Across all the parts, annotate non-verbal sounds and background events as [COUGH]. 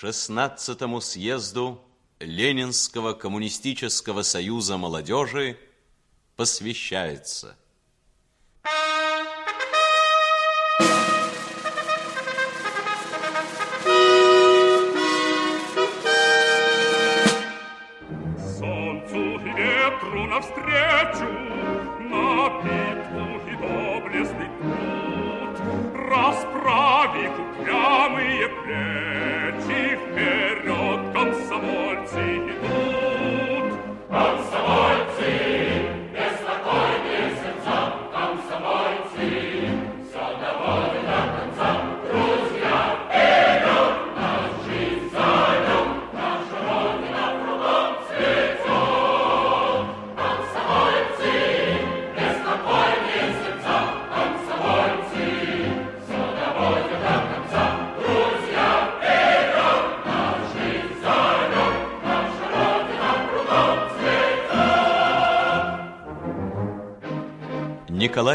16 съезду Ленинского коммунистического союза молодежи посвящается.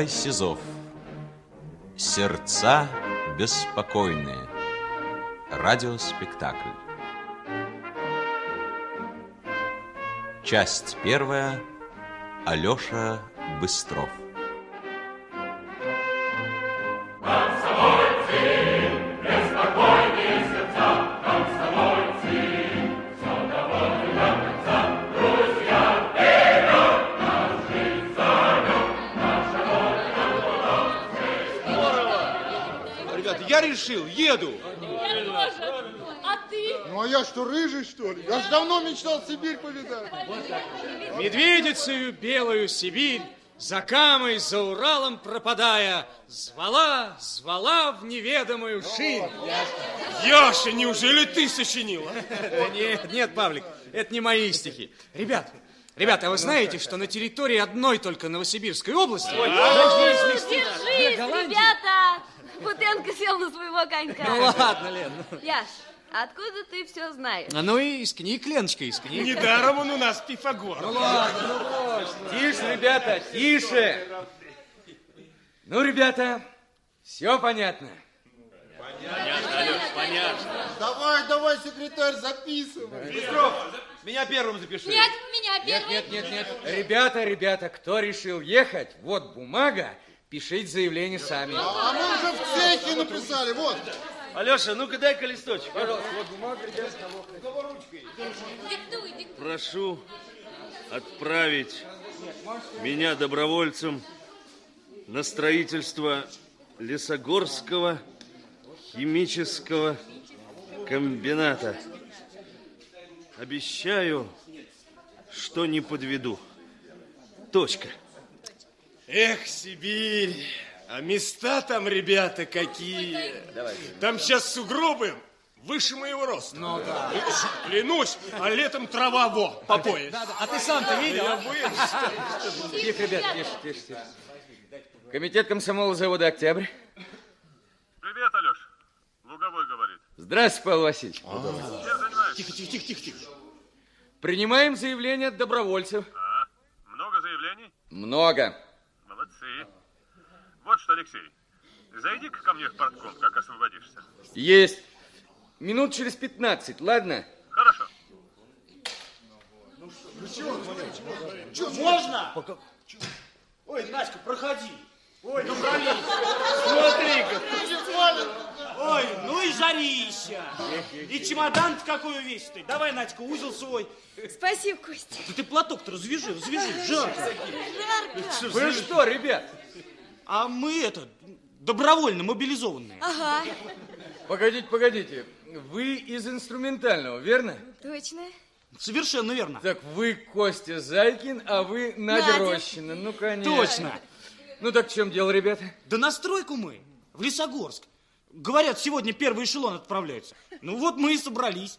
Николай Сизов. Сердца беспокойные. Радиоспектакль. Часть первая. Алеша Быстров. Ли? Я ж давно мечтал Сибирь повидать. Медведицею белую Сибирь, за Камой, за Уралом пропадая, звала, звала в неведомую ширь. Яша, неужели ты сочинила? Нет, нет, Павлик, это не мои стихи. Ребят, ребята, а вы знаете, что на территории одной только Новосибирской области... Держись, ребята! Бутенко сел на своего конька. Ну ладно, Лен. ну. Яш, откуда ты все знаешь? А ну и из книг, Леночка, из книг. Недаром он у нас Пифагор. Ну ладно, Тише, ребята, тише. Ну, ребята, все понятно. Давай, давай, секретарь, записывай. Петров, меня первым запиши. Нет, меня Нет, первый. нет, нет, нет. Ребята, ребята, кто решил ехать, вот бумага, пишите заявление сами. А мы уже в цехе написали, вот. Алеша, ну-ка дай-ка листочек. Пожалуйста, вот бумага, ребята. Прошу отправить меня добровольцем на строительство Лесогорского химического комбината. Обещаю, что не подведу. Точка. Эх, Сибирь, а места там, ребята, какие. Там сейчас сугробы выше моего роста. Ну да. Клянусь, а летом трава во, по пояс. А ты сам-то видел? Я вырос. Тихо, ребята, тише, тише, тише. Комитет комсомола завода «Октябрь». Привет, Алеш. Луговой говорит. Здравствуйте, Павел Васильевич. Чем занимаешься? Тихо, тихо, тихо, тихо, тихо. Принимаем заявление от добровольцев. А, много заявлений? Много. Вот что, Алексей, зайди-ка ко мне в портком, как освободишься. Есть. Минут через 15, ладно? Хорошо. Можно? Ой, Настя, проходи. Ой, добрались. Смотри-ка. Ой, ну и жарища. И чемодан какой увесистый. Давай, Надька, узел свой. Спасибо, Костя. Да ты платок-то развяжи, развяжи, жарко. Вы что, ребят? А мы это, добровольно мобилизованные. Ага, Погодите, погодите. Вы из инструментального, верно? точно. Совершенно верно. Так вы Костя Зайкин, а вы Надя, Надя. Рощина. Ну, конечно. Точно. Ну, так в чем дело, ребята? Да на стройку мы, в Лесогорск. Говорят, сегодня первый эшелон отправляется. Ну вот мы и собрались.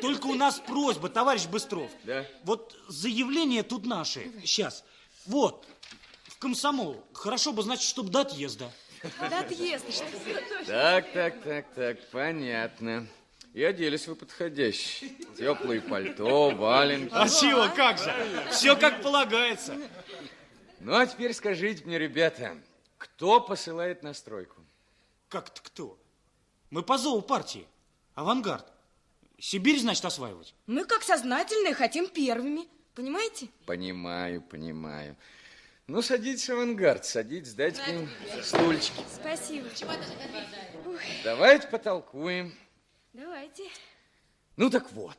Только у нас просьба, товарищ Быстров. Да? Вот заявления тут наши. Сейчас. Вот. В комсомол. Хорошо бы, значит, чтобы до отъезда. До отъезда, что Так, так, так, так, понятно. И оделись вы подходящие. Теплые пальто, валенки. А чего, как же? Все как полагается. Ну, а теперь скажите мне, ребята, кто посылает на стройку? Как-то кто? Мы по зову партии. Авангард. Сибирь, значит, осваивать? Мы, как сознательные, хотим первыми. Понимаете? Понимаю, понимаю. Ну, садитесь в авангард, садитесь, дайте к ним стульчики. Спасибо. Давайте потолкуем. давайте. Ну, так вот.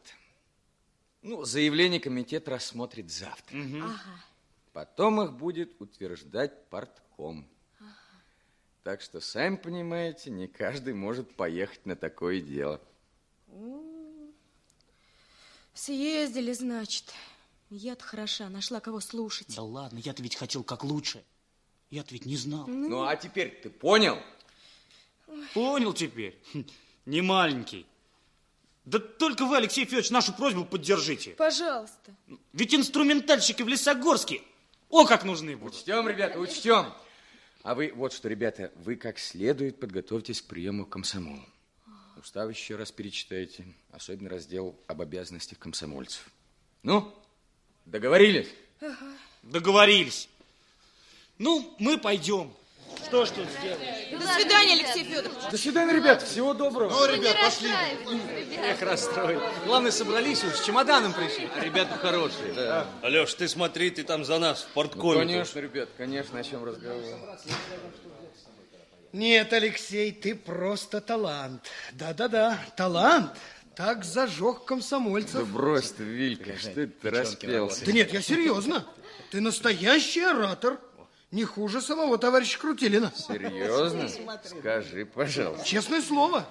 Ну, заявление комитет рассмотрит завтра. Ага. Потом их будет утверждать партком. Так что, сами понимаете, не каждый может поехать на такое дело. Съездили, значит. Я-то хороша, нашла кого слушать. Да ладно, я-то ведь хотел как лучше. Я-то ведь не знал. Ну, а теперь ты понял? Понял теперь. Хм, Не маленький. Да только вы, Алексей Федорович, нашу просьбу поддержите. Пожалуйста. Ведь инструментальщики в Лесогорске, о, как нужны будут. Учтем, ребята, учтем. А вы, вот что, ребята, вы как следует подготовьтесь к приему в комсомол. Устав еще раз перечитайте, особенно раздел об обязанностях комсомольцев. Ну, договорились? Договорились. Ну, мы пойдем. Что ж тут сделаешь? До свидания, Алексей Федорович. До свидания, ребята, всего доброго. Ну, ребят, пошли. Эх, расстроили. Главное, собрались уж, с чемоданом пришли. А ребята хорошие. Да. Алеш, ты смотри, ты там за нас в Ну, порткоме. конечно, ребят, конечно, о чем разговор. Нет, Алексей, ты просто талант. Да-да-да, талант. Так зажег Да комсомольцев. брось ты, Вилька, что ты распелся? Да нет, я серьезно. Ты настоящий оратор. Не хуже самого товарища Крутилина. Серьезно? Скажи, пожалуйста. Честное слово.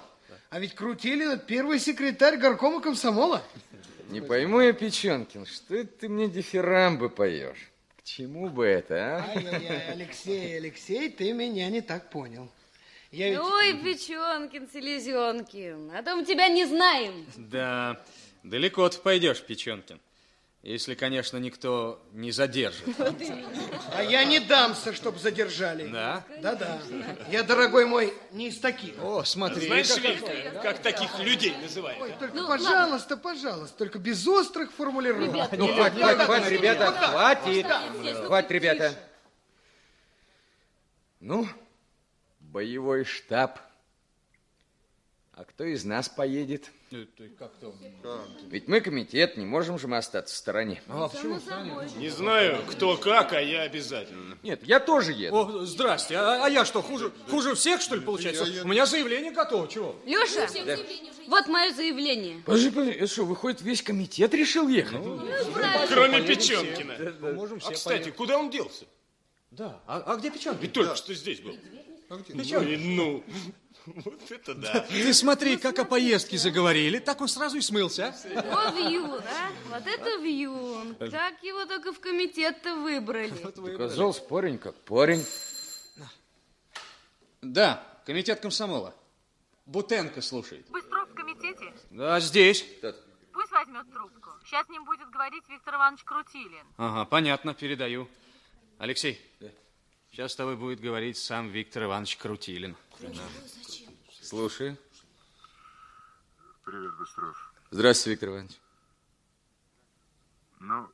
А ведь Крутилин это первый секретарь горкома комсомола. Не пойму я, Печенкин, что это ты мне дифирамбы поешь? К чему бы это, а? Ай-яй-яй, Алексей, Алексей, ты меня не так понял. Я ведь... Ой, Печенкин, Селезенкин, а то мы тебя не знаем. Да, далеко ты пойдешь, Печенкин. Если, конечно, никто не задержит. А я не дамся, чтоб задержали. Да? Да-да. Я, дорогой мой, не из таких. О, смотри. Знаешь, как- Вилька, как таких людей называют? Ой, а? только, Ну, пожалуйста, пожалуйста, только без острых формулировок. Ребята, Ну, хватит, хватит, хватит, ребята, хватит. Хватит, ребята. Ну, боевой штаб. А кто из нас поедет? Ведь мы комитет, не можем же мы остаться в стороне. Не знаю, кто как, а я обязательно. Нет, я тоже еду. О, здрасте, а, а я что, хуже, хуже всех, что ли, получается? У меня заявление готово, чего? Леша, вот мое заявление. Подожди, подожди, это что, выходит, весь комитет решил ехать? Кроме Печенкина. Можем А, кстати, куда он делся? Да, а, а где Печенкин? Ведь только что здесь был. Ой, ну, [LAUGHS] вот это да. Ты смотри, как о поездке заговорили, так он сразу и смылся. а? О, Вьюн, а? Вот это Вьюн. Как его только в комитет-то выбрали. Оказался парень как парень. Да, комитет комсомола. Бутенко слушает. Быстров в комитете? Да, здесь. Пусть возьмет трубку. Сейчас с ним будет говорить Виктор Иванович Крутилин. Ага, понятно, передаю. Алексей, сейчас с тобой будет говорить сам Виктор Иванович Крутилин. Слушай. Привет, Быстров. Здравствуйте, Виктор Иванович. Ну,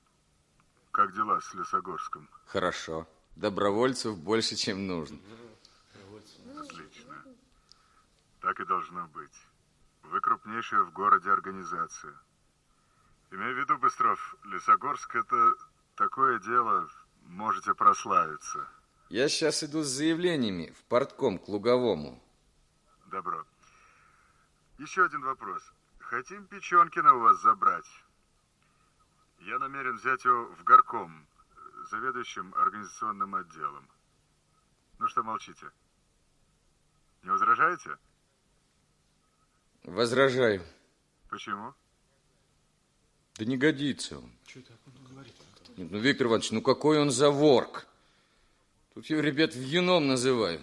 как дела с Лесогорском? Хорошо. Добровольцев больше, чем нужно. Отлично. Так и должно быть. Вы крупнейшая в городе организация. Имею в виду, Быстров, Лесогорск это такое дело, можете прославиться. Я сейчас иду с заявлениями в портком к Луговому. Добро. Еще один вопрос. Хотим Печенкина у вас забрать. Я намерен взять его в горком, заведующим организационным отделом. Ну что молчите? Не возражаете? Возражаю. Почему? Да не годится он. Нет, ну, Виктор Иванович, ну какой он заворк? Тут его, ребят, вьюном называют.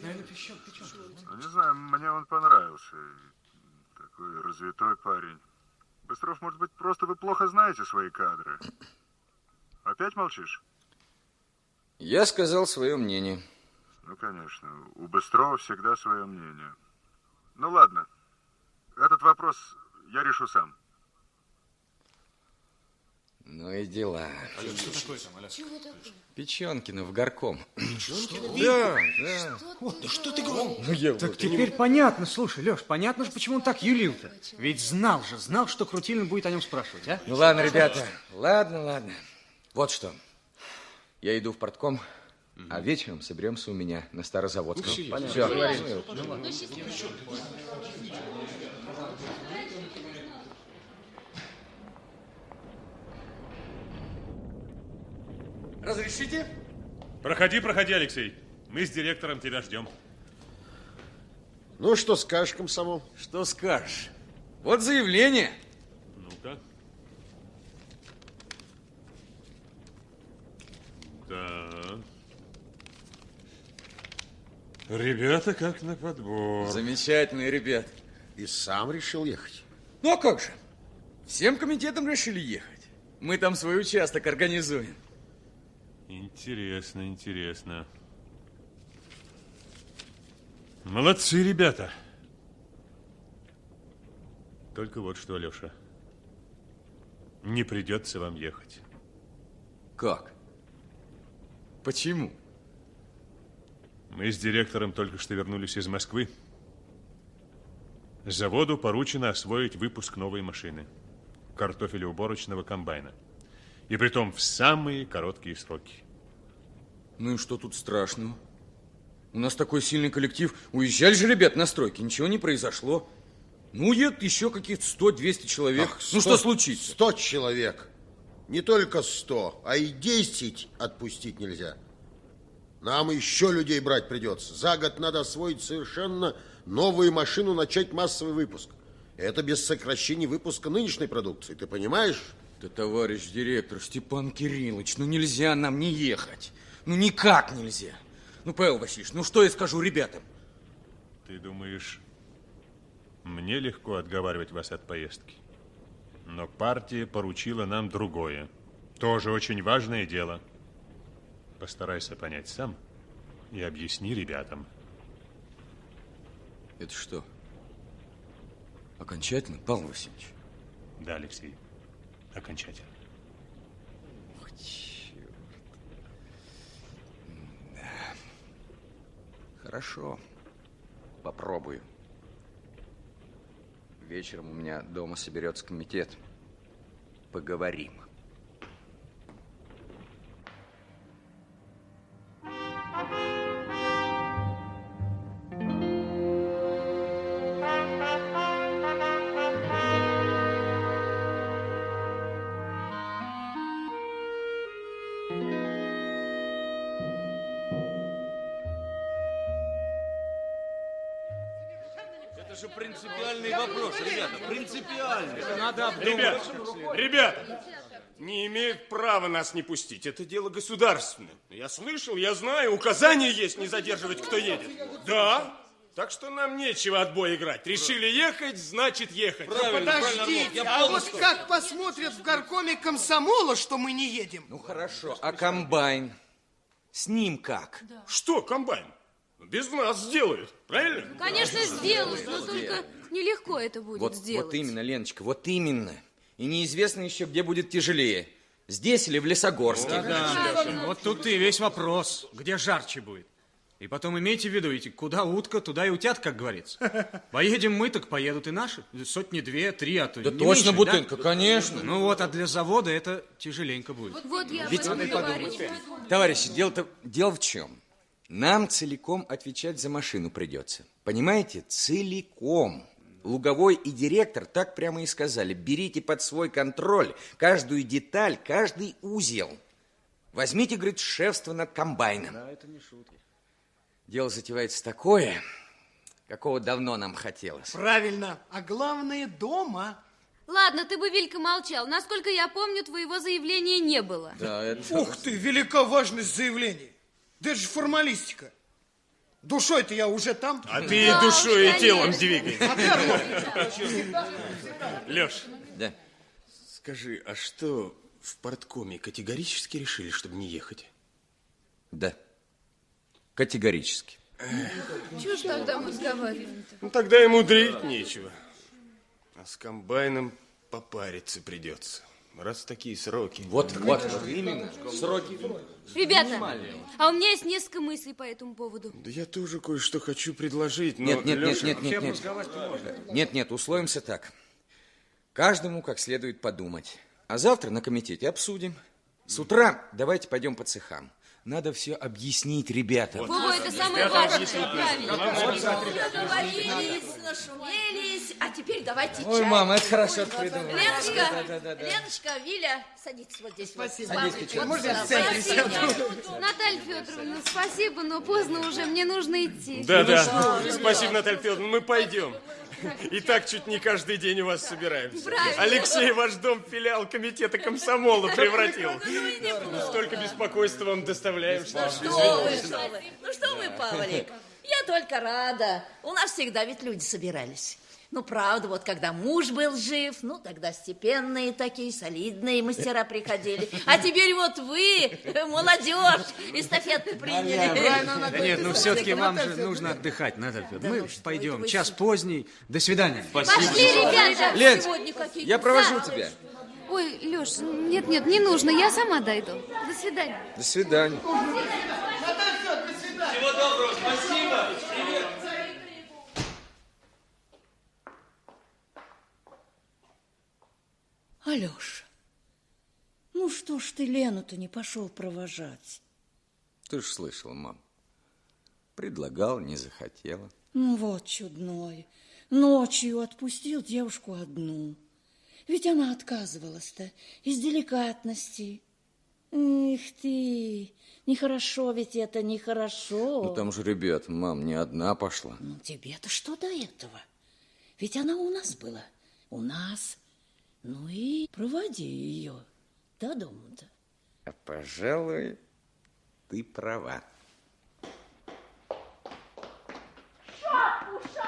Ну, не знаю, мне он понравился. Такой развитой парень. Быстров, может быть, просто вы плохо знаете свои кадры. Опять молчишь? Я сказал свое мнение. Ну, конечно. У Быстрова всегда свое мнение. Ну, ладно. Этот вопрос я решу сам. Ну и дела. Алёш, что такое там, Алёш? Чего такое? Печенкина в горком. Да, да. Да что ты говоришь? Ну, я Так вот теперь понятно, слушай, Леш, понятно же, почему он так юлил-то. Ведь знал же, знал, что Крутилин будет о нем спрашивать, а? Ну ладно, ребята, ладно, ладно. Вот что. Я иду в портком, а вечером соберемся у меня на Старозаводском. Ну, понятно. Всё. Понятно. Ну, Разрешите? Проходи, проходи, Алексей. Мы с директором тебя ждем. Ну, что скажешь, комсомол? Что скажешь? Вот заявление. Ну-ка. Так. Ребята как на подбор. Замечательные ребят. И сам решил ехать? Ну, а как же? Всем комитетом решили ехать. Мы там свой участок организуем. Интересно, интересно. Молодцы, ребята. Только вот что, Алеша. Не придется вам ехать. Как? Почему? Мы с директором только что вернулись из Москвы. Заводу поручено освоить выпуск новой машины. Картофелеуборочного комбайна. И притом в самые короткие сроки. Ну и что тут страшного? У нас такой сильный коллектив. Уезжали же ребят на стройке, ничего не произошло. Ну, уедут еще каких-то 100-200 человек. Ах, ну, 100 что случится? Сто человек. Не только сто, а и десять отпустить нельзя. Нам еще людей брать придется. За год надо освоить совершенно новую машину, начать массовый выпуск. Это без сокращения выпуска нынешней продукции, ты понимаешь? Да, товарищ директор, Степан Кириллович, ну нельзя нам не ехать. Ну никак нельзя. Ну, Павел Васильевич, ну что я скажу ребятам? Ты думаешь, мне легко отговаривать вас от поездки? Но партия поручила нам другое. Тоже очень важное дело. Постарайся понять сам и объясни ребятам. Это что? Окончательно, Павел Васильевич? Да, Алексей, окончательно. Хорошо. Попробую. Вечером у меня дома соберется комитет. Поговорим. Это Ребят, ребята, не имеют права нас не пустить. Это дело государственное. Я слышал, я знаю, указания есть не задерживать, кто едет. Да, так что нам нечего отбой играть. Решили ехать, значит ехать. Подождите, а вот как посмотрят в горкоме комсомола, что мы не едем? Ну, хорошо. А комбайн? С ним как? Что комбайн? Без нас сделают, правильно? Конечно, сделают, но только нелегко это будет Вот, сделать. вот именно, Леночка, вот именно. И неизвестно еще, где будет тяжелее. Здесь или в Лесогорске. Да, да. Вот тут и весь вопрос. Где жарче будет? И потом имейте в виду, идти куда утка, туда и утят, как говорится. Поедем мы, так поедут и наши. Сотни две, три, а то Да не точно, меньше, Бутенко, да? конечно. Ну вот, а для завода это тяжеленько будет. Вот я Ведь- об этом говорю. Товарищи, дело-то дело в чем? Нам целиком отвечать за машину придется. Понимаете? Целиком. Луговой и директор так прямо и сказали. Берите под свой контроль каждую деталь, каждый узел. Возьмите, говорит, шефство над комбайном. Да, это не шутки. Дело затевается такое, какого давно нам хотелось. Правильно. А главное, дома. Ладно, ты бы, Вилька, молчал. Насколько я помню, твоего заявления не было. Да, это... Ух ты, велика важность заявления. Да это же формалистика. Душой-то я уже там. А ты и душой, и телом двигай. Леш, Да. скажи, а что в порткоме категорически решили, чтобы не ехать? Да. Категорически. Чего ж тогда мы разговариваем-то? Ну, тогда и мудрить нечего. А с комбайном попариться придется. Раз такие сроки. Вот, вот, вот именно. Сроки. Ребята, а у меня есть несколько мыслей по этому поводу. Да я тоже кое-что хочу предложить, но... Нет, нет, нет, Лёша- нет, нет, нет. Нет, нет, условимся так. Каждому как следует подумать. А завтра на комитете обсудим. С утра давайте пойдем по цехам. Надо все объяснить ребятам. Вова, это самое важное. Наговорились, нашумелись, а теперь давайте Ой, чай. мама, это хорошо Ой, ты придумала. Леночка, Да, да, да, да. Леночка, Виля, садитесь вот здесь. Спасибо. Вот, Садись, вот, Можно я в центре спасибо. сяду? Наталья Федоровна, спасибо, но поздно уже, мне нужно идти. Да, да. Спасибо, Наталья Федоровна, мы пойдем. И так чуть не каждый день у вас собираемся. Правильно. Алексей ваш дом в филиал комитета комсомола превратил. Ну, столько беспокойства вам доставляем, что Ну что вы, что вы, ну что вы, Павлик, я только рада. У нас всегда ведь люди собирались. Ну, правда, вот когда муж был жив, ну, тогда степенные такие, солидные мастера приходили. А теперь вот вы, молодежь, эстафету приняли. Да нет, ну все-таки вам же нужно отдыхать, Наталья Федоровна. Мы пойдем, час поздний. До свидания. Пошли, ребята. Лен, я провожу Да. тебя. Ой, Леш, нет, нет, не нужно, я сама дойду. До свидания. До свидания. Всего доброго, спасибо. Алеша, ну что ж ты Лену-то не пошел провожать? Ты ж слышала, мам. Предлагал, не захотела. Ну вот чудной. Ночью отпустил девушку одну. Ведь она отказывалась-то из деликатности. Эх ты, нехорошо ведь это, нехорошо. Ну там же ребят, мам, не одна пошла. Ну тебе-то что до этого? Ведь она у нас была. У нас. Ну и проводи ее до дома-то. А, пожалуй, ты права. Шапку, шапку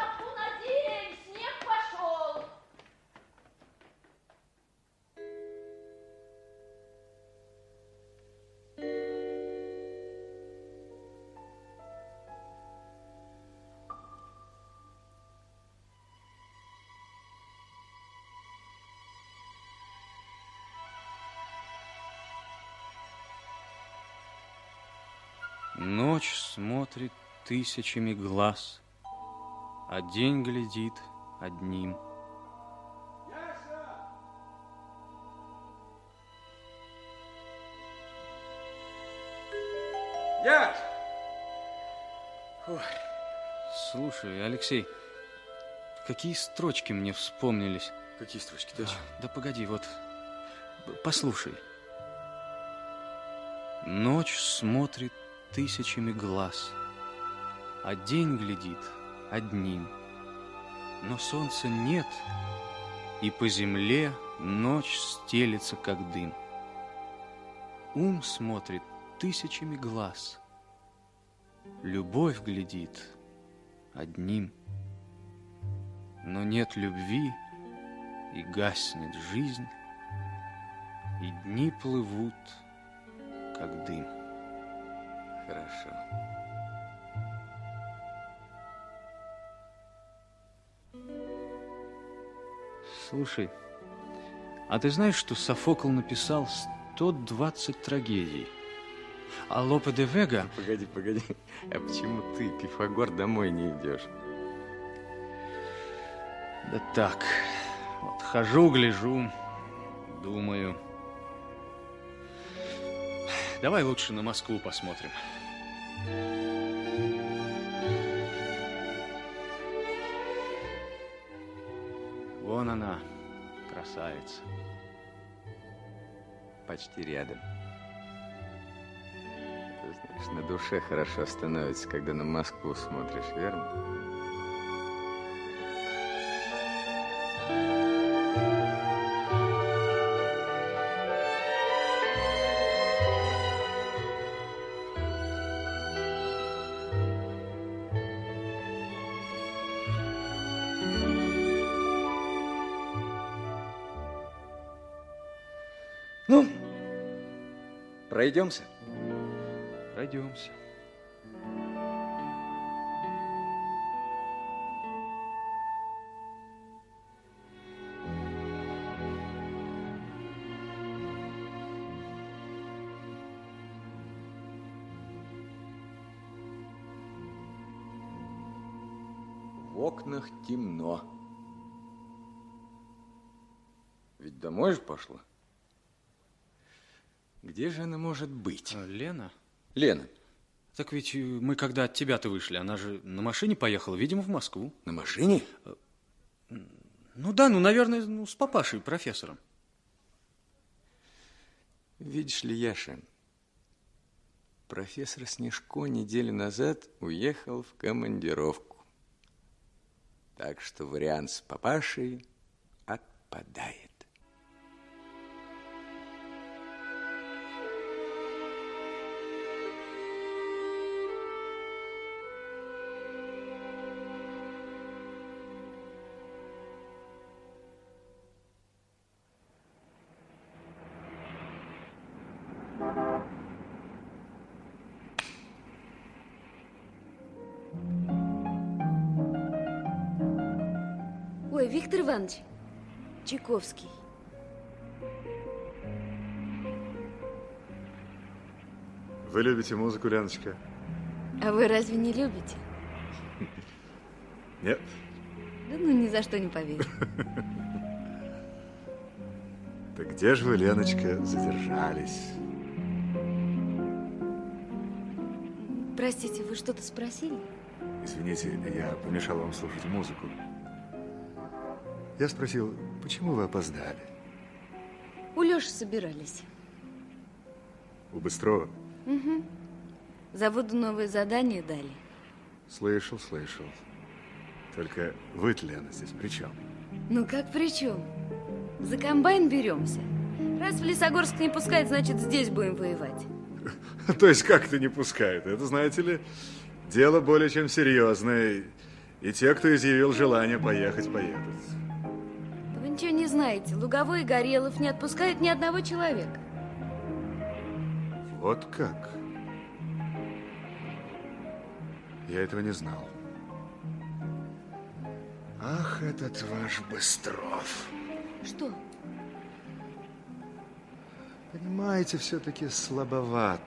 тысячами глаз, а день глядит одним. Я! Слушай, Алексей, какие строчки мне вспомнились? Какие строчки, дочь? Да погоди, вот, послушай. Ночь смотрит тысячами глаз, а день глядит одним. Но солнца нет, и по земле ночь стелется, как дым. Ум смотрит тысячами глаз, любовь глядит одним. Но нет любви, и гаснет жизнь, и дни плывут, как дым. Хорошо. Слушай, а ты знаешь, что Софокл написал 120 трагедий? А Лопе де Вега... [LAUGHS] Погоди, погоди. А почему ты, Пифагор, домой не идешь? Да так, вот хожу, гляжу, думаю. Давай лучше на Москву посмотрим. Вон она, красавица. Почти рядом. Ты знаешь, на душе хорошо становится, когда на Москву смотришь, верно? Пройдемся? Пройдемся. В окнах темно. Ведь домой же пошла? Где же она может быть? А, Лена? Лена. Так ведь э, мы когда от тебя-то вышли, она же на машине поехала, видимо, в Москву. На машине? Ну да, ну, наверное, ну, с папашей, профессором. Видишь ли, Яша, профессор Снежко неделю назад уехал в командировку. Так что вариант с папашей отпадает. Иванович, Чайковский. Вы любите музыку, Леночка? А вы разве не любите? Нет. Да ну ни за что не поверю. [LAUGHS] Так где же вы, Леночка, задержались? Простите, вы что-то спросили? Извините, я помешал вам слушать музыку. Я спросил, почему вы опоздали? У Лёши собирались. У Быстрова? Угу. Заводу новые задания дали. Слышал, слышал. Только вы, Лена, здесь при чем? Ну как при чем? За комбайн беремся. Раз в Лесогорск не пускает, значит, здесь будем воевать. [LAUGHS] То есть как это не пускает? Это, знаете ли, дело более чем серьезное. И те, кто изъявил желание поехать, поедут. Знаете. Луговой и Горелов не отпускают ни одного человека. Вот как? Я этого не знал. Ах, этот ваш Быстров. Что? Понимаете, все-таки слабоват.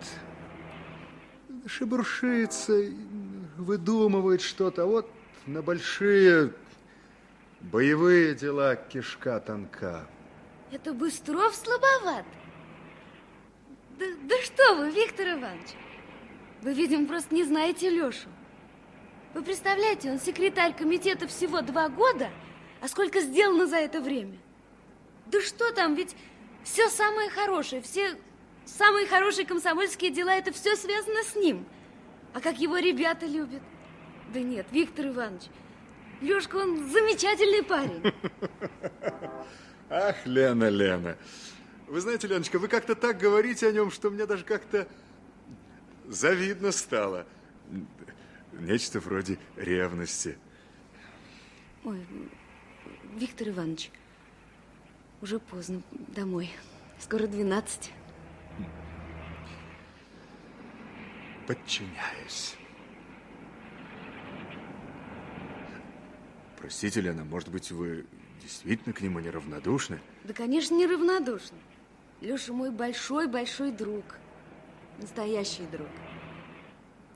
Шебуршится, выдумывает что-то. Вот на большие боевые дела кишка тонка. Это Быстров слабоват. Да, да что вы, Виктор Иванович. Вы, видимо, просто не знаете Лешу. Вы представляете, он секретарь комитета всего два года, а сколько сделано за это время? Да что там, ведь все самое хорошее, все самые хорошие комсомольские дела, это все связано с ним. А как его ребята любят. Да нет, Виктор Иванович, Лешка, он замечательный парень. [LAUGHS] Ах, Лена, Лена. Вы знаете, Леночка, вы как-то так говорите о нем, что мне даже как-то завидно стало. Нечто вроде ревности. Ой, Виктор Иванович, уже поздно домой. Скоро 12. Подчиняюсь. Простите, Лена, может быть, вы действительно к нему неравнодушны? Да, конечно, неравнодушны. Леша мой большой-большой друг. Настоящий друг.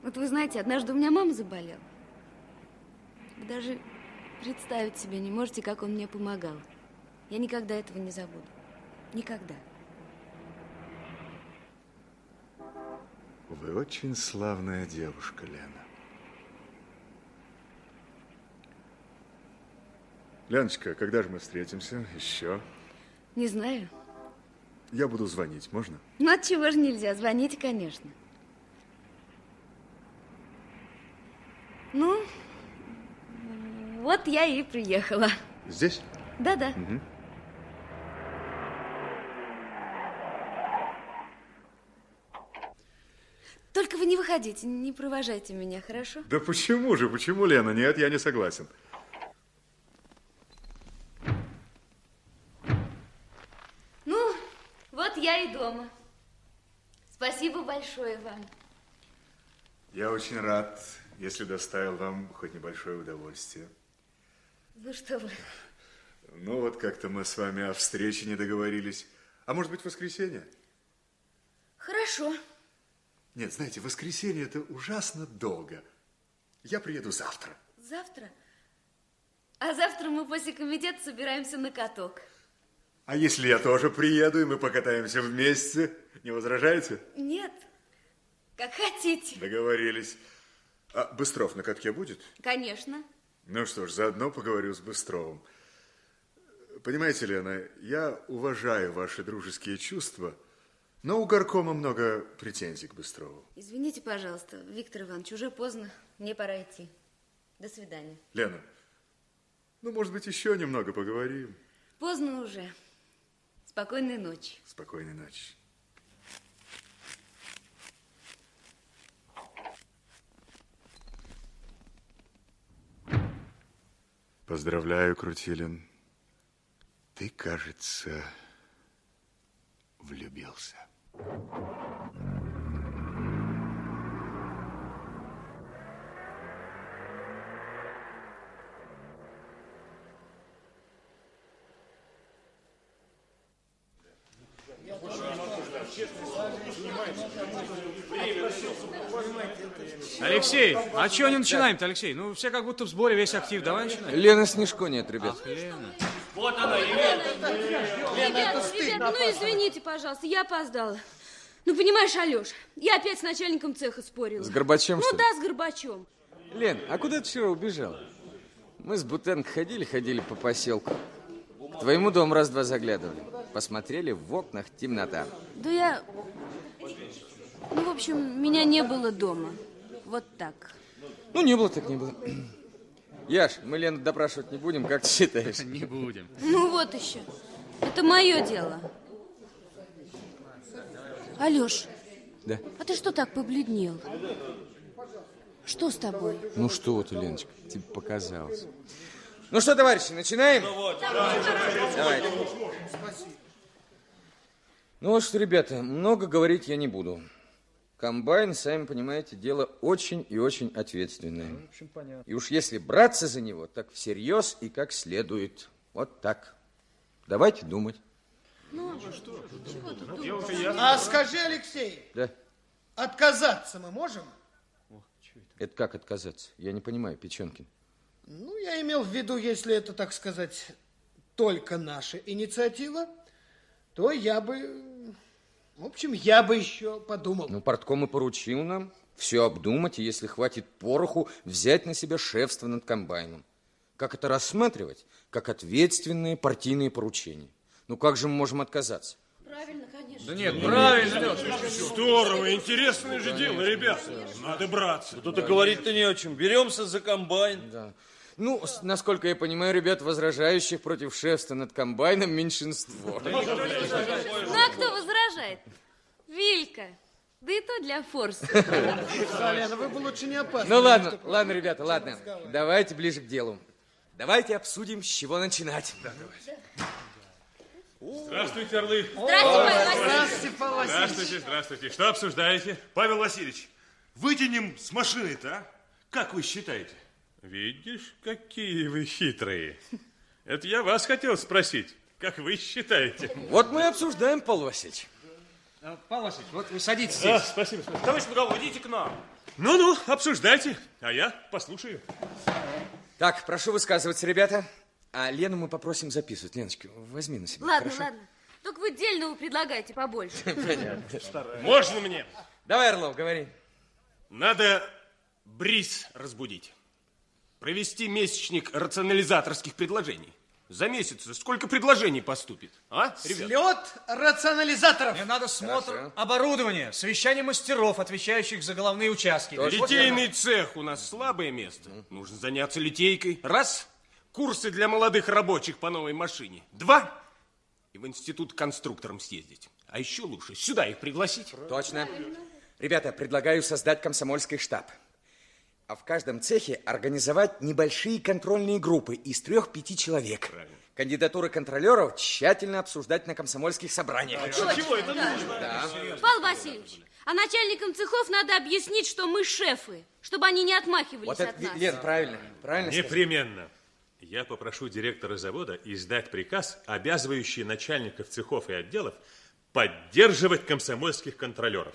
Вот вы знаете, однажды у меня мама заболела. Вы даже представить себе не можете, как он мне помогал. Я никогда этого не забуду. Никогда. Вы очень славная девушка, Лена. Леночка, когда же мы встретимся? Еще? Не знаю. Я буду звонить, можно? Ну, от чего же нельзя? Звоните, конечно. Ну, вот я и приехала. Здесь? Да-да. Угу. Только вы не выходите, не провожайте меня, хорошо? Да почему же? Почему, Лена? Нет, я не согласен. Ну, вот я и дома. Спасибо большое вам. Я очень рад, если доставил вам хоть небольшое удовольствие. Ну что вы? Ну вот как-то мы с вами о встрече не договорились. А может быть, в воскресенье? Хорошо. Нет, знаете, воскресенье это ужасно долго. Я приеду завтра. Завтра? А завтра мы после комитета собираемся на каток. А если я тоже приеду, и мы покатаемся вместе? Не возражаете? Нет, как хотите. Договорились. А Быстров на катке будет? Конечно. Ну что ж, заодно поговорю с Быстровым. Понимаете, Лена, я уважаю ваши дружеские чувства, но у горкома много претензий к Быстрову. Извините, пожалуйста, Виктор Иванович, уже поздно. Мне пора идти. До свидания. Лена, ну, может быть, еще немного поговорим? Поздно уже. Спокойной ночи. Спокойной ночи. Поздравляю, Крутилин. Ты, кажется, влюбился. Алексей, а чего не начинаем-то, Алексей? Ну, все как будто в сборе, весь актив. Давай начинаем. Лена Снежко нет, ребят. Ах, Лена. Вот она, Елена. Ребята, ребята, ну извините, пожалуйста, я опоздала. Ну, понимаешь, Алеш, я опять с начальником цеха спорила. С Горбачем, Ну что ли? да, с Горбачем. Лен, а куда ты вчера убежала? Мы с Бутенко ходили-ходили по поселку. К твоему дому раз-два заглядывали. Посмотрели, в окнах темнота. Да я... Ну, в общем, меня не было дома. Вот так. Ну, не было так не было. [CLEARS THROAT] Яш, мы Лену допрашивать не будем, как ты считаешь? [LAUGHS] Не будем. Ну, вот еще. Это мое дело. Алеш, Да. а ты что так побледнел? Что с тобой? Ну что ты, Леночка, тебе показалось. Ну что, товарищи, начинаем? Давайте. Ну вот что, ребята, много говорить я не буду. Комбайн, сами понимаете, дело очень и очень ответственное. И уж если браться за него, так всерьез и как следует. Вот так. Давайте думать. Ну, А скажи, Алексей, Да. отказаться мы можем? Это как отказаться? Я не понимаю, Печенкин. Ну, я имел в виду, если это, так сказать, только наша инициатива, то я бы... В общем, я бы еще подумал. Ну, портком и поручил нам все обдумать, и если хватит пороху, взять на себя шефство над комбайном. Как это рассматривать? Как ответственные партийные поручения. Ну, как же мы можем отказаться? Правильно, конечно. Да нет, правильно, Леш. Здорово, интересное же дело, ребят. Надо браться. Тут и говорить-то не о чем. Беремся за комбайн. Да. Ну, насколько я понимаю, ребят, возражающих против шефства над комбайном меньшинство. Ну, а кто возражает? Вилька. Да и то для форса. Лена, вы бы лучше не опасны. Ну, ладно, ладно, ребята, ладно. Давайте ближе к делу. Давайте обсудим, с чего начинать. Здравствуйте, Орлы. Здравствуйте, Павел Васильевич. Здравствуйте, здравствуйте. Что обсуждаете? Павел Васильевич, вытянем с машины-то, а? Как вы считаете? Видишь, какие вы хитрые. Это я вас хотел спросить. Как вы считаете? Вот мы и обсуждаем, Павел Васильевич. А, Павел Васильевич, вот вы садитесь А, здесь. спасибо, спасибо. Товарищ Муравов, идите к нам. Ну-ну, обсуждайте, а я послушаю. Так, прошу высказываться, ребята. А Лену мы попросим записывать. Леночка, возьми на себя. Ладно, хорошо? ладно. Только вы дельного предлагайте побольше. [LAUGHS] Понятно. Можно мне? Давай, Орлов, говори. Надо бриз разбудить. Провести месячник рационализаторских предложений. За месяц сколько предложений поступит, а, ребят? Слет рационализаторов. Мне надо смотр оборудования, совещание мастеров, отвечающих за головные участки. Литейный цех у нас слабое место. Нужно заняться литейкой. Раз. Курсы для молодых рабочих по новой машине. Два. И в институт конструктором съездить. А еще лучше сюда их пригласить. Точно. Ребята, предлагаю создать комсомольский штаб. А в каждом цехе организовать небольшие контрольные группы из трех-пяти человек. Кандидатуры контролеров тщательно обсуждать на комсомольских собраниях. Чего это нужно? Да. Павел Васильевич, а начальникам цехов надо объяснить, что мы шефы, чтобы они не отмахивались Вот от это, нас. Лен, правильно, правильно. Непременно. Я попрошу директора завода издать приказ, обязывающий начальников цехов и отделов поддерживать комсомольских контролеров.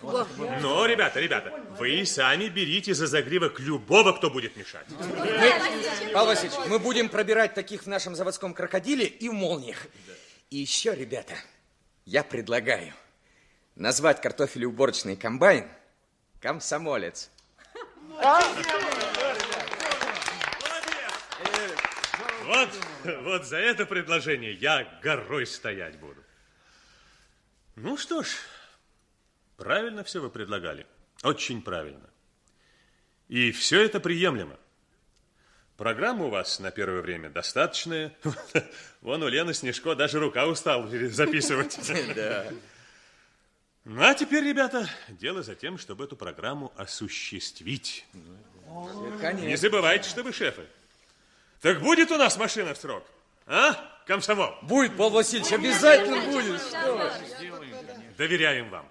Но, ребята, ребята, вы сами берите за загривок любого, кто будет мешать. Мы, Павел Васильевич, мы будем пробирать таких в нашем заводском крокодиле и в молниях. И еще, ребята, я предлагаю назвать картофелеуборочный комбайн комсомолец. Вот, вот за это предложение я горой стоять буду. Ну что ж, правильно все вы предлагали. Очень правильно. И все это приемлемо. Программа у вас на первое время достаточная. [LAUGHS] Вон у Лены Снежко даже рука устала записывать. [LAUGHS] Да. Ну, а теперь, ребята, дело за тем, чтобы эту программу осуществить. Конечно. Не забывайте, что вы шефы. Так будет у нас машина в срок? А, комсомол? Будет, Павел Васильевич, обязательно будет. Что? Доверяем вам.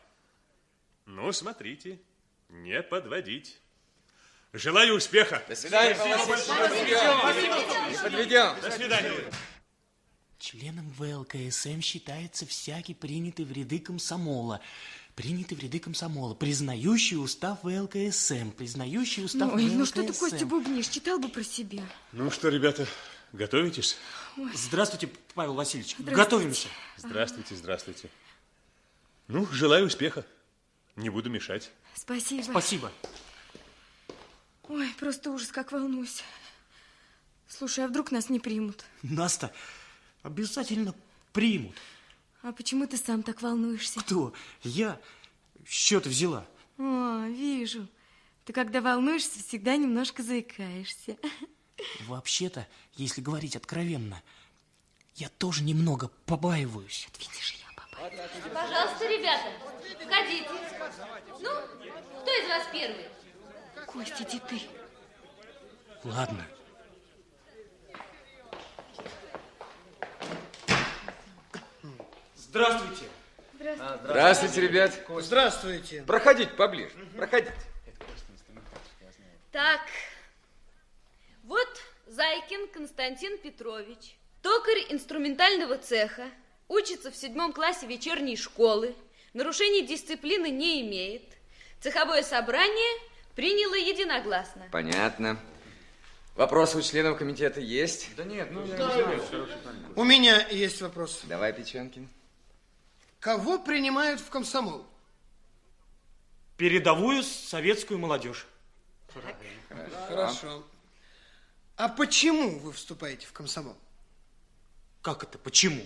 Ну, смотрите, не подводить. Желаю успеха. До свидания, Павел Васильевич. Не подведем. До свидания. Членом ВЛКСМ считается всякий принятый в ряды комсомола. Принятый в ряды комсомола, признающий устав ВЛКСМ, признающий устав Ой, ВЛКСМ. ну что ты, Костя, бубнишь? Читал бы про себя. Ну что, ребята, готовитесь? Здравствуйте, Павел Васильевич. Здравствуйте. Готовимся. Здравствуйте, здравствуйте. Ну, желаю успеха. Не буду мешать. Спасибо. Спасибо. Ой, просто ужас, как волнуюсь. Слушай, а вдруг нас не примут? Наста, обязательно примут. А почему ты сам так волнуешься? Кто? Я? С чего ты взяла? О, вижу. Ты когда волнуешься, всегда немножко заикаешься. Вообще-то, если говорить откровенно, я тоже немного побаиваюсь. Видишь, я Пожалуйста, ребята, входите. Ну, кто из вас первый? Костя, иди ты. Ладно. Здравствуйте. Здравствуйте, ребят. Здравствуйте. Проходите поближе. Проходите. Так, вот Зайкин Константин Петрович, токарь инструментального цеха, учится в седьмом классе вечерней школы, нарушений дисциплины не имеет. Цеховое собрание приняло единогласно. Понятно. Вопросы у членов комитета есть? Да нет, ну я У меня есть вопрос. Давай, Печенкин. Кого принимают в комсомол? Передовую советскую молодежь. Хорошо. А почему вы вступаете в комсомол? Как это? Почему?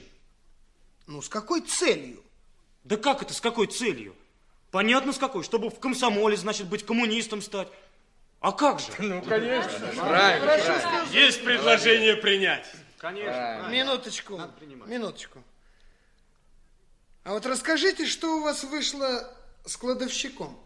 Ну, с какой целью? Да как это, с какой целью? Понятно, с какой. Чтобы в комсомоле, значит, быть коммунистом стать. А как же? Ну, конечно. Правильно, правильно. Есть предложение принять. Конечно. Минуточку, минуточку. А вот расскажите, что у вас вышло с кладовщиком?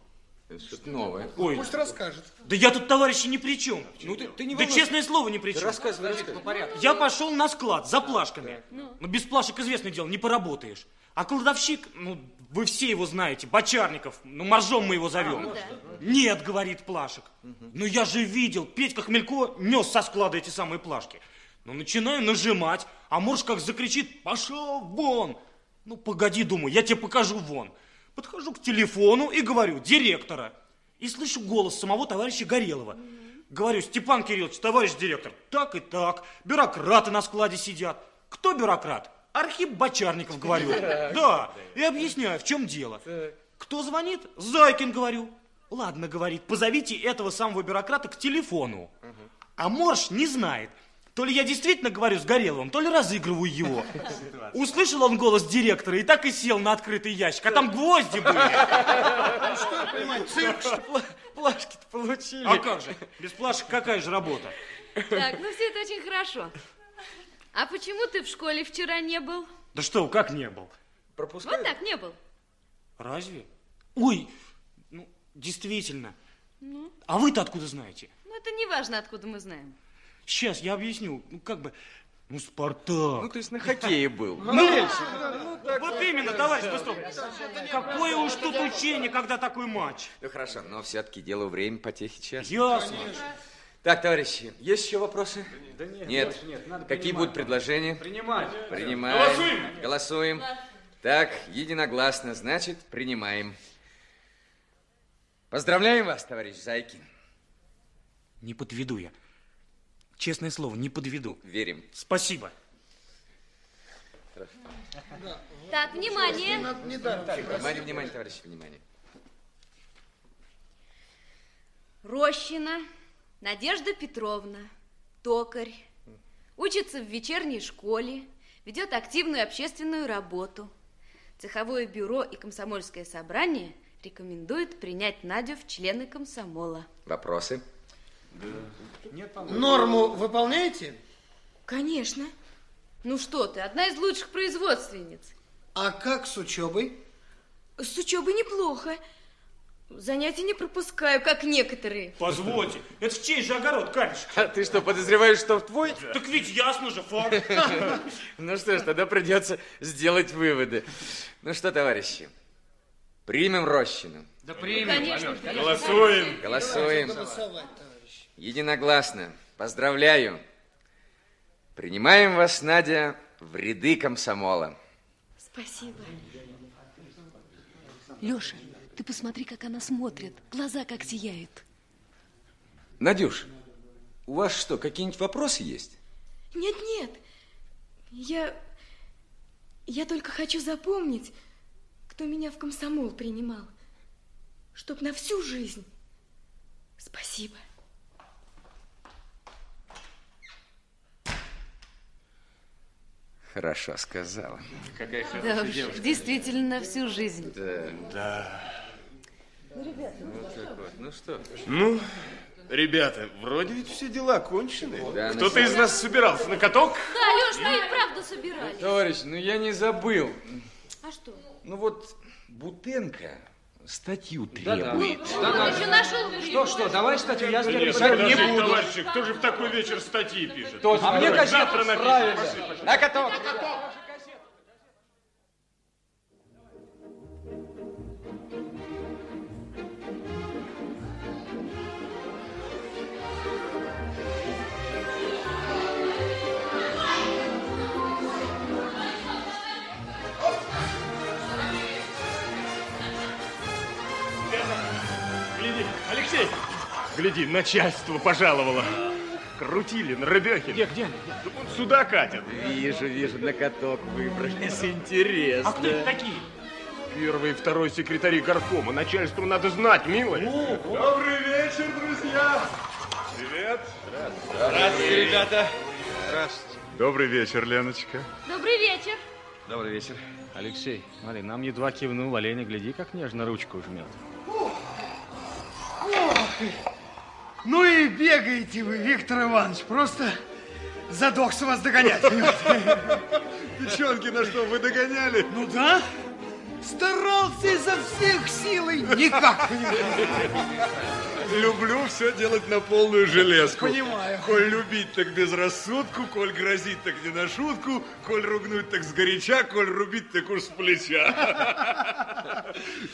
Это что-то новое. Ой. Пусть расскажет. Да я тут, товарищи, ни при чем. Ну, ты, ты не Да волнуйся. честное слово, ни при чем. Ты рассказывай, рассказывай. Я пошел на склад за плашками. Ну, без плашек, известное дело, не поработаешь. А кладовщик, ну, вы все его знаете, Бочарников, ну, моржом мы его зовем. Нет, говорит плашек. Ну, я же видел, Петька Хмелько нес со склада эти самые плашки. Ну, начинаю нажимать, а морж как закричит, пошел вон. Ну, погоди, думаю, я тебе покажу вон. Подхожу к телефону и говорю, директора. И слышу голос самого товарища Горелова. Говорю, Степан Кириллович, товарищ директор, так и так, бюрократы на складе сидят. Кто бюрократ? Архип Бочарников, говорю. Да, и объясняю, в чем дело. Кто звонит? Зайкин, говорю. Ладно, говорит, позовите этого самого бюрократа к телефону. А Морж не знает, то ли я действительно говорю с Гореловым, то ли разыгрываю его. Услышал он голос директора и так и сел на открытый ящик, а там гвозди были. Ну, что я понимаю, цирк, что? Плашки-то получили. А как же? Без плашек какая же работа? Так, ну все это очень хорошо. А почему ты в школе вчера не был? Да что, как не был? Вот так не был. Разве? Ой, ну, действительно. Ну, А вы-то откуда знаете? ну это не важно, откуда мы знаем. Сейчас я объясню. Ну, как бы... Ну, Спартак. Ну, то есть на хоккее был. [LAUGHS] Ну, вот именно, товарищ Быстров. Какое уж тут учение, когда такой матч. Ну, хорошо, но все-таки дело время, потехи час. Ясно. Так, товарищи, есть еще вопросы? Да нет, Нет. нет, надо Какие принимать. будут предложения? Принимать. Принимаем. Голосуем. Голосуем. Так, единогласно, значит, принимаем. Поздравляем вас, товарищ Зайкин. Не подведу я. Честное слово, не подведу. Верим. Спасибо. Так, внимание. Внимание, внимание, товарищи, внимание. Рощина Надежда Петровна, токарь, учится в вечерней школе, ведет активную общественную работу. Цеховое бюро и комсомольское собрание рекомендуют принять Надю в члены комсомола. Вопросы? Норму выполняете? Конечно. Ну что ты, одна из лучших производственниц. А как с учебой? С учебой неплохо. Занятия не пропускаю, как некоторые. Позвольте, это в чей же огород, камешек? А ты что, подозреваешь, что в твой? Так ведь ясно же, факт. [LAUGHS] Ну что ж, тогда придется сделать выводы. Ну что, товарищи, примем Рощину. Да примем. Конечно. Голосуем. Голосуем. Единогласно. Поздравляю. Принимаем вас, Надя, в ряды комсомола. Спасибо. Леша, ты посмотри, как она смотрит. Глаза как сияют. Надюш, у вас что, какие-нибудь вопросы есть? Нет, нет. Я... Я только хочу запомнить, кто меня в комсомол принимал. Чтоб на всю жизнь. Спасибо. Хорошо сказала. Какая Да хорошая уж, девушка. действительно, на всю жизнь. Да. Да. Вот так вот. Ну что? Ну, ребята, вроде ведь все дела кончены. Да, Кто-то из нас собирался на каток? Да, Леш, мы и правда собирались. Товарищ, ну я не забыл. А что? Ну вот Бутенко статью требует. Он еще нашел Что, что, давай статью, я с тобой Нет, писать не буду. товарищи, кто же в такой вечер статьи пишет? А мне газету напишем. правильно. Пошли, пошли. На каток! Гляди, начальство пожаловало. Крутилин, Рыбехин. Где, где? Да вон сюда катят. Вижу, вижу, на каток выбрались. [LAUGHS] Интересно. А кто это такие? Первый и второй секретари горкома. Начальству надо знать, милый. Добрый вечер, друзья. Привет. Здравствуйте, ребята. Здравствуйте. Добрый вечер, Леночка. Добрый вечер. Добрый вечер. Алексей, смотри, нам едва кивнул, а Леня, гляди, как нежно ручку жмет. Ну и бегаете вы, Виктор Иванович, просто задохся вас догонять. [LAUGHS] Девчонки, на что, вы догоняли? Ну да, старался изо всех сил и никак. Люблю все делать на полную железку. Понимаю. Коль любить, так без рассудку, коль грозить, так не на шутку, коль ругнуть, так сгоряча, коль рубить, так уж с плеча.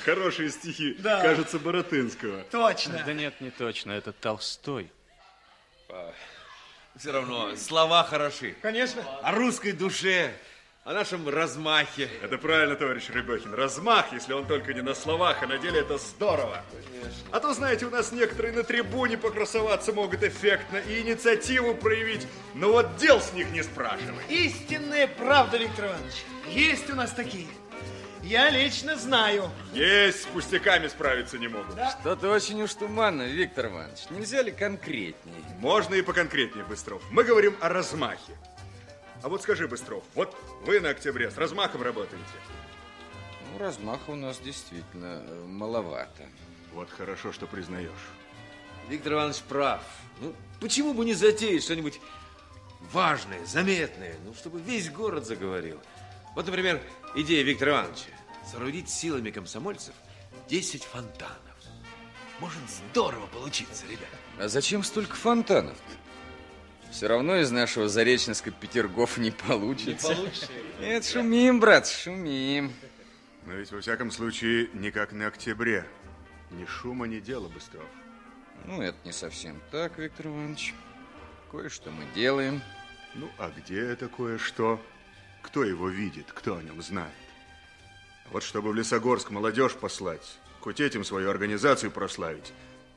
Хорошие стихи, Да. кажется, Боротынского. Точно. Да нет, не точно, это Толстой. Все равно, слова хороши. Конечно. О русской душе, о нашем размахе. Это правильно, товарищ Рыбехин. Размах, если он только не на словах, а на деле это здорово. А то, знаете, у нас некоторые на трибуне покрасоваться могут эффектно и инициативу проявить, но вот дел с них не спрашивай. Истинная правда, Виктор Иванович. Есть у нас такие. Я лично знаю. Есть, с пустяками справиться не могут. Что-то очень уж туманно, Виктор Иванович. Нельзя ли конкретнее? Можно и поконкретнее, Быстров. Мы говорим о размахе. А вот скажи, Быстров, вот вы на октябре с размахом работаете? Ну, размаха у нас действительно э, маловато. Вот хорошо, что признаешь. Виктор Иванович прав. Ну, почему бы не затеять что-нибудь важное, заметное, ну, чтобы весь город заговорил. Вот, например, идея Виктора Ивановича. Соорудить силами комсомольцев 10 фонтанов. Может здорово получиться, ребят. А зачем столько фонтанов Все равно из нашего Зареченска Петергоф не получится. Не получится. Нет, шумим, брат, шумим. Но ведь во всяком случае никак на октябре. Ни шума, ни дела, Быстров. Ну, это не совсем так, Виктор Иванович. Кое-что мы делаем. Ну, а где это кое-что? Кто его видит, кто о нем знает? Вот чтобы в Лесогорск молодежь послать, хоть этим свою организацию прославить,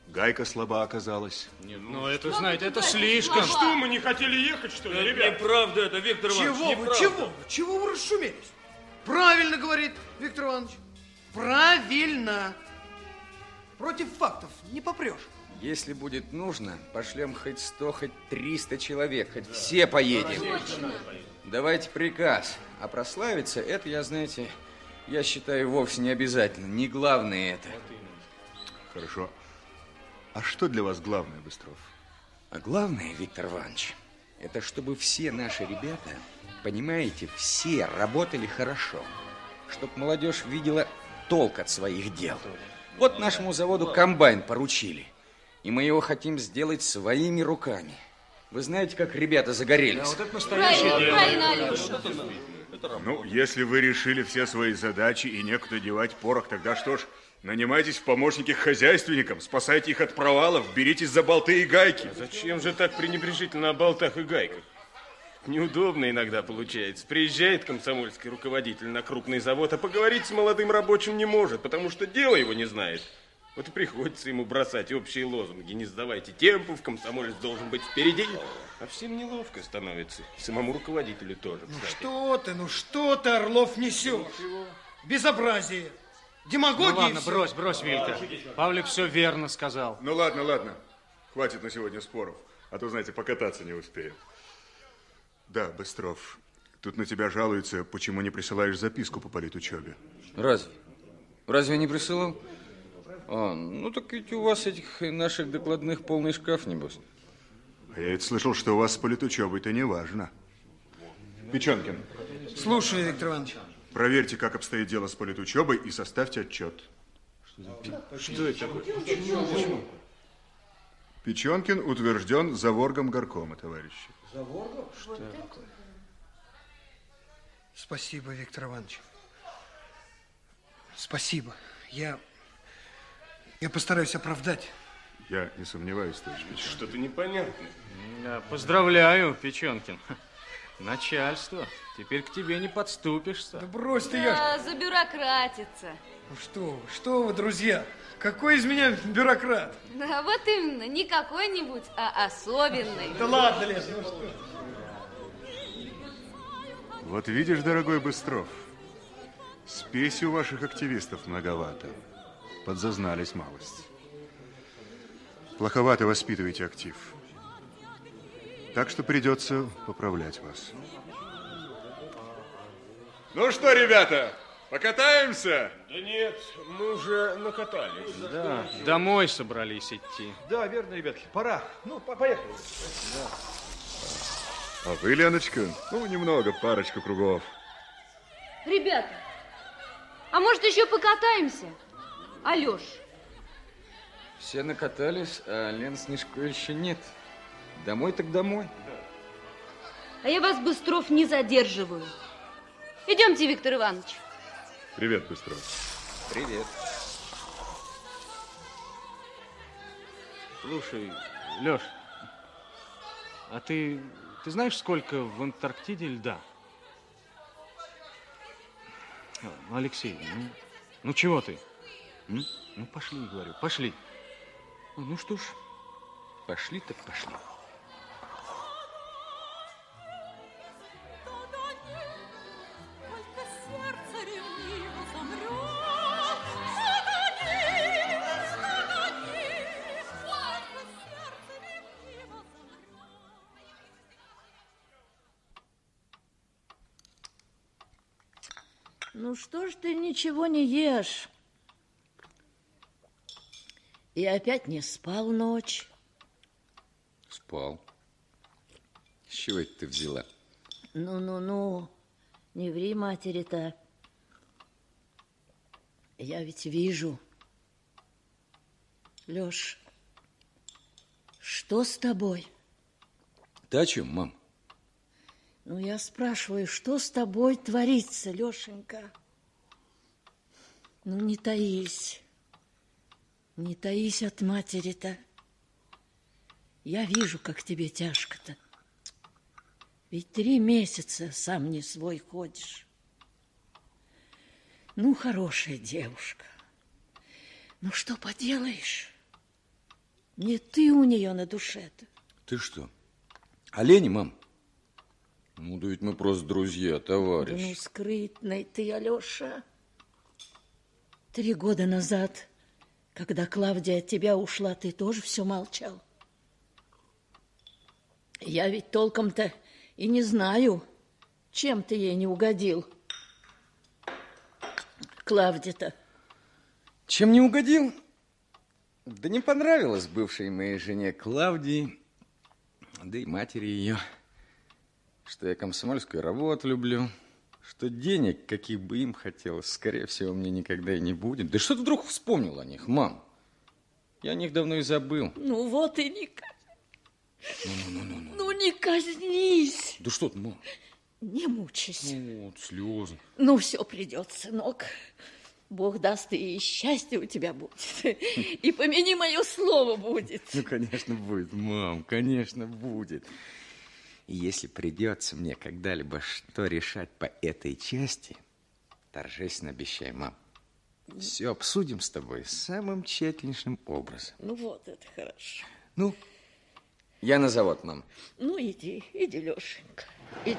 Гайка слаба оказалась. Ну, это, знаете, это слишком. Что, мы не хотели ехать, что ли, Это ребят? неправда, это Виктор Иванович, Чего вы, неправда. чего вы, чего вы расшумелись? Правильно говорит Виктор Иванович. Правильно. Против фактов не попрешь. Если будет нужно, пошлем хоть сто, хоть триста человек, хоть все поедем. Давайте приказ. А прославиться, это я, знаете, я считаю вовсе не обязательно. Не главное это. Хорошо. А что для вас главное, Быстров? А главное, Виктор Иванович, это чтобы все наши ребята, понимаете, все работали хорошо. Чтоб молодежь видела толк от своих дел. Вот нашему заводу комбайн поручили. И мы его хотим сделать своими руками. Вы знаете, как ребята загорелись? Правильно, правильно, Алеша. Ну, если вы решили все свои задачи и некуда девать порох, тогда что ж, нанимайтесь в помощники к хозяйственникам, спасайте их от провалов, беритесь за болты и гайки. Зачем же так пренебрежительно о болтах и гайках? Неудобно иногда получается. Приезжает комсомольский руководитель на крупный завод, а поговорить с молодым рабочим не может, потому что дело его не знает. Вот и приходится ему бросать общие лозунги. Не сдавайте темпов, комсомолец должен быть впереди. А всем неловко становится. Самому руководителю тоже, Ну кстати. что ты, ну что ты, Орлов, несешь? Безобразие. Демагогия. Ну ладно, всё. брось, брось, Вилька. Павлик все верно сказал. Ну ладно, ладно. Хватит на сегодня споров. А то, знаете, покататься не успеем. Да, Быстров, тут на тебя жалуются, почему не присылаешь записку по политучебе. Разве? Разве не присылал? А, ну так ведь у вас этих наших докладных полный шкаф, небось. А я ведь слышал, что у вас с политучебой-то не важно. Печенкин, Слушай, Виктор Иванович. Проверьте, как обстоит дело с политучебой и составьте отчет. Что это такое? Печенкин утвержден заворгом горкома, товарищи. Что Спасибо, Виктор Иванович. Спасибо. Я... Я постараюсь оправдать. Я не сомневаюсь, товарищ Печенкин. Что-то непонятное. Да, поздравляю, Печенкин. Начальство. Теперь к тебе не подступишься. Да брось ты, Яшка. А, забюрократится. Ну что вы, что вы, друзья? Какой из меня бюрократ? Да, вот именно, не какой-нибудь, а особенный. Да ладно, Лен, ну что? Вот видишь, дорогой Быстров, спеси у ваших активистов многовато. Подзазнались малость. Плоховато воспитываете актив. Так что придется поправлять вас. Ну что, ребята, покатаемся? Да нет, мы уже накатались. Да, домой собрались идти. Да, верно, ребятки, пора. Ну, по- поехали. А вы, Леночка, ну, немного, парочку кругов. Ребята, а может еще покатаемся? Алеш, Все накатались, а Лен Снежко еще нет. Домой так домой. а я вас, Быстров, не задерживаю. Идемте, Виктор Иванович. Привет, Быстров. Привет. Слушай, Леш, а ты, ты знаешь, сколько в Антарктиде льда? Ну, Алексей, ну, ну чего ты? М? Ну, пошли, говорю, пошли. Ну что ж, пошли так пошли. Что ж ты ничего не ешь? И опять не спал ночь. Спал. С чего это ты взяла? Ну-ну-ну, не ври матери-то. Я ведь вижу. Лёш, что с тобой? Ты о чем, мам? Ну, я спрашиваю, что с тобой творится, Лешенька? Ну, не таись. Не таись от матери-то. Я вижу, как тебе тяжко-то. Ведь три месяца сам не свой ходишь. Ну, хорошая девушка. Ну, что поделаешь? Не ты у нее на душе-то. Ты что, олени, мам? Ну, да ведь мы просто друзья, товарищ. Да ну, скрытный ты, Алеша. Три года назад, когда Клавдия от тебя ушла, ты тоже все молчал. Я ведь толком-то и не знаю, чем ты ей не угодил. Клавдия-то. Чем не угодил? Да не понравилось бывшей моей жене Клавдии, да и матери ее, что я комсомольскую работу люблю, что денег, каких бы им хотелось, скорее всего, мне никогда и не будет. Да что ты вдруг вспомнил о них, мам? Я о них давно и забыл. Ну вот и не Ну, ну, ну, ну. Ну не казнись. Да что ты, мам? Не мучайся. Ну, вот, слезы. Ну, все придет, сынок. Бог даст, и счастье у тебя будет. [LAUGHS] И помяни мое слово будет. Ну, конечно, будет, мам, конечно, будет. И если придется мне когда-либо что решать по этой части, торжественно обещай, мам, все обсудим с тобой самым тщательнейшим образом. Ну, вот это хорошо. Ну, я на завод, мам. Ну, иди, иди, Лешенька, иди.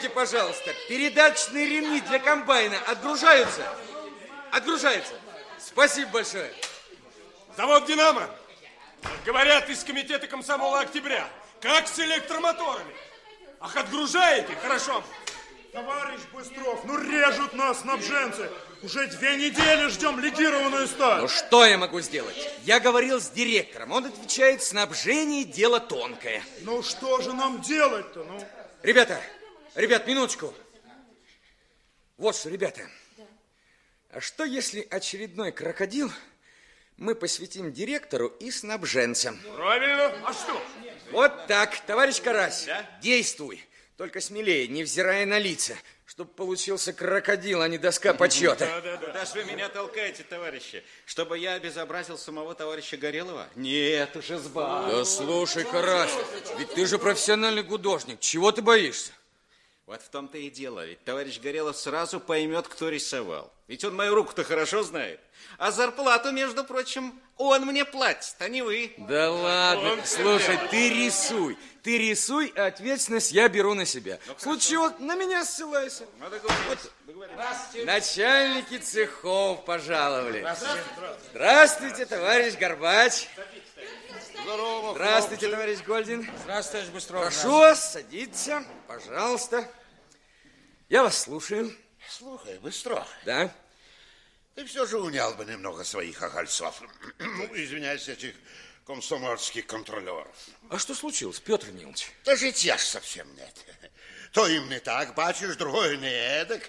Скажите, пожалуйста, передаточные ремни для комбайна отгружаются? Отгружаются. Спасибо большое. Завод «Динамо». Говорят из комитета комсомола «Октября». Как с электромоторами? Ах, отгружаете? Хорошо. Товарищ Быстров, ну режут нас снабженцы. Уже две недели ждем легированную сталь. Ну что я могу сделать? Я говорил с директором. Он отвечает, снабжение дело тонкое. Ну что же нам делать-то? Ну? Ребята, ребят, минуточку. Вот что, ребята. А что, если очередной крокодил мы посвятим директору и снабженцам? Правильно. А что? Вот так, товарищ Карась, действуй. Только смелее, невзирая на лица, чтобы получился крокодил, а не доска почета. Куда ж вы меня толкаете, товарищи? Чтобы я обезобразил самого товарища Горелого? Нет уж, изба. Да слушай, Карась, ведь ты же профессиональный художник, чего ты боишься? Вот в том-то и дело. Ведь товарищ Горелов сразу поймет, кто рисовал. Ведь он мою руку-то хорошо знает. А зарплату, между прочим, он мне платит, а не вы. Да ладно, Он слушай, тебя. ты рисуй. Ты рисуй, а ответственность я беру на себя. В случае вот на меня ссылайся. Начальники цехов пожаловали. Здравствуйте, товарищ Горбач. Здорово. Здравствуйте, товарищ Гольдин. Здравствуйте, товарищ Быстров. Прошу вас, садиться, пожалуйста. Я вас слушаю. Слухай, Быстро, Да? ты все же унял бы немного своих огольцов. Ну, извиняюсь, этих комсомольских контролеров. А что случилось, Петр Нилович? Да житья ж совсем нет. То им не так, бачишь, другое не эдак.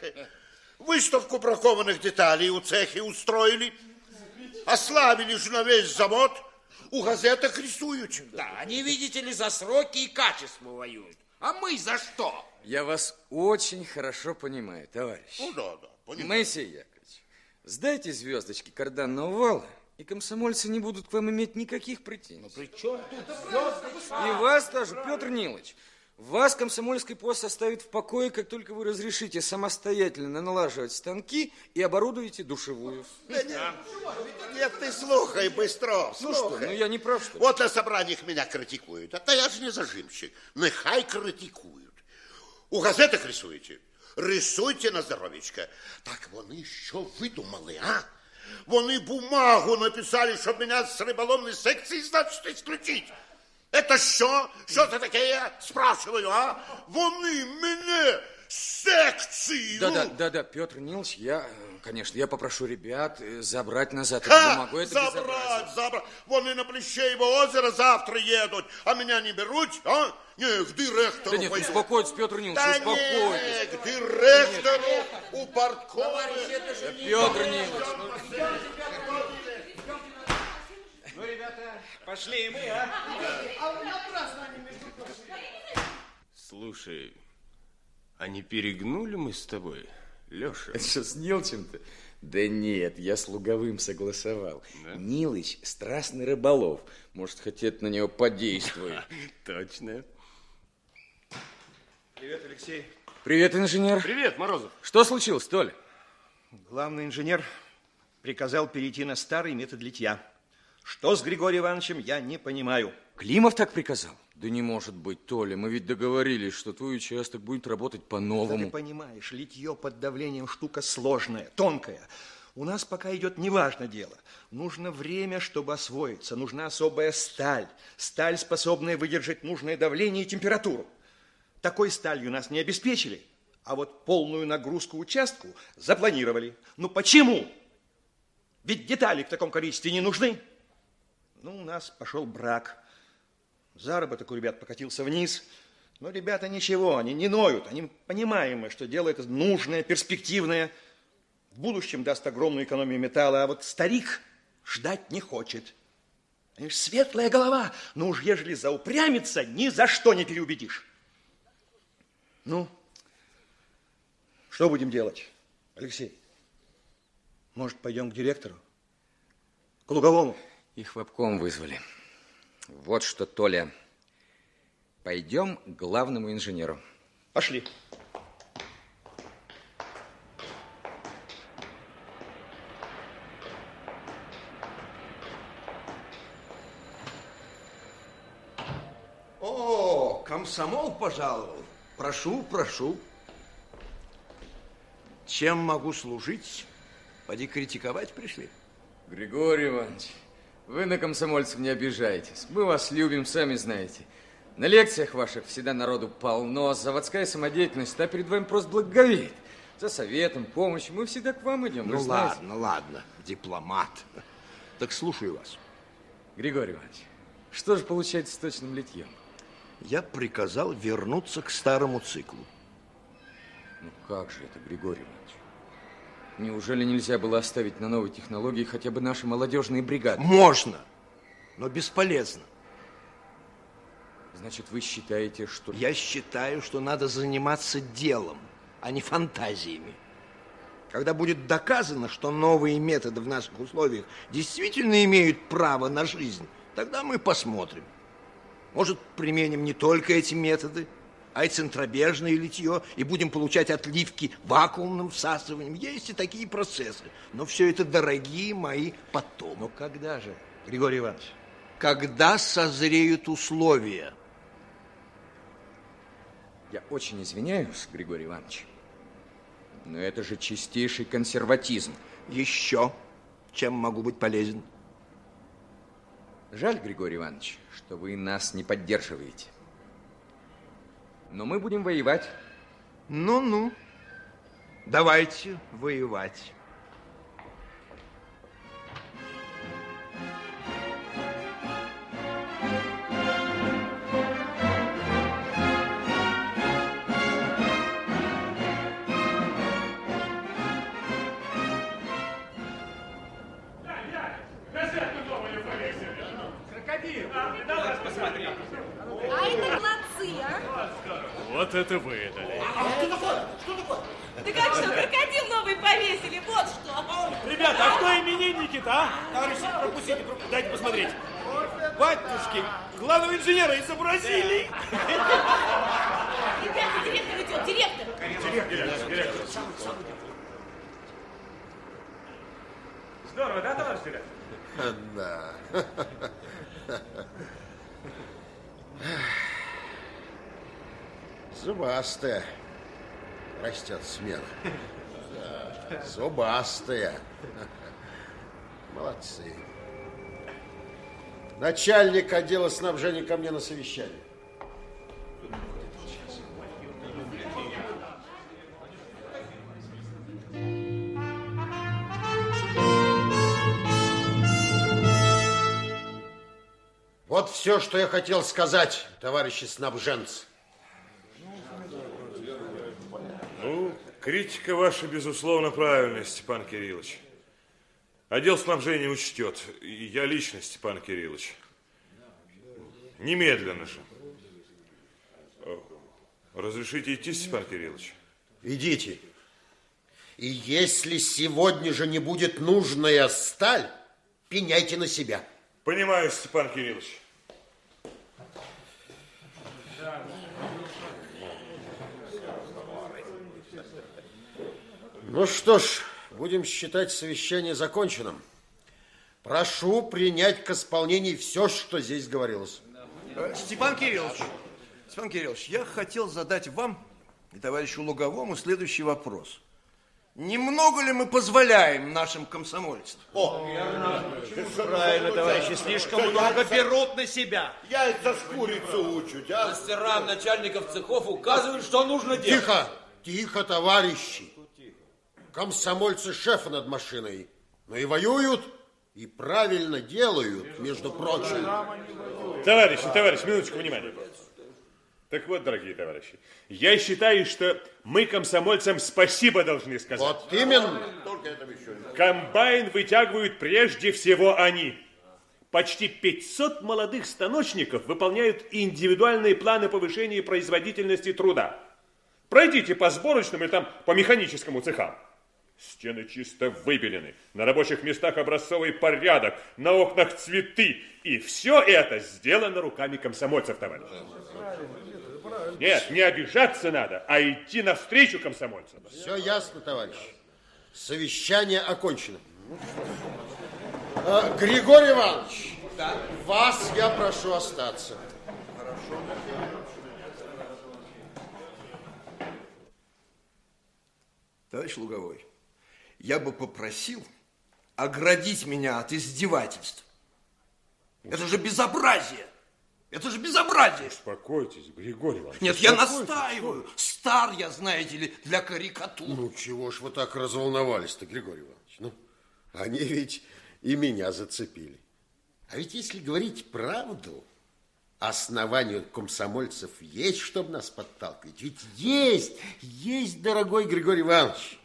Выставку бракованных деталей у цехи устроили. Ославили же на весь завод. У газетах рисуют. Да, они, видите ли, за сроки и качество воюют. А мы за что? Я вас очень хорошо понимаю, товарищ. Ну да, да, понимаю. Моисей Яковлевич, сдайте звездочки карданного вала, и комсомольцы не будут к вам иметь никаких претензий. Ну при чем тут И вас тоже, Петр Нилович. Вас комсомольский пост оставит в покое, как только вы разрешите самостоятельно налаживать станки и оборудуете душевую. Да нет, нет, ты слухай, Быстров, Ну что, слухай. ну я не прав, что ли? Вот на собраниях меня критикуют. А то я же не зажимщик. Нехай критикуют. У газетах рисуєте? Рисуйте на здоров'ячка. Так вони що видумали, а? Вони бумагу написали, щоб мене з риболовної секції, значить, исключить. Это що? Що це таке, я спрашиваю, а? Вони мене з секції. Да, ну. да, да, да, Петр Нилович, я, э, конечно, я попрошу ребят э, забрать назад эту Ха! бумагу. Это забрать, безобразие. забрать. Вони на Плещеєво озеро завтра едут, а меня не беруть, а? Не, к директору Да нет, пойду. успокойтесь, Петр Нилович, Да успокойтесь. не, к директору у парткома. Петр Нилович, Ну, ребята, пошли и мы, а? Слушай, а не перегнули мы с тобой, Леша? Это что, с Нилчем-то? Да нет, я с Луговым согласовал. Нилыч – страстный рыболов. Может, хотят на него подействовать. [LAUGHS] Точно. Привет, Алексей. Привет, инженер. Привет, Морозов. Что случилось, Толя? Главный инженер приказал перейти на старый метод литья. Что с Григорием Ивановичем, я не понимаю. Климов так приказал? Да не может быть, Толя. Мы ведь договорились, что твой участок будет работать Да ты по-новому. понимаешь, литье под давлением штука сложная, тонкая. У нас пока идет неважно дело. Нужно время, чтобы освоиться. Нужна особая сталь. Сталь, способная выдержать нужное давление и температуру. Такой сталью нас не обеспечили. А вот полную нагрузку участку запланировали. Ну почему? Ведь детали в таком количестве не нужны. Ну, у нас пошел брак. Заработок у ребят покатился вниз. Но ребята ничего, они не ноют. Они понимаемы, что дело это нужное, перспективное. В будущем даст огромную экономию металла. А вот старик ждать не хочет. Они ж светлая голова. Но уж ежели заупрямится, ни за что не переубедишь. Ну, что будем делать, Алексей? Может, пойдем к директору? К Луговому? Их в обком вызвали. Вот что, Толя. Пойдем к главному инженеру. Пошли. О, комсомол пожаловал. Прошу, прошу. Чем могу служить? Поди критиковать пришли? Григорий Иванович, вы на комсомольцев не обижайтесь. Мы вас любим, сами знаете. На лекциях ваших всегда народу полно, заводская самодеятельность, а перед вами просто благоговеет. За советом, помощью мы всегда к вам идем, Ну же знаете. ладно, ладно, дипломат. Так слушаю вас. Григорий Иванович, что же получается с точным литьем? Я приказал вернуться к старому циклу. Ну как же это, Григорий Иванович? Неужели нельзя было оставить на новой технологии хотя бы наши молодежные бригады? Можно, но бесполезно. Значит, вы считаете, что... Я считаю, что надо заниматься делом, а не фантазиями. Когда будет доказано, что новые методы в наших условиях действительно имеют право на жизнь, тогда мы посмотрим. Может, применим не только эти методы, а и центробежное литье, и будем получать отливки вакуумным всасыванием. Есть и такие процессы. Но все это, дорогие мои, потом. Но когда же, Григорий Иванович? Когда созреют условия. Я очень извиняюсь, Григорий Иванович, но это же чистейший консерватизм. Еще чем могу быть полезен? Жаль, Григорий Иванович, что вы нас не поддерживаете. Но мы будем воевать. Ну-ну, давайте воевать. Вот это выдали. Да как что, крокодил новый повесили, вот что. Ребята, а кто именинники-то, а? Товарищи, пропустите, пропустите, дайте посмотреть. Батюшки, главного инженера изобразили. Ребята, директор идет, директор. Директор, директор. Здорово, да, товарищ директор? Да. Зубастая. растет смело. Зубастая. Молодцы. Начальник отдела снабжения ко мне на совещание. Вот все, что я хотел сказать, товарищи снабженцы. Ну, критика ваша, безусловно, правильная, Степан Кириллович. Отдел снабжения учтет. И я лично, Степан Кириллович. Немедленно же. Разрешите идти, Степан Кириллович? Идите. И если сегодня же не будет нужная сталь, пеняйте на себя. Понимаю, Степан Кириллович. Ну что ж, будем считать совещание законченным. Прошу принять к исполнению все, что здесь говорилось. Степан Кириллович, Степан Кириллович, я хотел задать вам и товарищу Луговому следующий вопрос. Немного ли мы позволяем нашим комсомольцам? О, правильно, товарищи, слишком много берут на себя. Яйца с курицу учат, а? Мастерам начальников цехов указывают, что нужно делать. Тихо, тихо, товарищи. Комсомольцы шефа над машиной. Но и воюют, и правильно делают, между прочим. Товарищи, товарищ, минуточку внимания. Так вот, дорогие товарищи, я считаю, что мы комсомольцам спасибо должны сказать. Вот именно. Комбайн вытягивают прежде всего они. Почти 500 молодых станочников выполняют индивидуальные планы повышения производительности труда. Пройдите по сборочным или там по механическому цехам. Стены чисто выбелены, на рабочих местах образцовый порядок, на окнах цветы. И все это сделано руками комсомольцев, товарищи. Нет, не обижаться надо, а идти навстречу комсомольцам. Все ясно, товарищ. Совещание окончено. А, Григорий Иванович, Да. вас я прошу остаться. Хорошо. Товарищ Луговой, я бы попросил оградить меня от издевательств. Это же безобразие. Это же безобразие. Успокойтесь, Григорий Иванович. Нет, я настаиваю. Стар я, знаете ли, для карикатур. Ну, чего ж вы так разволновались-то, Григорий Иванович? Ну, они ведь и меня зацепили. А ведь если говорить правду, основанию комсомольцев есть, чтобы нас подталкивать. Ведь есть, есть, дорогой Григорий Иванович.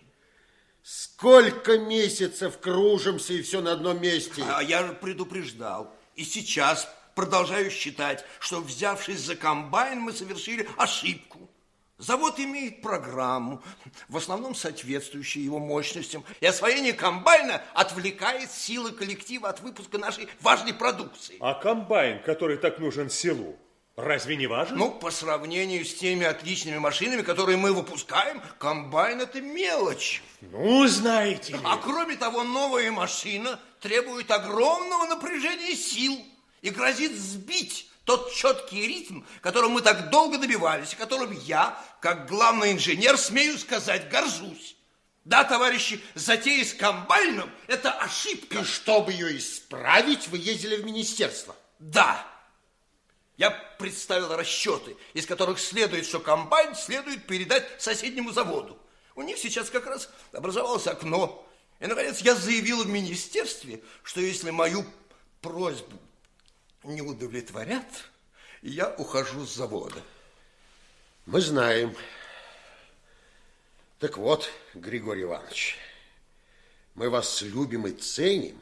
Сколько месяцев кружимся и все на одном месте. А я же предупреждал. И сейчас продолжаю считать, что, взявшись за комбайн, мы совершили ошибку. Завод имеет программу, в основном соответствующую его мощностям, и освоение комбайна отвлекает силы коллектива от выпуска нашей важной продукции. А комбайн, который так нужен селу, разве не важен? Ну, по сравнению с теми отличными машинами, которые мы выпускаем, комбайн это мелочь. Ну, знаете ли. А кроме того, новая машина требует огромного напряжения сил и грозит сбить тот четкий ритм, которым мы так долго добивались, и которым я, как главный инженер, смею сказать, горжусь. Да, товарищи, затея с комбайном – это ошибка. И чтобы ее исправить, вы ездили в министерство. Да. Я представил расчеты, из которых следует, что комбайн следует передать соседнему заводу. У них сейчас как раз образовалось окно. И, наконец, я заявил в министерстве, что если мою просьбу не удовлетворят, я ухожу с завода. Мы знаем. Так вот, Григорий Иванович, мы вас любим и ценим,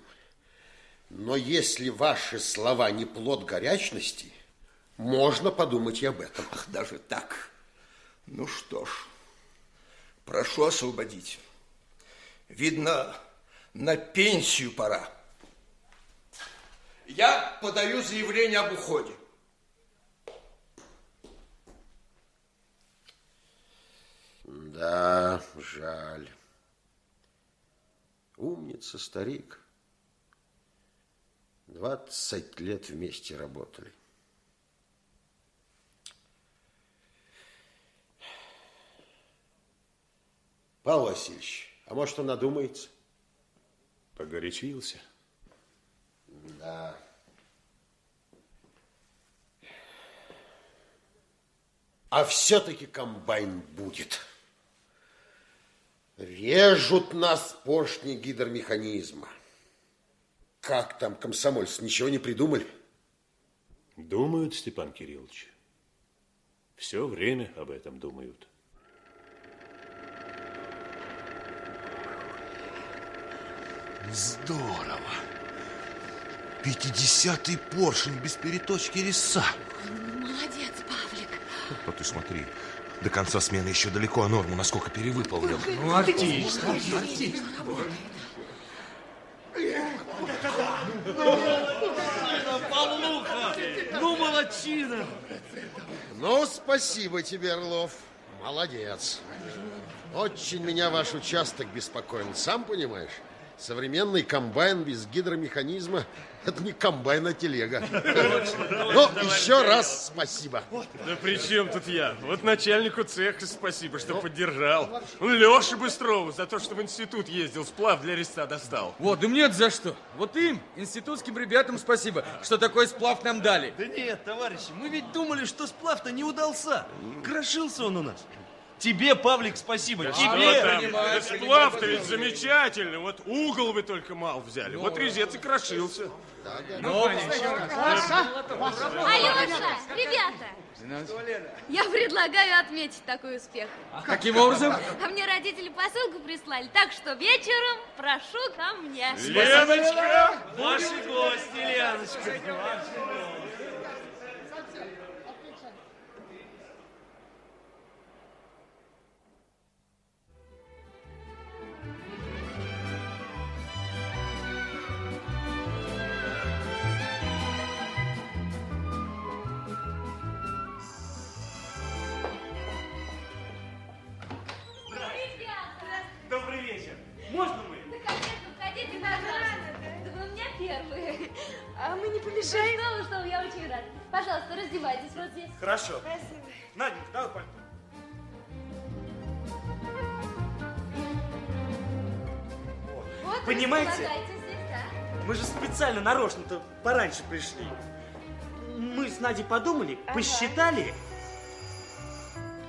но если ваши слова не плод горячности, можно подумать и об этом. Ах, даже так? Ну что ж, прошу освободить. Видно, на пенсию пора. Я подаю заявление об уходе. Да, жаль. Умница, старик. Двадцать лет вместе работали. Павел Васильевич, а может, он надумается? Погорячился. Да. А все-таки комбайн будет. Режут нас поршни гидромеханизма. Как там, комсомольцы, ничего не придумали? Думают, Степан Кириллович. Все время об этом думают. Здорово. Пятидесятый поршень без переточки реса. Молодец, Павлик. Ну ты смотри, до конца смены еще далеко, а норму насколько перевыполнил. Ну, артист, артист. Павлуха, ну молодчина. Ну, спасибо тебе, Орлов. Молодец. Очень меня ваш участок беспокоит, сам понимаешь? Современный комбайн без гидромеханизма – это не комбайн, а телега. [LAUGHS] Ну, еще раз спасибо. Да при чем тут я? Вот начальнику цеха спасибо, что поддержал. Леше Быстрову за то, что в институт ездил, сплав для реста достал. Вот, и мне за что? Вот им, институтским ребятам спасибо, что такой сплав нам дали. Да нет, товарищи, мы ведь думали, что сплав-то не удался. Крошился он у нас. Тебе, Павлик, спасибо. Да Тебе. что там? Сплав-то ведь замечательный. Вот угол вы только мал взяли. Вот резец и крошился. Ну, Алеша, ребята, я предлагаю отметить такой успех. Каким образом? А мне родители посылку прислали, так что вечером прошу ко мне. Леночка! Ваши гости, Леночка. Добрый Пожалуйста, раздевайтесь вот здесь. Хорошо. Спасибо. Наденька, давай пальто. Вот, Понимаете? располагайтесь здесь, да. Мы же специально нарочно-то пораньше пришли. Мы с Надей подумали, Ага. посчитали.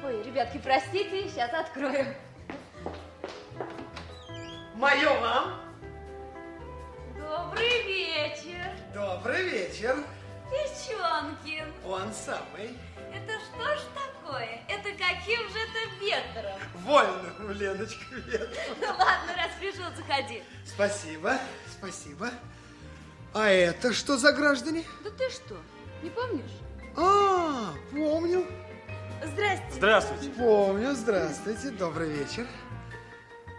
Ой, ребятки, простите, сейчас открою. Мое вам. Добрый вечер, Добрый вечер. Печенкин. Он самый. Это что ж такое? Это каким же это ветром? Вольно, Леночка, ветром. [LAUGHS] Ну ладно, раз пришел, заходи. Спасибо, спасибо. А это что за граждане? Да ты что, не помнишь? А, помню. Здрасте. Здравствуйте. Помню, здравствуйте, добрый вечер.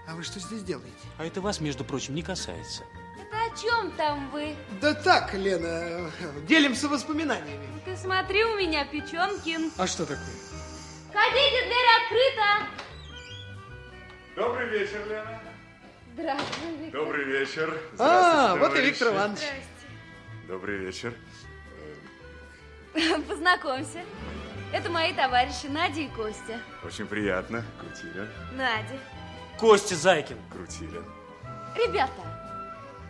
А вы что здесь делаете? А это вас, между прочим, не касается. О чем там вы? Да так, Лена, делимся воспоминаниями. Ты смотри, у меня Печенкин. А что такое? Ходите, дверь открыта. Добрый вечер, Лена. Здравствуй, Виктор. Добрый вечер. А, Здравствуйте, вот и. Виктор Иванович. Добрый вечер. [LAUGHS] Познакомься. Это мои товарищи Надя и Костя. Очень приятно. Крутилин. Надя. Костя Зайкин. Крутилин. Ребята,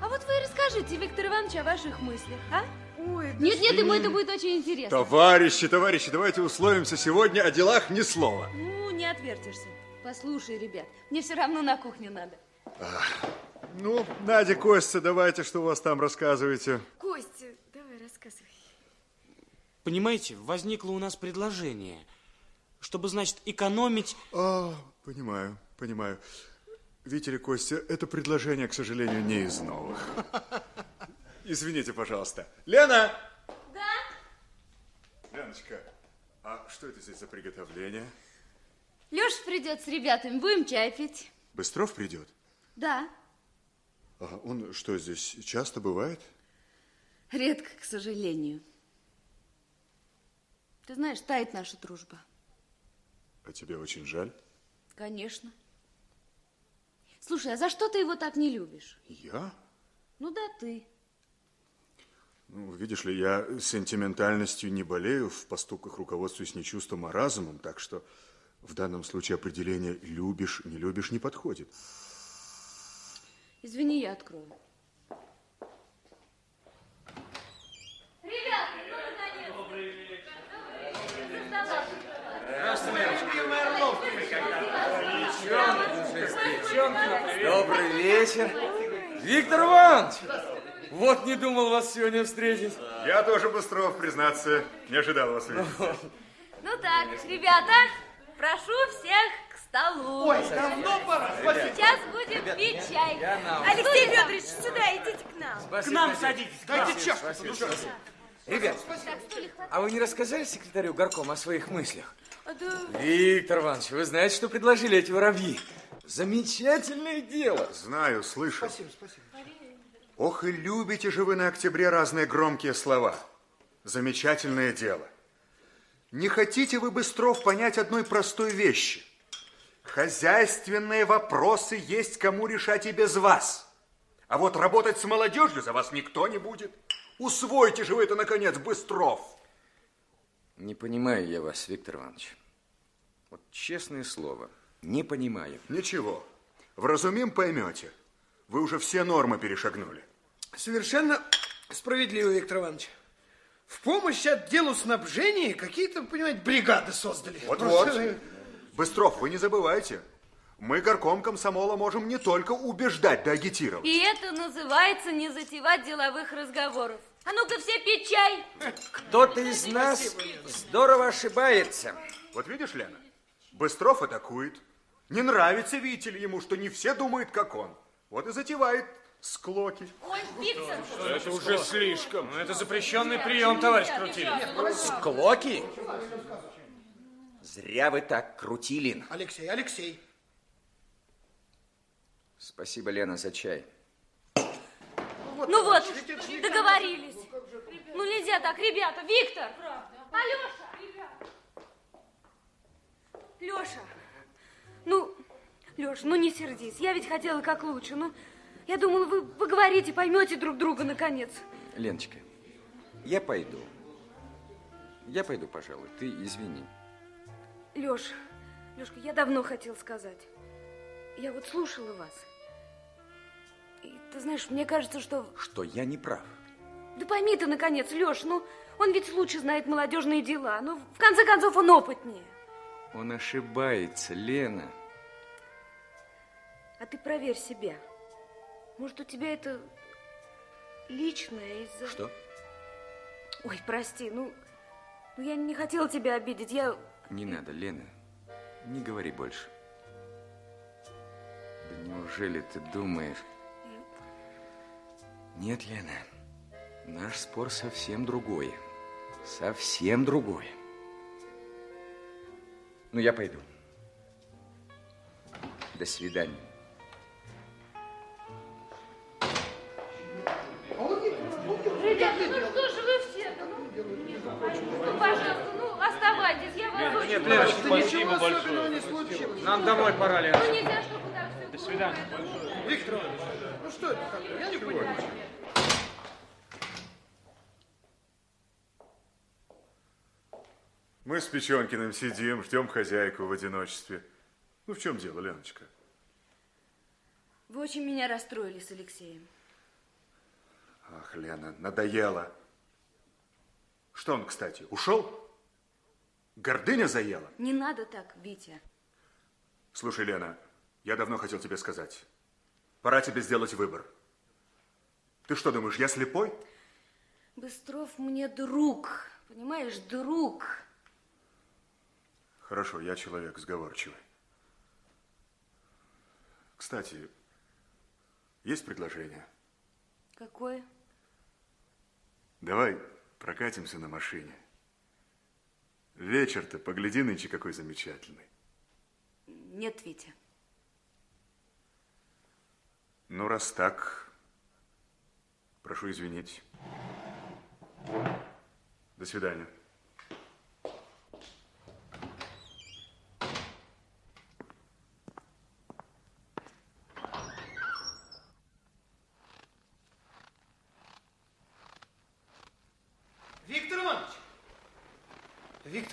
а вот вы расскажите Виктор Иванович о ваших мыслях, а? Ой, да Нет, нет, ему это будет очень интересно. Товарищи, товарищи, давайте условимся сегодня о делах ни слова. Ну, не отвертишься. Послушай, ребят, мне все равно на кухню надо. Ну, Надя, Костя, давайте, что у вас там рассказываете. Костя, давай рассказывай. Понимаете, возникло у нас предложение, чтобы, значит, экономить... А, понимаю, понимаю. Ли, Костя, это предложение, к сожалению, не из новых. [LAUGHS] Извините, пожалуйста. Лена! Да? Леночка, а что это здесь за приготовление? Леша придет с ребятами, будем чай пить. Быстров придет? Да, Ага, он что, здесь часто бывает? редко, к сожалению. Ты знаешь, тает наша дружба. А тебе очень жаль? Конечно. Слушай, а за что ты его так не любишь? Я? Ну да, ты. Ну, видишь ли, я сентиментальностью не болею, в поступках руководствуюсь не чувством, а разумом, так что В данном случае определение «любишь», «не любишь» не подходит. Извини, я открою. Добрый вечер. Виктор Иванович! Вот не думал вас сегодня встретить. Я тоже, Быстров, признаться, не ожидал вас видеть. Ну так, ребята, прошу всех к столу. Ой, давно пора. Спасибо. Сейчас будем пить чай. Алексей Федорович, сюда, идите к нам. Спасибо, К нам садитесь. Дайте спасибо. Ребят, а вы не рассказали секретарю Горком о своих мыслях? А, да. Виктор Иванович, вы знаете, что предложили эти воробьи? Замечательное дело. Знаю, слышал. Спасибо, спасибо. Ох, и любите же вы на октябре разные громкие слова. Замечательное дело. Не хотите вы, Быстров, понять одной простой вещи? Хозяйственные вопросы есть кому решать и без вас. А вот работать с молодежью за вас никто не будет. Усвойте же вы это, наконец, Быстров. Не понимаю я вас, Виктор Иванович. Вот честное слово, не понимаю. Ничего, вразумим поймете. Вы уже все нормы перешагнули. Совершенно справедливо, Виктор Иванович. В помощь отделу снабжения какие-то, понимаете, бригады создали. Вот-вот. Просто- Быстров, вы не забывайте. Мы горком комсомола можем не только убеждать да агитировать. И это называется не затевать деловых разговоров. А ну-ка все пить чай. Кто-то из нас здорово ошибается. Вот видишь, Лена, Быстров атакует. Не нравится, видите ли, ему, что не все думают, как он. Вот и затевает склоки. Ой, пицца. Это уже слишком. Это запрещенный прием, товарищ Крутилин. Склоки? Зря вы так, Крутилин. Алексей, Алексей. Спасибо, Лена, за чай. Ну вот, договорились. Ну нельзя так, ребята. Виктор. Алеша. Леша. Ну, Леш, ну не сердись. Я ведь хотела как лучше. Ну, я думала, вы поговорите, поймете друг друга наконец. Леночка, я пойду. Я пойду, пожалуй. Ты извини. Леш, Лешка, я давно хотел сказать. Я вот слушала вас. И ты знаешь, мне кажется, что... Что я не прав. Да пойми ты, наконец, Леш, ну, он ведь лучше знает молодежные дела. Ну, в конце концов, он опытнее. Он ошибается, Лена. А ты проверь себя. Может, у тебя это личное из-за... Что? Ой, прости, ну, ну, я не хотела тебя обидеть. Я... Не надо, Лена. Не говори больше. Да неужели ты думаешь... Нет, Лена. Наш спор совсем другой. Совсем другой. Ну, я пойду. До свидания. Ребята, ну что же вы все? Ну, ну, пожалуйста, ну, оставайтесь. Я вас очень нет. Леночка, спасибо большое. не случилось. Нам домой пора, Ну, Леночка. нельзя, чтобы так все До свидания. Виктор Иванович, ну что это такое? Я не понимаю. Мы с Печенкиным сидим, ждем хозяйку в одиночестве. Ну, в чем дело, Леночка? Вы очень меня расстроили с Алексеем. Ах, Лена, надоело. Что он, кстати, ушел? Гордыня заела? Не надо так, Витя. Слушай, Лена, я давно хотел тебе сказать. Пора тебе сделать выбор. Ты что думаешь, я слепой? Быстров мне друг, понимаешь, друг. Хорошо, я человек сговорчивый. Кстати, есть предложение? Какое? Давай прокатимся на машине. Вечер-то, погляди нынче, какой замечательный. Нет, Витя. Ну, раз так, прошу извинить. До свидания.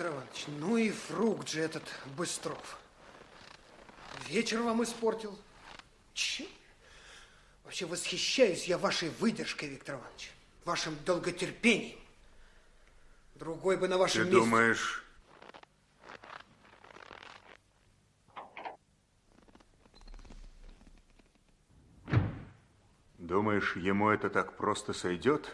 Виктор Иванович! Ну и фрукт же этот Быстров. Вечер вам испортил. Че? Вообще восхищаюсь я вашей выдержкой, Виктор Иванович, вашим долготерпением. Другой бы на вашем Ты месте... думаешь... Думаешь, ему это так просто сойдет?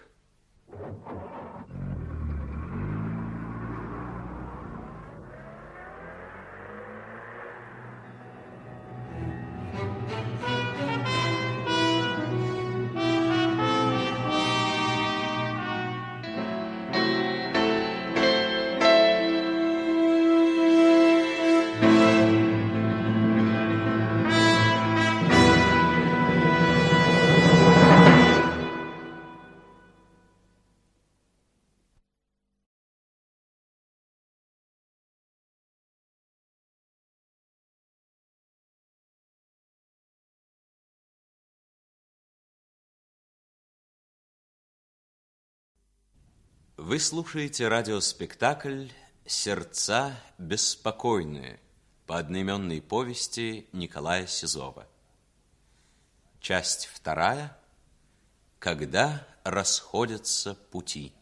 Вы слушаете радиоспектакль «Сердца беспокойные» по одноименной повести Николая Сизова. Часть вторая. Когда расходятся пути.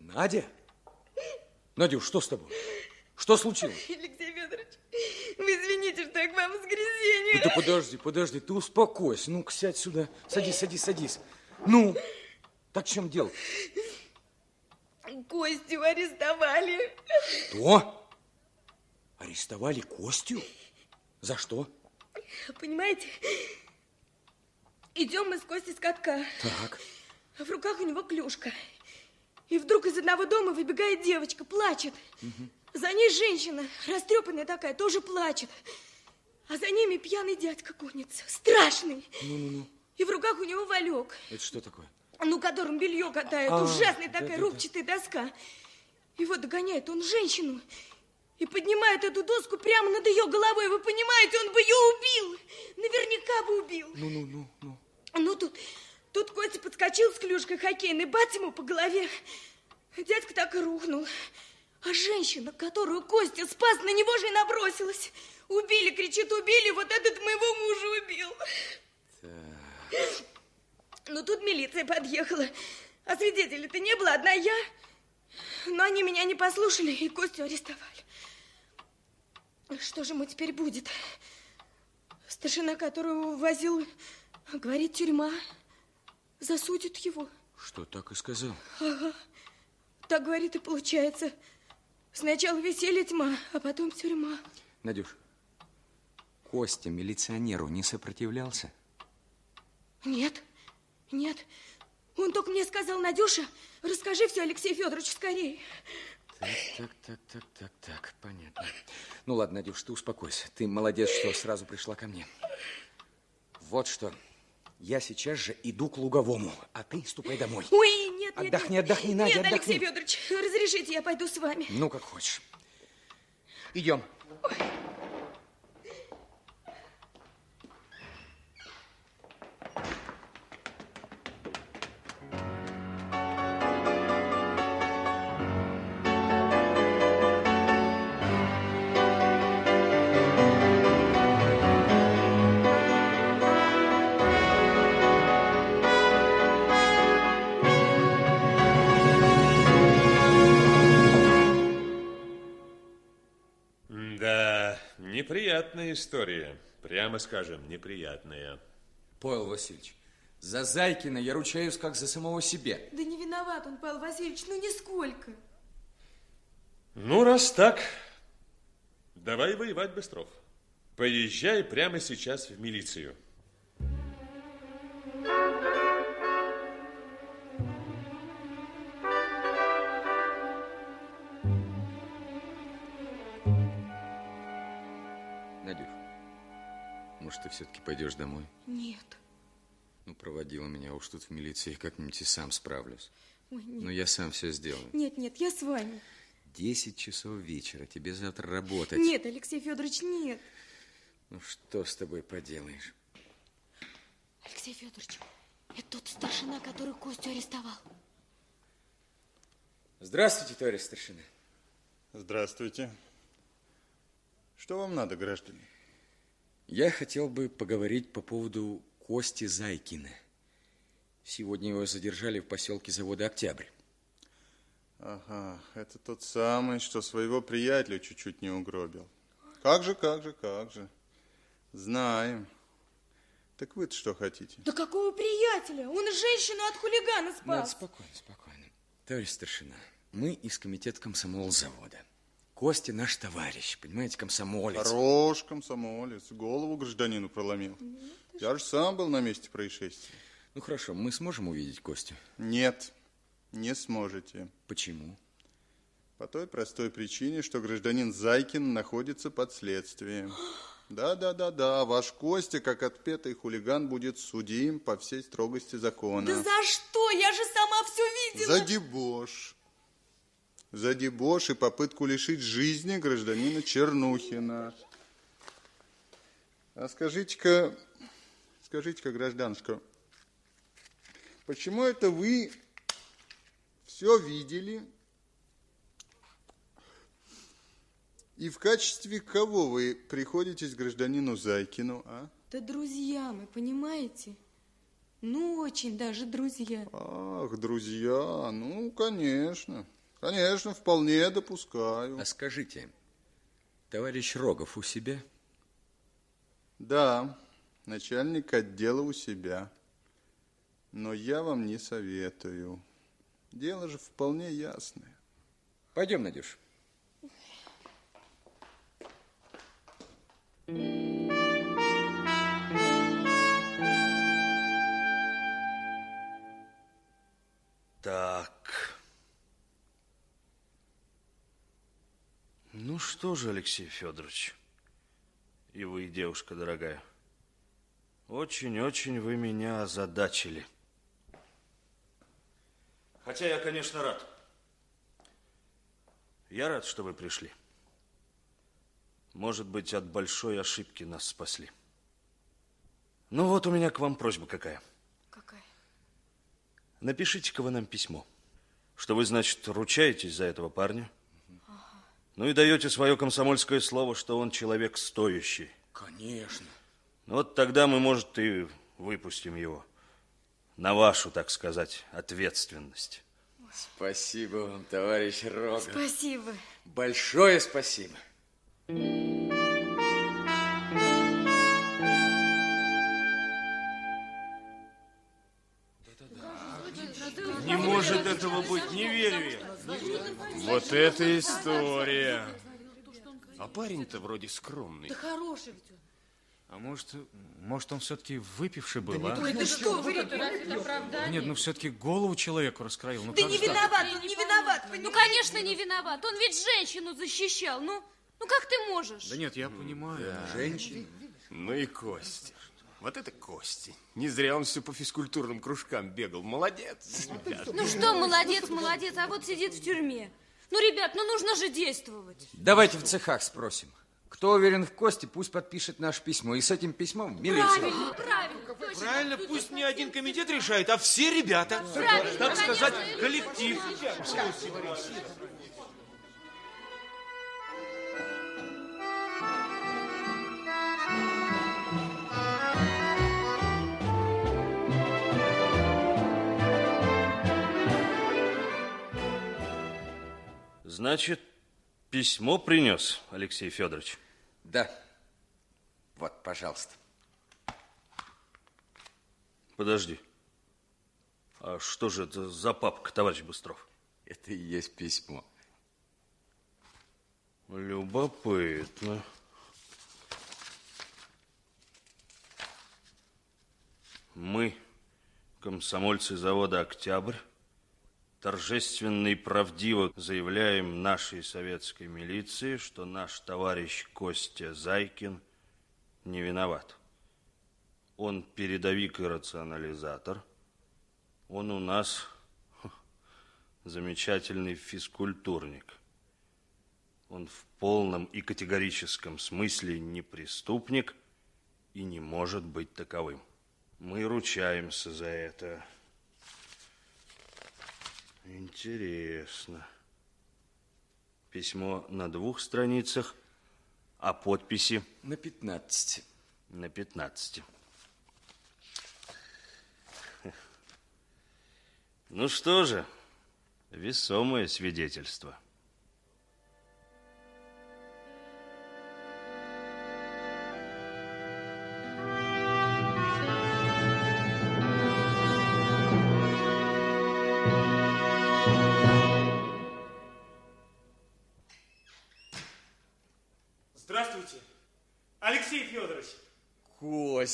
Надя? Надюш, что с тобой? Что случилось? [LAUGHS] Алексей Федорович, вы извините, что я к вам с грязенью. Да ты подожди, подожди, ты успокойся. Ну-ка, сядь сюда. Садись, садись, садись. Ну, так в чем дело? Костю арестовали. Что? Арестовали Костю? За что? Понимаете, идем мы с Костей с катка. Так. А в руках у него клюшка. И вдруг из одного дома выбегает девочка, плачет. За ней женщина, растрепанная такая, тоже плачет. А за ними пьяный дядька гонится, страшный. Ну-ну-ну. И в руках у него валек, Это что такое? ну, которым белье катают. А, Ужасная такая да-да-да. рубчатая доска. И вот догоняет он женщину и поднимает эту доску прямо над ее головой. Вы понимаете, он бы ее убил. Наверняка бы убил. Ну-ну-ну. ну. Ну, тут, тут Костя подскочил с клюшкой хоккейной, бац ему по голове. Дядька так и рухнул. А женщина, которую Костя спас, на него же и набросилась. Убили, кричит, убили, вот этот моего мужа убил. Ну, тут милиция подъехала. А свидетелей-то не было, одна я. Но они меня не послушали и Костю арестовали. Что же ему теперь будет? Старшина, которого возил, говорит, тюрьма. Засудит его. Что, так и сказал? Ага. Так говорит и получается. Сначала веселье тьма, а потом тюрьма. Надюш, Костя милиционеру не сопротивлялся? Нет, нет. Он только мне сказал, Надюша, расскажи все Алексею Федоровичу скорее. Так, так, так, так, так, так, понятно. Ну ладно, Надюш, ты успокойся. Ты молодец, что сразу пришла ко мне. Вот что. Я сейчас же иду к Луговому, а ты ступай домой. Ой, нет, нет, Отдохни, нет. отдохни, Надя, Нет, отдохни. Алексей Федорович, разрешите, я пойду с вами. Ну, как хочешь. Идем. Да, неприятная история. Прямо скажем, неприятная. Павел Васильевич, за Зайкина я ручаюсь как за самого себя. Да не виноват он, Павел Васильевич, ну нисколько. Ну, раз так, давай воевать, Быстров. Поезжай прямо сейчас в милицию. Ты все-таки пойдешь домой? Нет. Ну, проводила меня уж тут в милиции, как-нибудь и сам справлюсь. Ой, нет. Ну, я сам все сделаю. Нет, нет, я с вами. Десять часов вечера, тебе завтра работать. Нет, Алексей Федорович, нет. Ну, что с тобой поделаешь? Алексей Федорович, это тот старшина, который Костю арестовал. Здравствуйте, товарищ старшина. Здравствуйте. Что вам надо, граждане? Я хотел бы поговорить по поводу Кости Зайкина. Сегодня его задержали в поселке завода «Октябрь». Ага, это тот самый, что своего приятеля чуть-чуть не угробил. Как же, как же, как же. Знаем. Так вы-то что хотите? Да какого приятеля? Он женщину от хулигана спас. Надо спокойно, спокойно. Товарищ старшина, мы из комитета комсомол завода. Костя наш товарищ, понимаете, комсомолец. Хорош комсомолец, голову гражданину проломил. Я же сам был на месте происшествия. Ну хорошо, мы сможем увидеть Костю? Нет, не сможете. Почему? По той простой причине, что гражданин Зайкин находится под следствием. [GASPS] Да, да, да, да, ваш Костя, как отпетый хулиган, будет судим по всей строгости закона. Да за что? Я же сама все видела. За дебош. За дебош и попытку лишить жизни гражданина Чернухина. А скажите-ка, скажите-ка, гражданушка, почему это вы все видели, И в качестве кого вы приходитесь гражданину Зайкину, а? Да друзья мы, понимаете? Ну, очень даже друзья. Ах, друзья, ну, конечно. Конечно, вполне допускаю. А скажите, товарищ Рогов у себя? Да, начальник отдела у себя. Но я вам не советую. Дело же вполне ясное. Пойдем, Надюш. Так. Ну что же, Алексей Федорович, и вы, девушка дорогая, очень-очень вы меня озадачили. Хотя я, конечно, рад. Я рад, что вы пришли. Может быть, от большой ошибки нас спасли. Ну вот у меня к вам просьба какая. Какая? Напишите-ка вы нам письмо, что вы, значит, ручаетесь за этого парня. Ну и даете свое комсомольское слово, что он человек стоящий. Конечно. Ну вот тогда мы, может, и выпустим его. На вашу, так сказать, ответственность. Спасибо вам, товарищ Рогов. Спасибо. Большое спасибо. Не может этого быть, не верю я. Вот это история. А парень-то вроде скромный. Да хороший ведь он. А может, может он все-таки выпивший был, а? Ой, да что вы, это Да Нет, ну все-таки голову человеку раскроил. Ну, Ты не виноват, он не виноват, Ну, конечно, не виноват. Он ведь женщину защищал. Ну, ну как ты можешь? Да нет, я понимаю. Женщина. Ну и Костя. Вот это Кости. Не зря он все по физкультурным кружкам бегал. Молодец. ребята. [LAUGHS] Ну что, молодец, молодец, а вот сидит в тюрьме. Ну, ребят, ну нужно же действовать. Давайте в цехах спросим. Кто уверен в Косте, пусть подпишет наше письмо. И с этим письмом в милицию. Правильно, правильно. точно. Правильно, пусть не один комитет решает, а все ребята. Правильно, так сказать, коллектив. Значит, письмо принес Алексей Федорович. Да. Вот, пожалуйста. Подожди. А что же это за папка, товарищ Быстров? Это и есть письмо. Любопытно. Мы, комсомольцы завода «Октябрь», торжественно и правдиво заявляем нашей советской милиции, что наш товарищ Костя Зайкин не виноват. Он передовик и рационализатор. Он у нас [LAUGHS] замечательный физкультурник. Он в полном и категорическом смысле не преступник – и не может быть таковым. Мы ручаемся за это. Интересно. Письмо на двух страницах, а подписи? На 15. На 15. Ну что же, весомое свидетельство.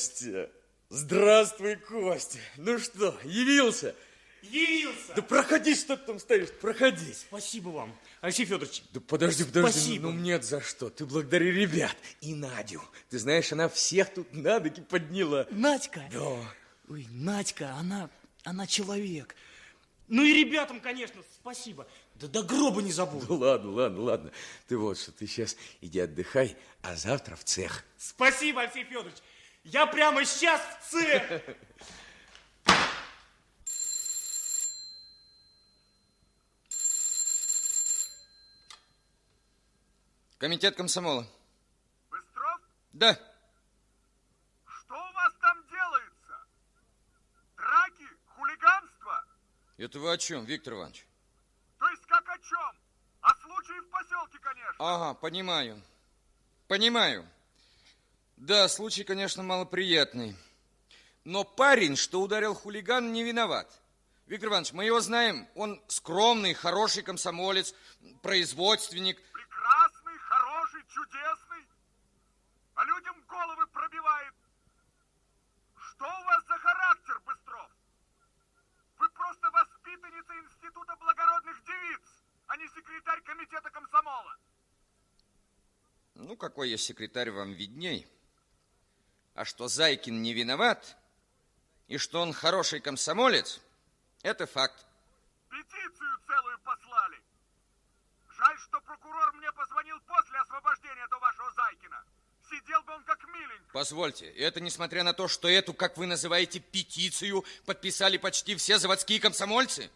Костя. Здравствуй, Костя. Ну что, явился? Явился. Да проходи, что ты там стоишь, проходи. Спасибо вам, Алексей Федорович. Да подожди, подожди. Спасибо. Ну, нет за что. Ты благодари ребят. И Надю. Ты знаешь, она всех тут на ноги подняла. Надька? Да. Ой, Надька, она, она человек. Ну и ребятам, конечно, спасибо. Да до гроба не забуду. Ну ладно, ладно, ладно. Ты вот что, ты сейчас иди отдыхай, а завтра в цех. Спасибо, Алексей Федорович. Я прямо сейчас в цех. Комитет комсомола. Быстров? Да. Что у вас там делается? Драки? Хулиганство? Это вы о чем, Виктор Иванович? То есть как о чем? О случае в поселке, конечно. Ага, понимаю. Понимаю. Да, случай, конечно, малоприятный. Но парень, что ударил хулиган, не виноват. Виктор Иванович, мы его знаем. Он скромный, хороший комсомолец, производственник. Прекрасный, хороший, чудесный. А людям головы пробивает. Что у вас за характер, Быстров? Вы просто воспитанница Института благородных девиц, а не секретарь комитета комсомола. Ну, какой я секретарь, вам видней. А что Зайкин не виноват, и что он хороший комсомолец, это факт. Петицию целую послали. Жаль, что прокурор мне позвонил после освобождения этого вашего Зайкина. Сидел бы он как миленький. Позвольте, это несмотря на то, что эту, как вы называете, петицию подписали почти все заводские комсомольцы?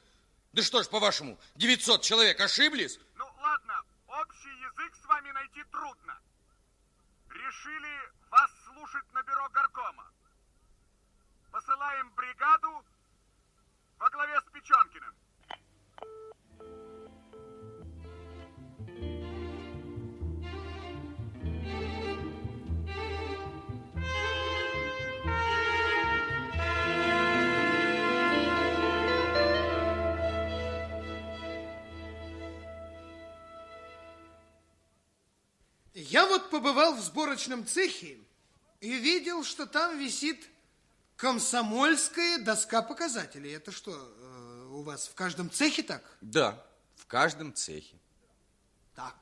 Да что ж, по-вашему, 900 человек ошиблись? Ну, ладно, общий язык с вами найти трудно. Решили слушать на бюро горкома. Посылаем бригаду во главе с Печенкиным. Я вот побывал в сборочном цехе и видел, что там висит комсомольская доска показателей. Это что, э, у вас в каждом цехе так? Да, в каждом цехе. Так.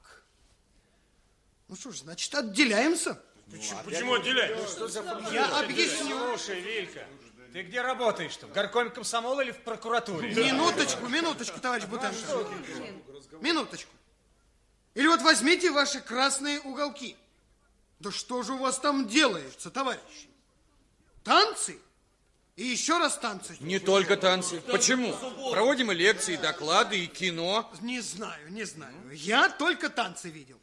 Ну что ж, значит, отделяемся. Почему, почему отделяем? Я объясню. Слушай, Вилька, ты где работаешь-то? В горкоме комсомола или в прокуратуре? Минуточку, минуточку, товарищ Бутенко. Минуточку. Или вот возьмите ваши красные уголки. Да что же у вас там делается, товарищи? Танцы? И еще раз танцы. Не только танцы. Почему? Проводим и лекции, и доклады, и кино. Не знаю, не знаю. Я только танцы видел.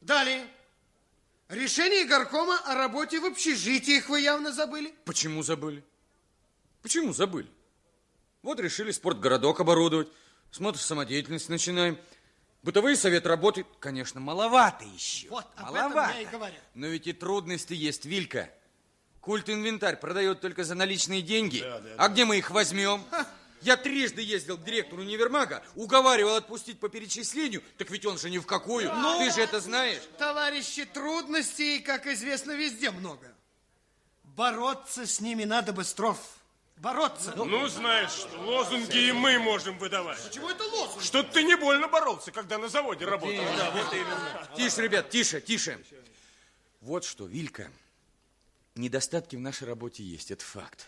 Далее. Решение горкома о работе в общежитиях вы явно забыли. Почему забыли? Почему забыли? Вот решили спортгородок оборудовать. Смотр самодеятельность начинаем. Бытовые совет работы, конечно, маловато еще. Вот, об маловато. этом я и говорю. Но ведь и трудности есть, Вилька. Культ-инвентарь продает только за наличные деньги. а где мы их возьмем? Я трижды ездил к директору универмага, уговаривал отпустить по перечислению, так ведь он же ни в какую. Ну, Ты же это знаешь. Товарищи, трудностей, как известно, везде много. Бороться с ними надо, Быстров. Бороться. Ну, знаешь, лозунги и мы можем выдавать. Почему это лозунг? Что ты не больно боролся, когда на заводе работал. Да, вот именно. Тише, ребят, тише, тише. Вот что, Вилька, недостатки в нашей работе есть, это факт.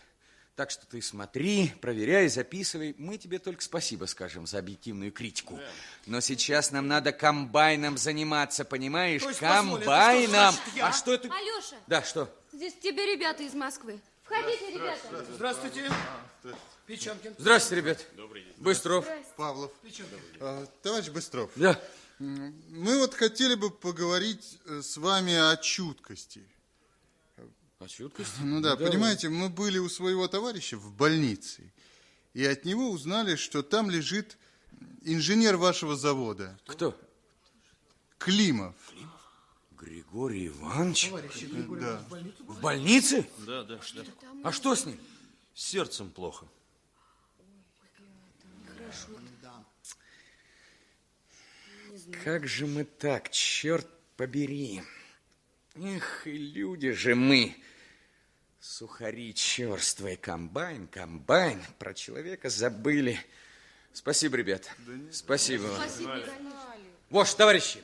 Так что ты смотри, проверяй, записывай. Мы тебе только спасибо скажем за объективную критику. Но сейчас нам надо комбайном заниматься, понимаешь? То есть, позволь, это комбайном. что, значит, я? а что это? Алеша, Да, что? здесь тебе ребята из Москвы. Входите, ребята. Здравствуйте. Печенкин. Здравствуйте, ребят. Добрый день. Быстров. Павлов. А, товарищ Быстров. Да. Мы вот хотели бы поговорить э, с вами о чуткости. О чуткости? Ну да, Давай. понимаете, мы были у своего товарища в больнице, и от него узнали, что там лежит инженер вашего завода. Кто? Климов. Григорий Иванович? Да. В больнице? Да, да, да. А что с ним? С сердцем плохо. Как же мы так, черт побери. Эх, и люди же мы. Сухари черствые, комбайн, комбайн. Про человека забыли. Спасибо, ребят. Спасибо вам. Спасибо, Вот, что, товарищи,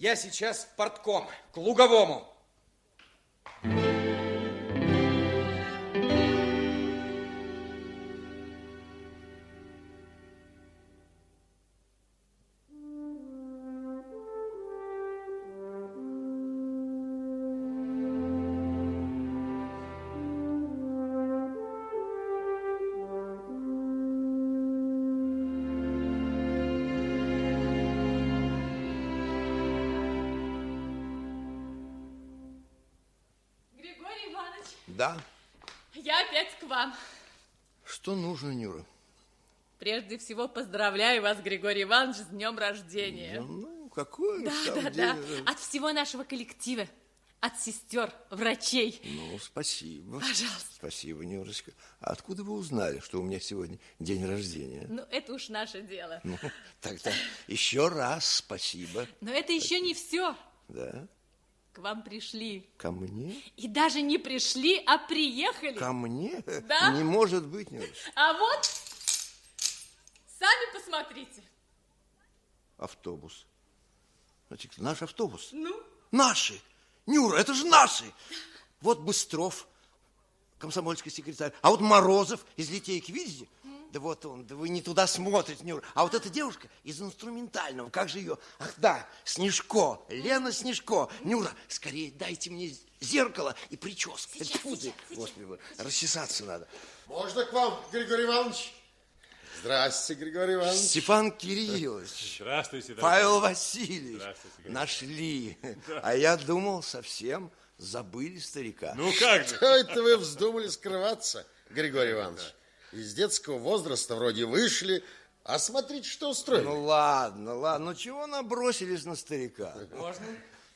я сейчас в портком, к Луговому. Прежде всего поздравляю вас, Григорий Иванович, с днем рождения. Ну, какое Да, да, самом да. деле? От всего нашего коллектива, от сестер, врачей. Ну, спасибо. Пожалуйста. Спасибо, Нюрочка. А откуда вы узнали, что у меня сегодня день рождения? Ну, это уж наше дело. Ну, тогда еще раз спасибо. Но это еще не все. Да? К вам пришли. Ко мне? И даже не пришли, а приехали. Ко мне? Да. Не может быть, Нюрочка. А вот, сами посмотрите. Автобус. Значит, наш автобус. Ну? Наши. Нюра, это же наши. Вот Быстров, комсомольский секретарь. А вот Морозов из литейки, видите? Да вот он, да вы не туда смотрите, Нюра. А вот эта девушка из инструментального, как же ее? Ах да, Снежко, Лена Снежко. Нюра, скорее дайте мне зеркало и прическу. Тьфу ты, Господи, вы, расчесаться надо. Можно к вам, Григорий Иванович? Здравствуйте, Григорий Иванович. Степан Кириллович. [LAUGHS] Здравствуйте, дорогой. Павел Васильевич. Здравствуйте, Григорий. Нашли. Да. А я думал, совсем забыли старика. Ну как же? Что это вы вздумали скрываться, Григорий Иванович? Из детского возраста вроде вышли, а смотрите, что устроили. Ну ладно, ладно. Ну чего набросились на старика? Можно?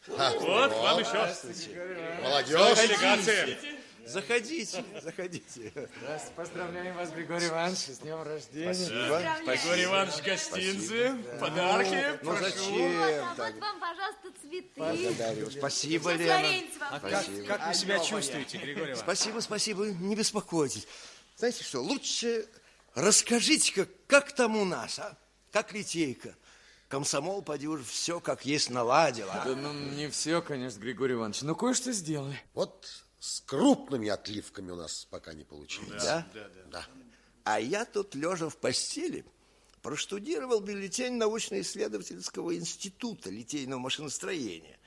Вот, вам еще. Молодежь. Заходите. Заходите, заходите. Здравствуйте, поздравляем вас, Григорий Иванович, с днем рождения. Спасибо. Григорий Иванович, гостинцы, подарки. Ну прошу. зачем Вот, а вот вам, пожалуйста, цветы. Благодарю. Спасибо, Сейчас Лена. А как, Спасибо. как вы себя чувствуете, Григорий Иванович? Спасибо, спасибо, не беспокойтесь. Знаете что, лучше расскажите-ка, как там у нас, а? Как литейка? Комсомол, поди уж, все как есть наладил, а? Да, ну, не все, конечно, Григорий Иванович, но кое-что сделали. Вот с крупными отливками у нас пока не получилось. Да? Да. А я тут, лежа в постели, проштудировал бюллетень научно-исследовательского института литейного машиностроения.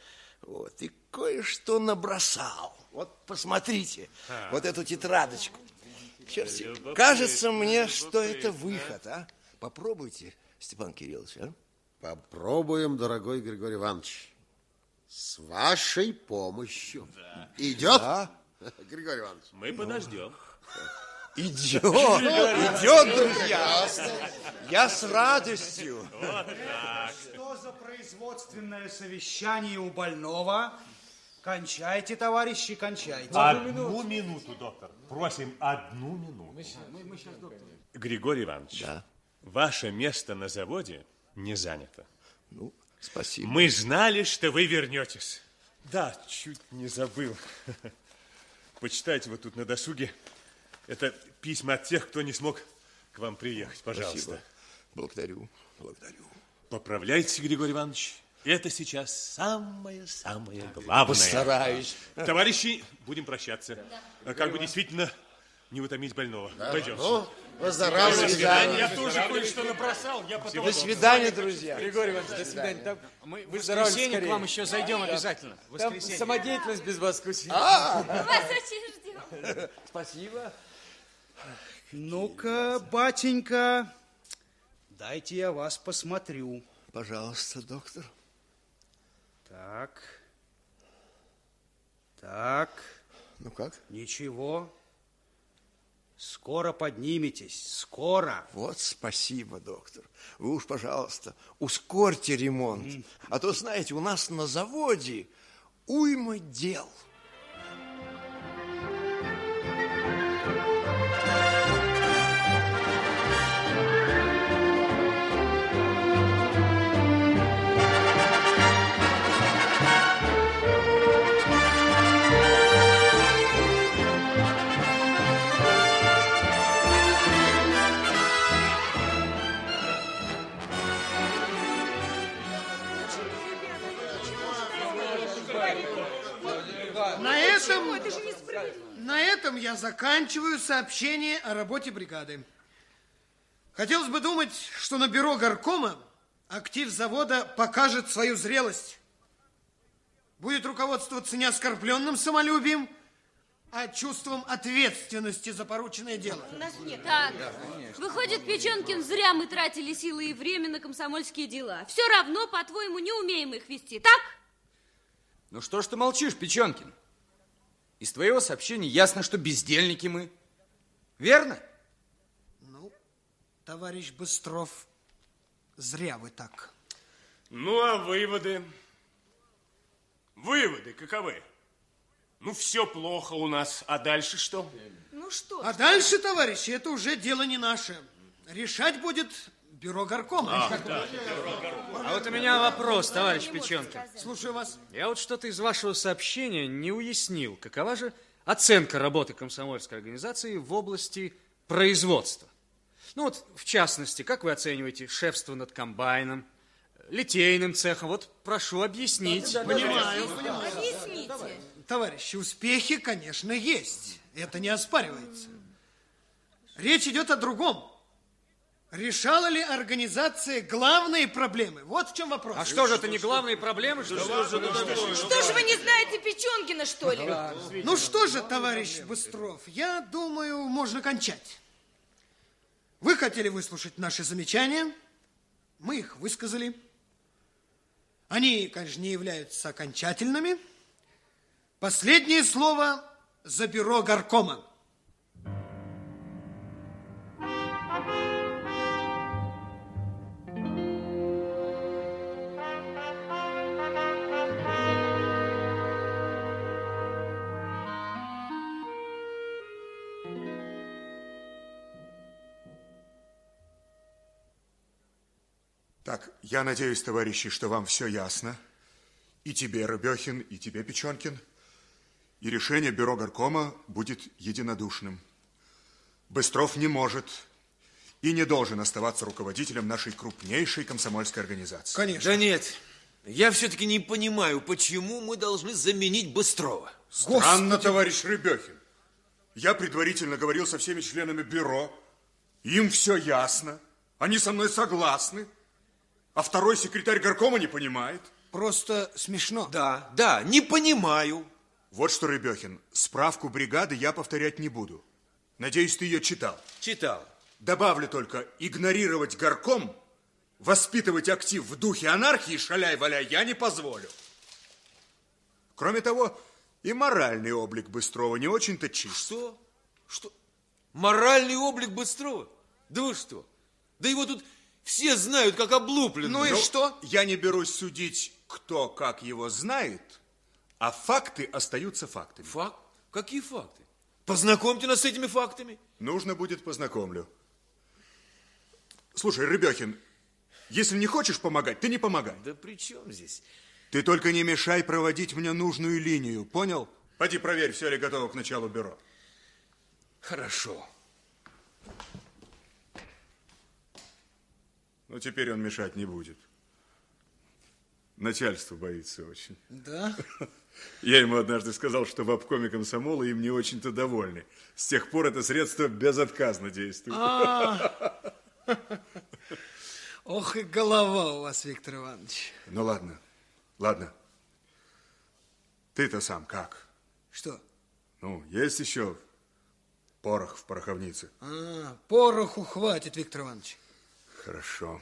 Вот, и кое-что набросал. Вот, посмотрите, А. вот эту тетрадочку. Черт. Любопытно, кажется мне, что это выход, а? Попробуйте, Степан Кириллович, а? Попробуем, дорогой Григорий Иванович. С вашей помощью. Идет? Да. [LAUGHS] Григорий Иванович. Мы подождем. Идет, идет, друзья. Я с радостью. Что за производственное совещание у больного? Кончайте, товарищи, кончайте. Одну минуту, доктор. Просим одну минуту. Григорий Иванович, ваше место на заводе не занято. Ну, спасибо. Мы знали, что вы вернетесь. Да, чуть не забыл. [LAUGHS] Почитайте вот тут на досуге. Это письма от тех, кто не смог к вам приехать, пожалуйста. Спасибо. Благодарю, благодарю. Поправляйте, Григорий Иванович. Это сейчас самое-самое главное. Постараюсь. Товарищи, будем прощаться. А Как бы действительно не утомить больного. Да. Пойдемте. Ну, выздоравливайте. Я тоже кое-что набросал. Я потом... До свидания, друзья. Григорий Иванович, до свидания. Там мы В воскресенье к вам еще зайдем Да. обязательно. Там воскресенье. самодеятельность без воскусия. А! Вас очень ждем. [LAUGHS] Спасибо. Ну-ка, батенька, дайте я вас посмотрю. Пожалуйста, доктор. Так. Так. Ну как? Ничего. Скоро подниметесь, скоро. Вот спасибо, доктор. Вы уж, пожалуйста, ускорьте ремонт. А то, знаете, у нас на заводе уйма дел. Этом я заканчиваю сообщение о работе бригады. Хотелось бы думать, что на бюро горкома актив завода покажет свою зрелость. Будет руководствоваться не оскорбленным самолюбием, а чувством ответственности за порученное дело. У нас нет. Так, выходит, Печенкин, зря мы тратили силы и время на комсомольские дела. Все равно, по-твоему, не умеем их вести, так? Ну что ж ты молчишь, Печенкин? Из твоего сообщения ясно, что бездельники мы. Верно? Ну, товарищ Быстров, зря вы так. Ну, а выводы? Выводы каковы? Ну, все плохо у нас, а дальше что? Ну что? А дальше, товарищи, это уже дело не наше. Решать будет бюро горкома. А вот у меня вопрос, товарищ Печенкин. Слушаю вас. Я вот что-то из вашего сообщения не уяснил. Какова же оценка работы комсомольской организации в области производства? Ну вот, в частности, как вы оцениваете шефство над комбайном, литейным цехом? Вот прошу объяснить. Понимаю, понимаю. Объясните. Товарищи, успехи, конечно, есть. Это не оспаривается. Речь идет о другом. Решала ли организация главные проблемы? Вот в чем вопрос. А что же, это не главные проблемы? Что, Что же вы не знаете Печенкина, что ли? Ну что же, товарищ Быстров, я думаю, можно кончать. Вы хотели выслушать наши замечания, мы их высказали. Они, конечно, не являются окончательными. Последнее слово за бюро горкома. Я надеюсь, товарищи, что вам все ясно. И тебе, Рыбехин, и тебе, Печенкин. И решение бюро горкома будет единодушным. Быстров не может и не должен оставаться руководителем нашей крупнейшей комсомольской организации. Конечно. Да нет, я все-таки не понимаю, почему мы должны заменить Быстрова. Странно, товарищ Рыбехин. Я предварительно говорил со всеми членами бюро. Им все ясно. Они со мной согласны. А второй секретарь горкома не понимает. Просто смешно. Да, да, не понимаю. Вот что, Рыбехин, справку бригады я повторять не буду. Надеюсь, ты ее читал. Читал. Добавлю только, игнорировать горком, воспитывать актив в духе анархии, шаляй-валяй, я не позволю. Кроме того, и моральный облик Быстрова не очень-то чист. Что? Что? Моральный облик Быстрова? Да вы что? Да его тут все знают, как облупленного. что? Я не берусь судить, кто как его знает, а факты остаются фактами. Факт? Какие факты? Познакомьте нас с этими фактами. Нужно будет познакомлю. Слушай, Рыбехин, если не хочешь помогать, ты не помогай. Да при чем здесь? Ты только не мешай проводить мне нужную линию, понял? Пойди проверь, все ли готово к началу бюро. Хорошо. Но теперь он мешать не будет. Начальство боится очень. Да? [LAUGHS] Я ему однажды сказал, что в обкоме комсомола им не очень-то довольны. С тех пор это средство безотказно действует. А. [LAUGHS] Ох и голова у вас, Виктор Иванович. Ну ладно, ладно. Ты-то сам как? Что? Ну, есть еще порох в пороховнице? А, пороху хватит, Виктор Иванович. Хорошо.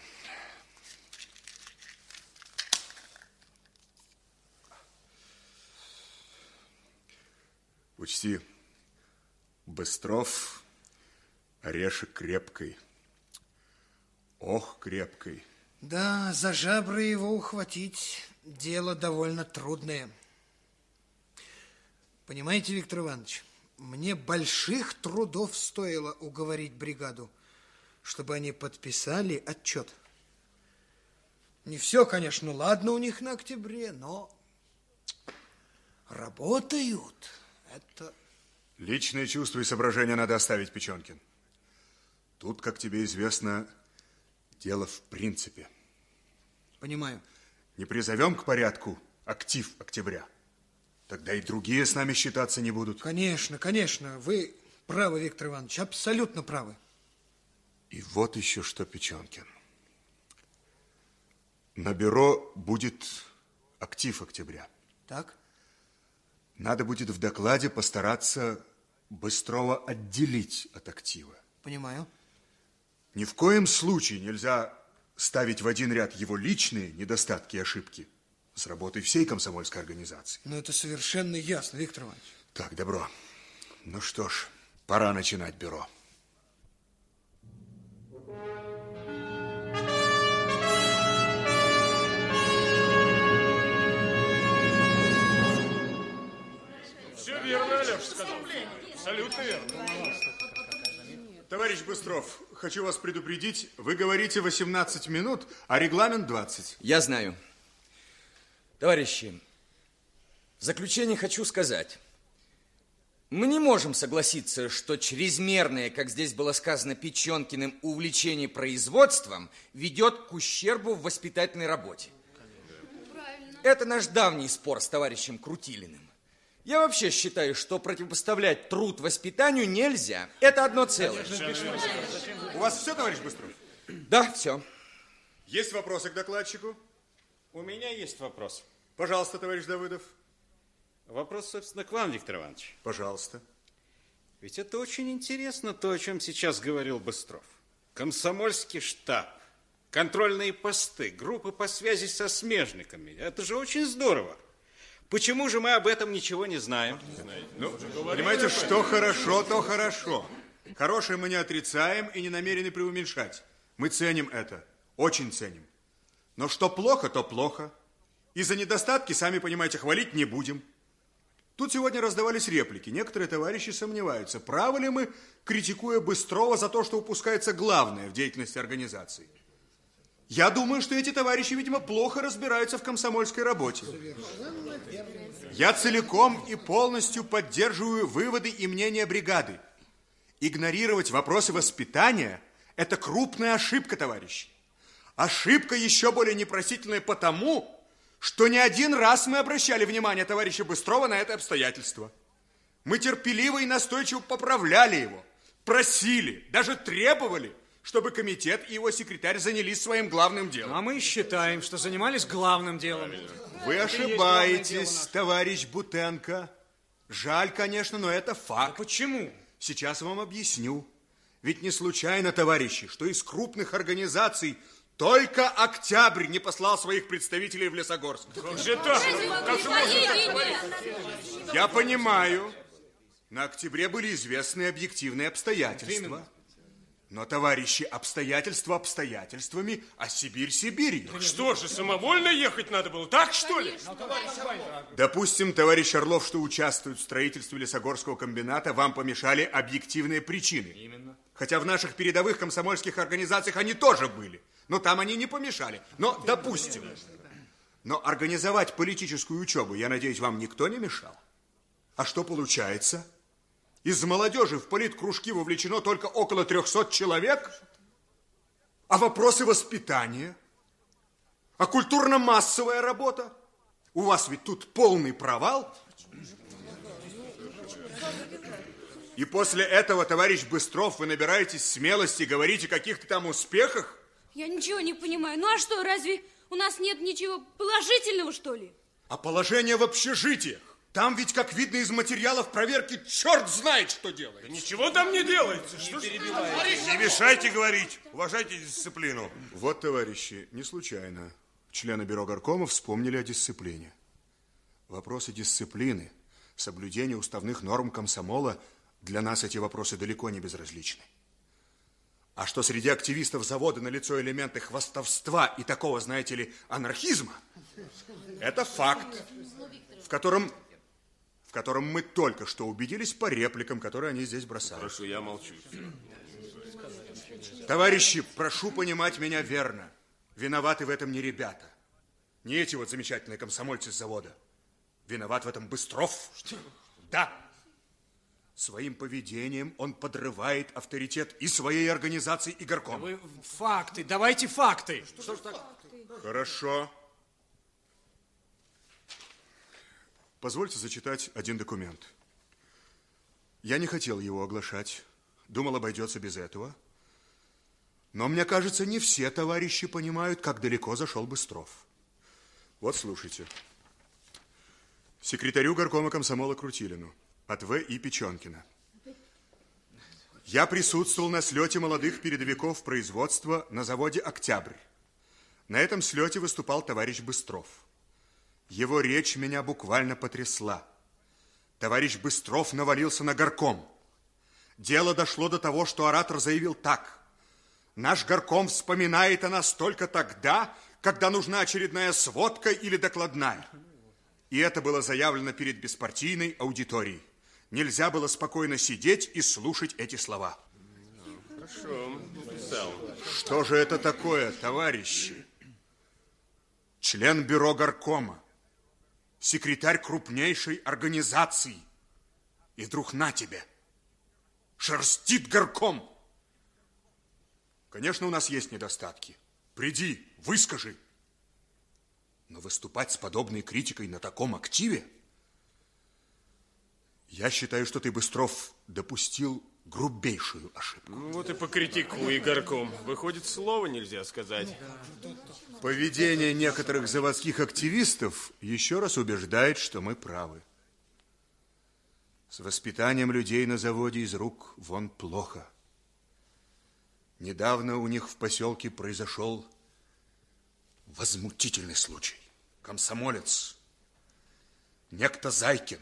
Учти, Быстров орешек крепкой. Ох, крепкой. Да, за жабры его ухватить дело довольно трудное. Понимаете, Виктор Иванович, мне больших трудов стоило уговорить бригаду, чтобы они подписали отчет. Не все, конечно, ладно у них на октябре, но работают. Это... Личные чувства и соображения надо оставить, Печенкин. Тут, как тебе известно, дело в принципе. Понимаю. Не призовем к порядку актив октября, тогда и другие с нами считаться не будут. Конечно, конечно, вы правы, Виктор Иванович, абсолютно правы. И вот еще что, Печенкин. На бюро будет актив октября. Так? Надо будет в докладе постараться Быстрова отделить от актива. Понимаю. Ни в коем случае нельзя ставить в один ряд его личные недостатки и ошибки с работой всей комсомольской организации. Ну, это совершенно ясно, Виктор Иванович. Так, добро. Ну что ж, пора начинать бюро. Абсолютно верно. Товарищ Быстров, хочу вас предупредить, вы говорите 18 минут, а регламент 20. Я знаю. Товарищи, в заключение хочу сказать. Мы не можем согласиться, что чрезмерное, как здесь было сказано Печенкиным, увлечение производством ведет к ущербу в воспитательной работе. Это наш давний спор с товарищем Крутилиным. Я вообще считаю, что противопоставлять труд воспитанию нельзя. Это одно целое. У вас все, товарищ Быстров? Да, все. Есть вопросы к докладчику? У меня есть вопрос. Пожалуйста, товарищ Давыдов. Вопрос, собственно, к вам, Виктор Иванович. Пожалуйста. Ведь это очень интересно, то, о чем сейчас говорил Быстров. Комсомольский штаб, контрольные посты, группы по связи со смежниками. Это же очень здорово. Почему же мы об этом ничего не знаем? Ну, понимаете, что хорошо, то хорошо. Хорошее мы не отрицаем и не намерены преуменьшать. Мы ценим это, очень ценим. Но что плохо, то плохо. И за недостатки, сами понимаете, хвалить не будем. Тут сегодня раздавались реплики. Некоторые товарищи сомневаются, правы ли мы, критикуя Быстрова за то, что упускается главное в деятельности организации. Я думаю, что эти товарищи, видимо, плохо разбираются в комсомольской работе. Я целиком и полностью поддерживаю выводы и мнения бригады. Игнорировать вопросы воспитания – это крупная ошибка, товарищи. Ошибка еще более непростительная потому, что не один раз мы обращали внимание товарища Быстрова на это обстоятельство. Мы терпеливо и настойчиво поправляли его, просили, даже требовали – чтобы комитет и его секретарь занялись своим главным делом. А мы считаем, что занимались главным делом. Вы ошибаетесь, товарищ Бутенко. Жаль, конечно, но это факт. А почему? Сейчас вам объясню. Ведь не случайно, товарищи, что из крупных организаций только Октябрь не послал своих представителей в Лесогорск. Как же так? Как же можно так говорить? Я понимаю, на Октябре были известны объективные обстоятельства. Но, товарищи, обстоятельства обстоятельствами, а Сибирь Сибирью. Так что же, самовольно ехать надо было, так что ли? Допустим, товарищ Орлов, что участвует в строительстве лесогорского комбината, вам помешали объективные причины. Именно. Хотя в наших передовых комсомольских организациях они тоже были. Но там они не помешали. Но, допустим. Но организовать политическую учебу, я надеюсь, вам никто не мешал. А что получается? Из молодежи в политкружки вовлечено только около 300 человек? А вопросы воспитания? А культурно-массовая работа? У вас ведь тут полный провал. И после этого, товарищ Быстров, вы набираетесь смелости, говорите о каких-то там успехах? Я ничего не понимаю. Ну а что, разве у нас нет ничего положительного, что ли? А положение в общежитиях? Там ведь, как видно из материалов проверки, черт знает, что делает. Ничего там не делается. Что ж- Не мешайте говорить. Уважайте дисциплину. Вот, товарищи, не случайно члены бюро горкома вспомнили о дисциплине. Вопросы дисциплины, соблюдения уставных норм комсомола, для нас эти вопросы далеко не безразличны. А что среди активистов завода налицо элементы хвастовства и такого, знаете ли, анархизма, это факт, в котором, котором мы только что убедились по репликам, которые они здесь бросали. Хорошо, я молчу. Товарищи, прошу понимать меня верно. Виноваты в этом не ребята. Не эти вот замечательные комсомольцы с завода. Виноват в этом Быстров. Да. Своим поведением он подрывает авторитет и своей организации, и горкома. Вы факты, давайте факты. Что ж так? Хорошо. Позвольте зачитать один документ. Я не хотел его оглашать. Думал, обойдется без этого. Но мне кажется, не все товарищи понимают, как далеко зашел Быстров. Вот слушайте. Секретарю горкома комсомола Крутилину от В. И. Печенкина. Я присутствовал на слете молодых передовиков производства на заводе «Октябрь». На этом слете выступал товарищ Быстров. Его речь меня буквально потрясла. Товарищ Быстров навалился на горком. Дело дошло до того, что оратор заявил так. Наш горком вспоминает о нас только тогда, когда нужна очередная сводка или докладная. И это было заявлено перед беспартийной аудиторией. Нельзя было спокойно сидеть и слушать эти слова. Хорошо, написал. Что же это такое, товарищи? Член бюро горкома, секретарь крупнейшей организации. И вдруг на тебе, шерстит горком. Конечно, у нас есть недостатки. Приди, выскажи. Но выступать с подобной критикой на таком активе? Я считаю, что ты, Быстров, допустил грубейшую ошибку. Ну вот и покритикуй, Игорком. Выходит, слова нельзя сказать. Поведение некоторых заводских активистов еще раз убеждает, что мы правы. С воспитанием людей на заводе из рук вон плохо. Недавно у них в поселке произошел возмутительный случай. Комсомолец, некто Зайкин,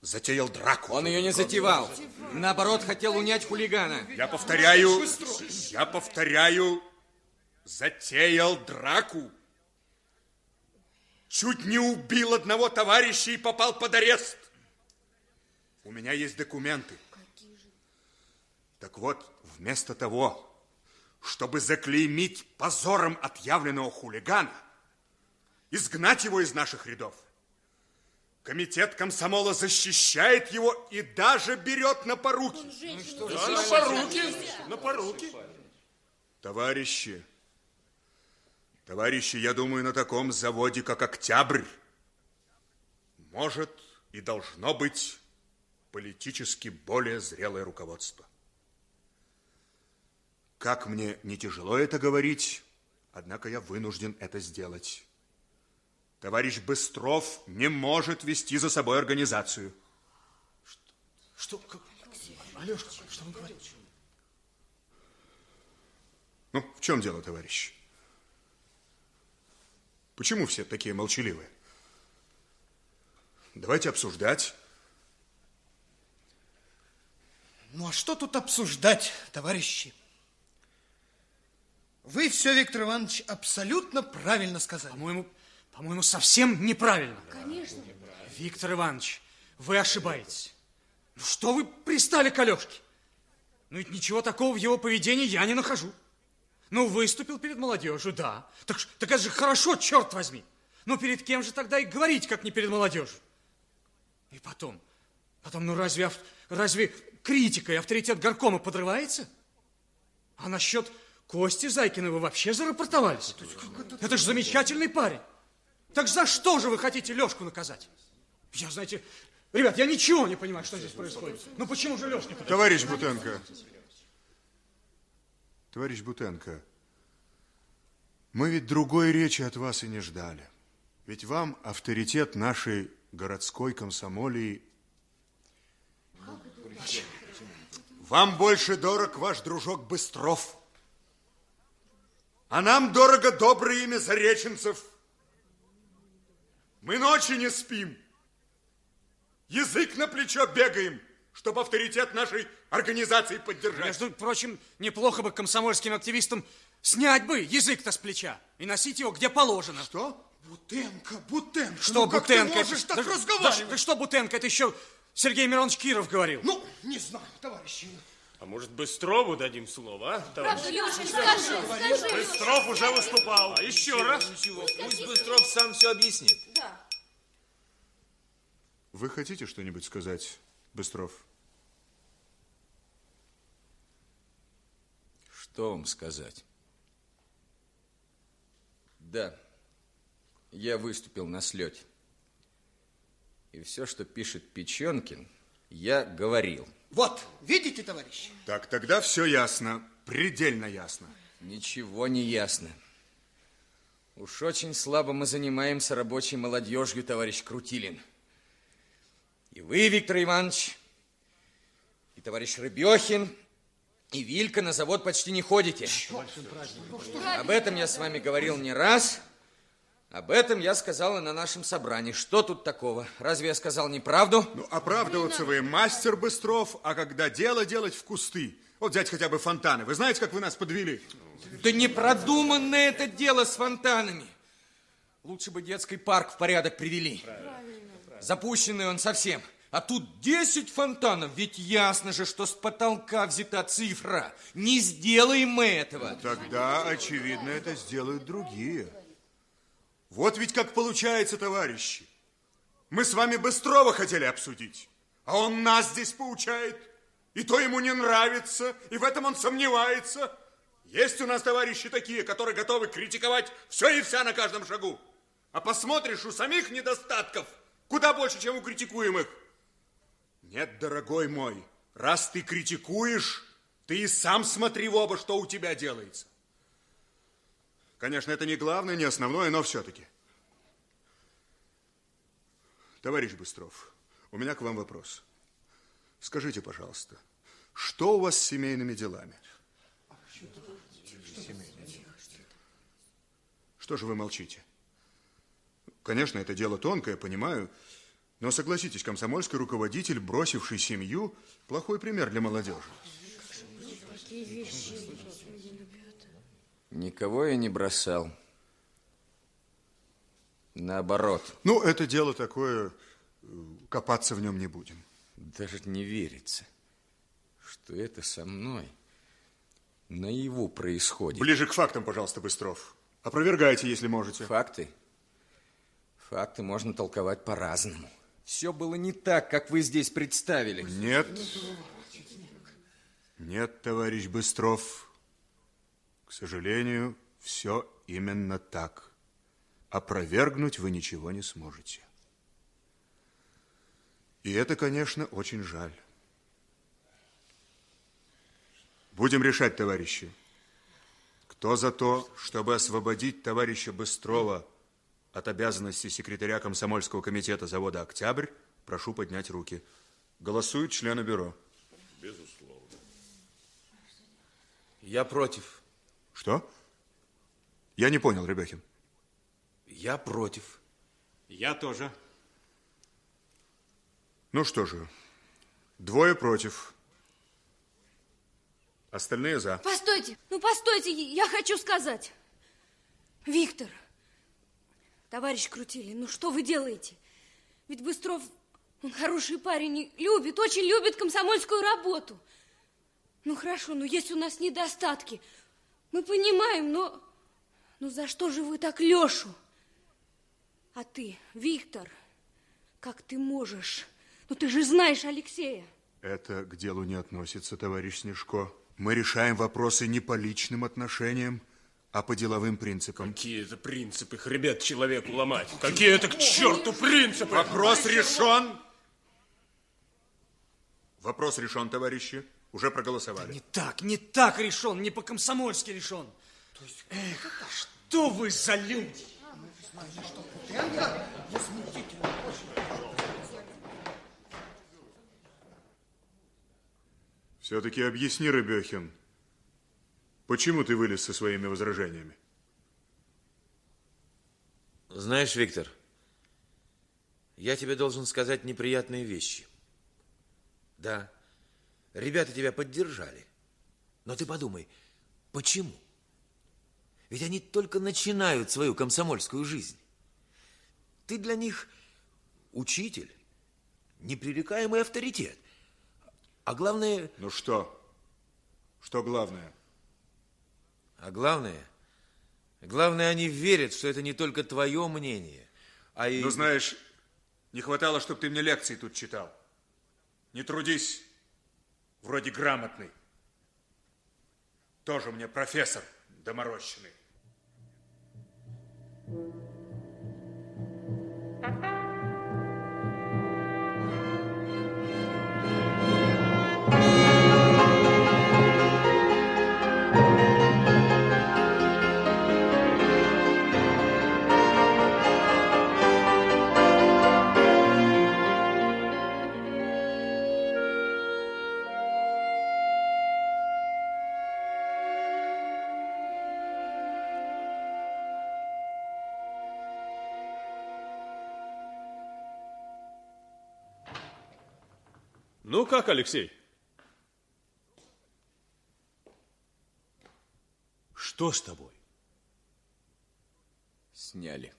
затеял драку. Он ее не затевал. Наоборот, хотел унять хулигана. Я повторяю, я повторяю, затеял драку. Чуть не убил одного товарища и попал под арест. У меня есть документы. Так вот, вместо того, чтобы заклеймить позором отъявленного хулигана, изгнать его из наших рядов, комитет комсомола защищает его и даже берет на поруки. Да, на поруки, на поруки. Товарищи, товарищи, я думаю, на таком заводе, как Октябрь, может и должно быть политически более зрелое руководство. Как мне не тяжело это говорить, однако я вынужден это сделать. Товарищ Быстров не может вести за собой организацию. Что? Как? Алешка, что он говорит? Ну, в чем дело, товарищ? Почему все такие молчаливые? Давайте обсуждать. Ну а что тут обсуждать, товарищи? Вы все, Виктор Иванович, абсолютно правильно сказали. По-моему, по-моему, совсем неправильно. Конечно. Виктор Иванович, вы ошибаетесь. Ну что вы пристали к Алешке? Ну ведь ничего такого в его поведении я не нахожу. Ну, выступил перед молодежью, да. Так, так это же хорошо, черт возьми. Ну, перед кем же тогда и говорить, как не перед молодежью? И потом, потом, ну разве, разве критика и авторитет горкома подрывается? А насчет Кости Зайкина вы вообще зарапортовались? Это же замечательный парень. Так за что же вы хотите Лешку наказать? Я, знаете, ребят, я ничего не понимаю, что здесь происходит. Ну почему же Лешка? Товарищ Бутенко. Товарищ Бутенко, мы ведь другой речи от вас и не ждали. Ведь вам авторитет нашей городской комсомолии... Вам больше дорог ваш дружок Быстров. А нам дорого доброе имя Зареченцев. Мы ночи не спим. Язык на плечо бегаем, чтобы авторитет нашей организации поддержать. Между прочим, неплохо бы комсомольским активистам снять бы язык-то с плеча и носить его где положено. Что? Бутенко, Бутенко. Что ну как ты Бутенко? можешь так Да- разговаривать? Да, да что Бутенко? Это еще Сергей Миронович Киров говорил. Ну, не знаю, товарищи. А может, Быстрову дадим слово, а, товарищ? Правда, Леша, скажи, скажи. Быстров уже выступал. А еще раз. Ничего, пусть Быстров сам все объяснит. Да. Вы хотите что-нибудь сказать, Быстров? Что вам сказать? Да, я выступил на слете. И все, что пишет Печенкин, я говорил. Вот, видите, товарищи? Так, тогда все ясно, предельно ясно. Ничего не ясно. Уж очень слабо мы занимаемся рабочей молодежью, товарищ Крутилин. И вы, Виктор Иванович, и товарищ Рыбехин, и Вилька на завод почти не ходите. Об этом я с вами говорил не раз. Об этом я сказал и на нашем собрании. Что тут такого? Разве я сказал неправду? Ну, оправдываться вы мастер Быстров, а когда дело делать в кусты. Вот взять хотя бы фонтаны. Вы знаете, как вы нас подвели? Да не продуманное это дело с фонтанами. Лучше бы детский парк в порядок привели. Запущенный он совсем. А тут 10 фонтанов, ведь ясно же, что с потолка взята цифра. Не сделаем мы этого. Тогда, очевидно, это сделают другие. Вот ведь как получается, товарищи. Мы с вами Быстрова хотели обсудить, а он нас здесь поучает. И то ему не нравится, и в этом он сомневается. Есть у нас товарищи такие, которые готовы критиковать все и вся на каждом шагу. А посмотришь, у самих недостатков куда больше, чем у критикуемых. Нет, дорогой мой, раз ты критикуешь, ты и сам смотри в оба, что у тебя делается. Конечно, это не главное, не основное, но все-таки. Товарищ Быстров, у меня к вам вопрос. Скажите, пожалуйста, что у вас с семейными делами? Что же вы молчите? Конечно, это дело тонкое, понимаю, но согласитесь, комсомольский руководитель, бросивший семью, плохой пример для молодежи. Никого я не бросал. Наоборот. Ну, это дело такое, э, копаться в нем не будем. Даже не верится, что это со мной наяву происходит. Ближе к фактам, пожалуйста, Быстров. Опровергайте, если можете. Факты? Факты можно толковать по-разному. Все было не так, как вы здесь представили. Нет. Нет, товарищ Быстров. К сожалению, все именно так. Опровергнуть вы ничего не сможете. И это, конечно, очень жаль. Будем решать, товарищи. Кто за то, чтобы освободить товарища Быстрова от обязанности секретаря комсомольского комитета завода «Октябрь», прошу поднять руки. Голосуют члены бюро. Безусловно. Я против. Что? Я не понял, Ребехин. Я против. Я тоже. Ну что же, двое против. Остальные за. Постойте, ну постойте, я хочу сказать. Виктор, товарищ Крутилин, ну что вы делаете? Ведь Быстров, он хороший парень и любит, очень любит комсомольскую работу. Ну хорошо, ну есть у нас недостатки. Мы понимаем, но... Ну за что же вы так Лешу? А ты, Виктор, как ты можешь? Ну ты же знаешь Алексея. Это к делу не относится, товарищ Снежко. Мы решаем вопросы не по личным отношениям, а по деловым принципам. Какие это принципы хребет человеку ломать? Какие это к черту принципы? Вопрос решен. Вопрос решен, товарищи. Уже проголосовали. Не так, не так решен, не по-комсомольски решен. Эх, что вы за люди? Все-таки объясни, Рыбехин, почему ты вылез со своими возражениями? Знаешь, Виктор, я тебе должен сказать неприятные вещи. Да, ребята тебя поддержали. Но ты подумай, почему? Ведь они только начинают свою комсомольскую жизнь. Ты для них учитель, непререкаемый авторитет. А главное... Ну что? Что главное? А главное... Главное, они верят, что это не только твое мнение, а и... Ну, знаешь, не хватало, чтобы ты мне лекции тут читал. Не трудись, вроде грамотный. Тоже мне профессор доморощенный. Ну как, Алексей? Что с тобой? Сняли.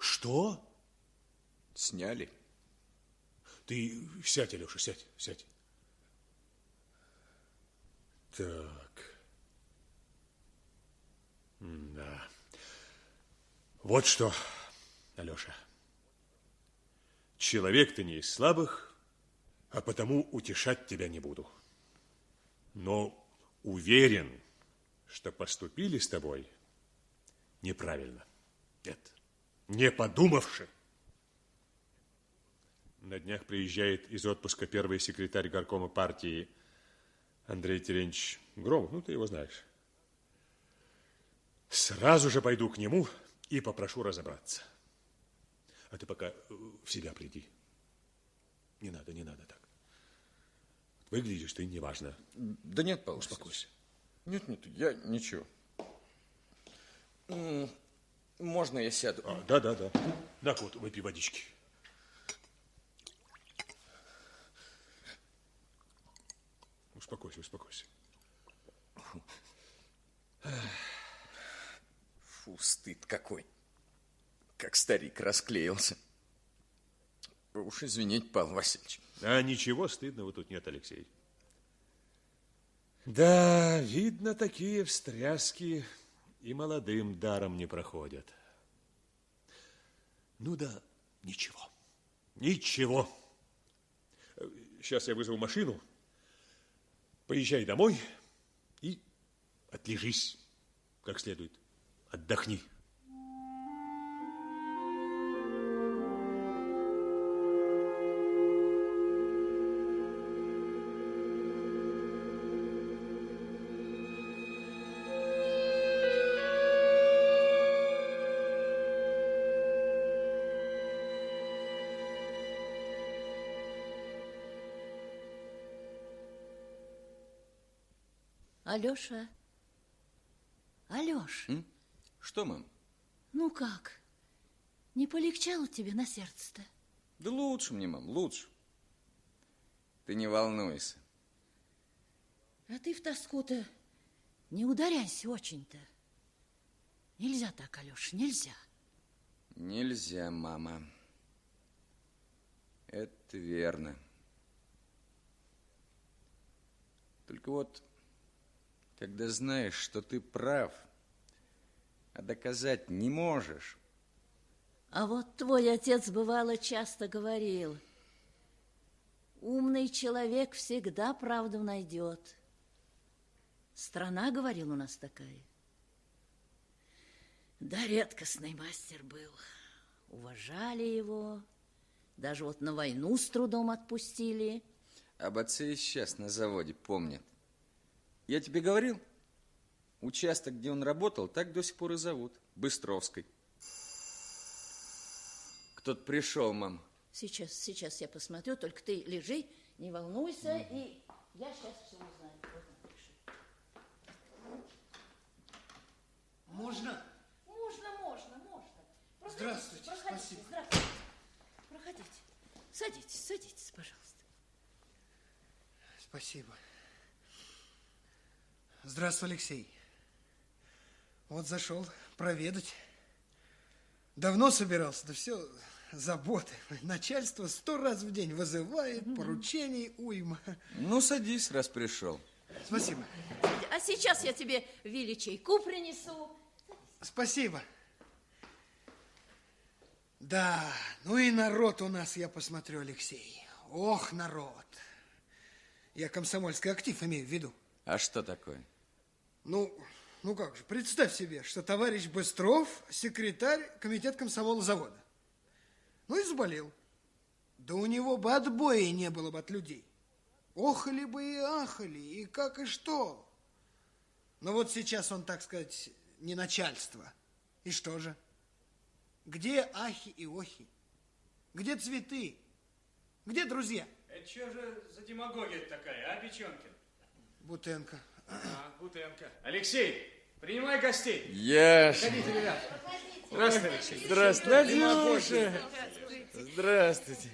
Что? Сняли. Ты сядь, Алеша, сядь, сядь. Так. Да. Вот что, Алеша. Человек ты не из слабых, а потому утешать тебя не буду. Но уверен, что поступили с тобой неправильно. Нет, не подумавши. На днях приезжает из отпуска первый секретарь горкома партии Андрей Терентьевич Громов. Ну, ты его знаешь. Сразу же пойду к нему и попрошу разобраться. А ты пока в себя приди. Не надо, не надо так. Выглядишь ты неважно. Да нет, Павел Успокойся. Нет, нет, я ничего. Можно я сяду? А, да, да, да. На, вот, выпей водички. Успокойся, успокойся. Фу, стыд какой. Как старик расклеился. Уж извините, Павел Васильевич. А ничего стыдного тут нет, Алексей. Да, видно, такие встряски и молодым даром не проходят. Ну да, ничего. Ничего. Сейчас я вызову машину. Поезжай домой и отлежись как следует. Отдохни. Алеша? Алеш, Что, мам? ну как? Не полегчало тебе на сердце-то? Да лучше мне, мам, лучше. Ты не волнуйся. А ты в тоску-то не ударяйся очень-то. Нельзя так, Алеша, нельзя. Нельзя, мама. Это верно. Только вот, когда знаешь, что ты прав, а доказать не можешь, А вот твой отец бывало часто говорил, умный человек всегда правду найдет. Страна, говорил, у нас такая, Да, редкостный мастер был. Уважали его. Даже вот на войну с трудом отпустили. Об отце и сейчас на заводе помнят. Я тебе говорил, участок, где он работал, так до сих пор и зовут. Быстровской. Кто-то пришел, мам. Сейчас, сейчас я посмотрю, только ты лежи, не волнуйся, и я сейчас все узнаю. Можно? Можно, можно, можно. Проходите, Здравствуйте, проходите, спасибо. Здравствуйте. Проходите. Садитесь, садитесь, пожалуйста. Спасибо. Здравствуй, Алексей. Вот зашел проведать. Давно собирался, да все заботы. Начальство сто раз в день вызывает, поручений уйма. Ну, садись, раз пришел. Спасибо. А сейчас я тебе Вилли чайку принесу. Спасибо. Да, ну и народ у нас, я посмотрю, Алексей. Ох, народ. Я комсомольский актив имею в виду. А что такое? Ну, ну как же, представь себе, что товарищ Быстров, секретарь комитет комсомола завода. Ну и заболел. Да у него бы отбоя не было бы от людей. Охали бы и ахали, и как и что. Но вот сейчас он, так сказать, не начальство. И что же? Где ахи и охи? Где цветы? Где друзья? Это что же за демагогия такая, а, Печенкин? Бутенко. А, Бутенко. Алексей, принимай гостей. Яш. Заходите, ребят. Здравствуй, Алексей. Здравствуй, Демагогия. Надюша. Здравствуйте.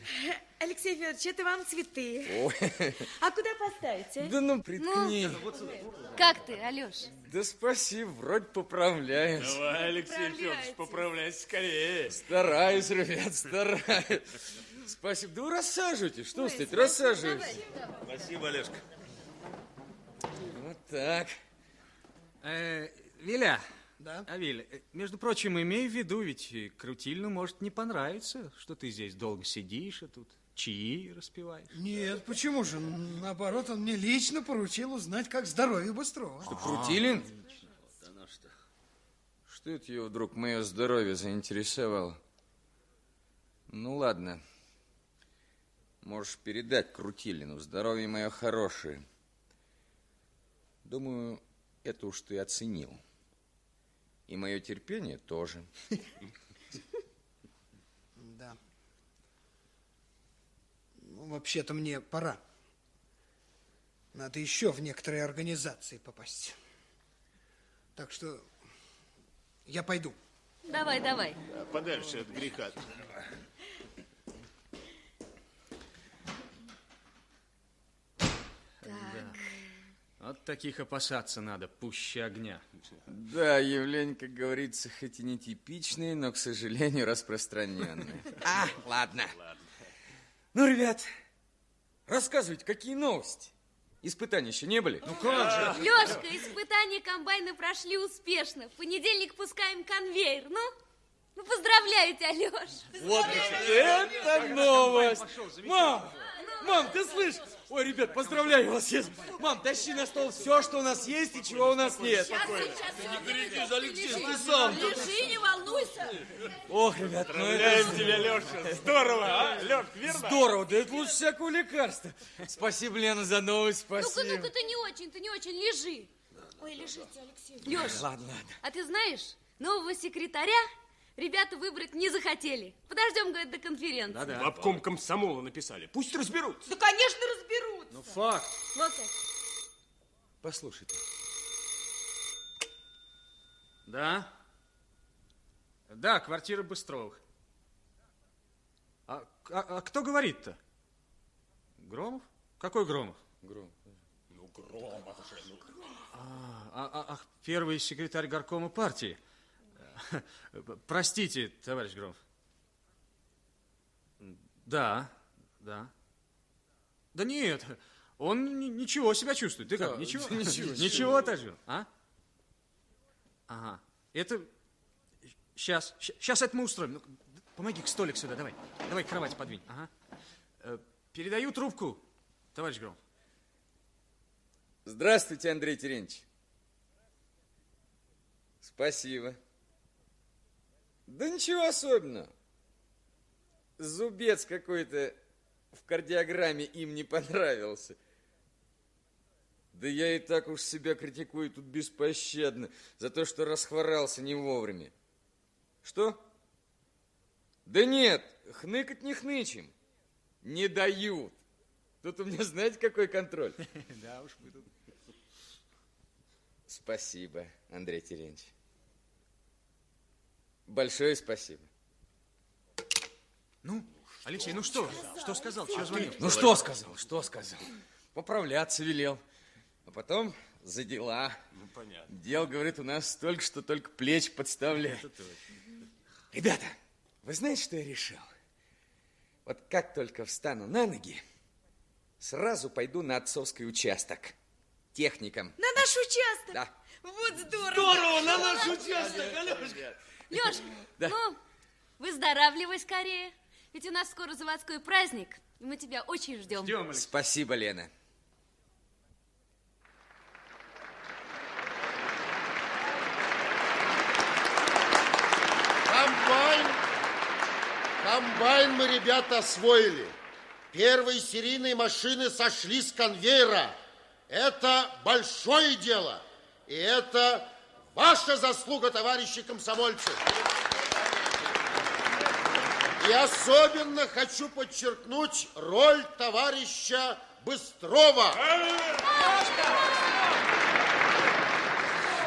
Алексей Федорович, это вам цветы. Ой. А куда поставите? Да ну, приткни. Как ты, Алеш? Да спасибо, вроде поправляюсь. Давай, Алексей Федорович, поправляйся скорее. Стараюсь, ребят, стараюсь. Спасибо. Да вы рассаживайтесь. Что Ой, стоит? Рассаживайтесь. Спасибо, Олежка. Так. Э, Виля. Да? А, Виля, э, между прочим, имей в виду, ведь Крутильну может не понравиться, что ты здесь долго сидишь, а тут чаи распиваешь. Нет, почему же? Наоборот, он мне лично поручил узнать, как здоровье Быстрова. Что, Крутилин? Вот оно что. Что это его вдруг мое здоровье заинтересовало? Ну, ладно. Можешь передать Крутилину. Здоровье мое хорошее. Думаю, это уж ты оценил. И мое терпение тоже. [LAUGHS] Да. Ну, вообще-то мне пора. Надо еще в некоторые организации попасть. Так что я пойду. Давай, давай. Подальше от греха. Вот таких опасаться надо, пуще огня. Да, явление, как говорится, хоть и нетипичные, но, к сожалению, распространенные. А, ладно. Ну, ребят, рассказывайте, какие новости? Испытания еще не были? Ну как же? Лешка, испытания комбайна прошли успешно. В понедельник пускаем конвейер. Ну, ну поздравляю тебя, Леш. Вот это новость. Мам, мам, ты слышишь? Ой, ребят, поздравляю вас. Yes. Мам, тащи на стол все, что у нас есть и чего у нас нет. Не горячись, Алексей, ты сам. Лежи, не волнуйся. Ох, ребят, ну это... тебя, Леша. Здорово, а? Лёш, верно? Здорово, да это лучше всякого лекарства. Спасибо, Лена, за новость, Ну-ка, спасибо. ну-ка, ты не очень, ты не очень, лежи. Ой, лежите, Алексей. Леш, Ладно, ладно. а ты знаешь, нового секретаря ребята выбрать не захотели. Подождем, говорит, до конференции. В обком комсомола написали. Пусть разберутся. Да, конечно, разберутся. Ну, факт. Вот как. Послушайте. Да? Да, квартира Быстровых. А, а- а кто говорит-то? Громов? Какой Громов? Громов. Ну, Громов же, ну. А, а- а- ах, первый секретарь горкома партии. [LAUGHS] Простите, товарищ Громов. Да, да. Да нет, он ни- ничего себя чувствует. Ты как, Да, ничего? [LAUGHS] ничего, Ничего, ничего. Тажин, а? Ага, это... Сейчас, сейчас это мы устроим. Ну, помоги к столик сюда, давай. Давай кровать подвинь. Ага. Э, Передаю трубку, товарищ Громов. Здравствуйте, Андрей Терентьевич. Спасибо. Да ничего особенного. Зубец какой-то в кардиограмме им не понравился. Да я и так уж себя критикую тут беспощадно за то, что расхворался не вовремя. Что? Да нет, хныкать не хнычем. Не дают. Тут у меня знаете, какой контроль? [LAUGHS] Да уж мы тут... Спасибо, Андрей Терентьевич. Большое спасибо. Ну, Алексей, ну что? Что сказал? Чего звонил? Ну что сказал? Что сказал? Поправляться велел. А потом за дела. Ну, понятно. Дел, говорит, у нас столько, что только плеч точно. Ребята, вы знаете, что я решил? Вот как только встану на ноги, сразу пойду на отцовский участок. Техником. На наш участок? Да. Вот здорово. Здорово, на наш участок, Алешка. Леш, Да. ну, выздоравливай скорее. Ведь у нас скоро заводской праздник, и мы тебя очень ждем. Спасибо, Лена. Комбайн, комбайн мы, ребята, освоили. Первые серийные машины сошли с конвейера. Это большое дело. И это ваша заслуга, товарищи комсомольцы. И особенно хочу подчеркнуть роль товарища Быстрова.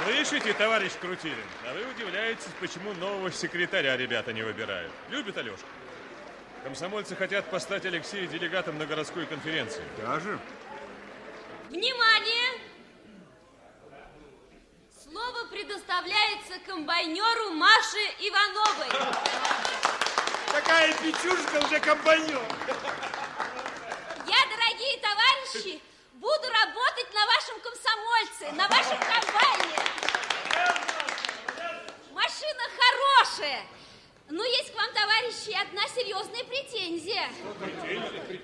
Слышите, товарищ Крутилин, а вы удивляетесь, почему нового секретаря ребята не выбирают. Любит Алешка. Комсомольцы хотят послать Алексея делегатом на городскую конференцию. Даже? Внимание! Слово предоставляется комбайнеру Маше Ивановой. Такая печушка уже комбайнер. Я, дорогие товарищи, буду работать на вашем комсомольце, на вашем комбайне. Машина хорошая. Но есть к вам, товарищи, одна серьезная претензия.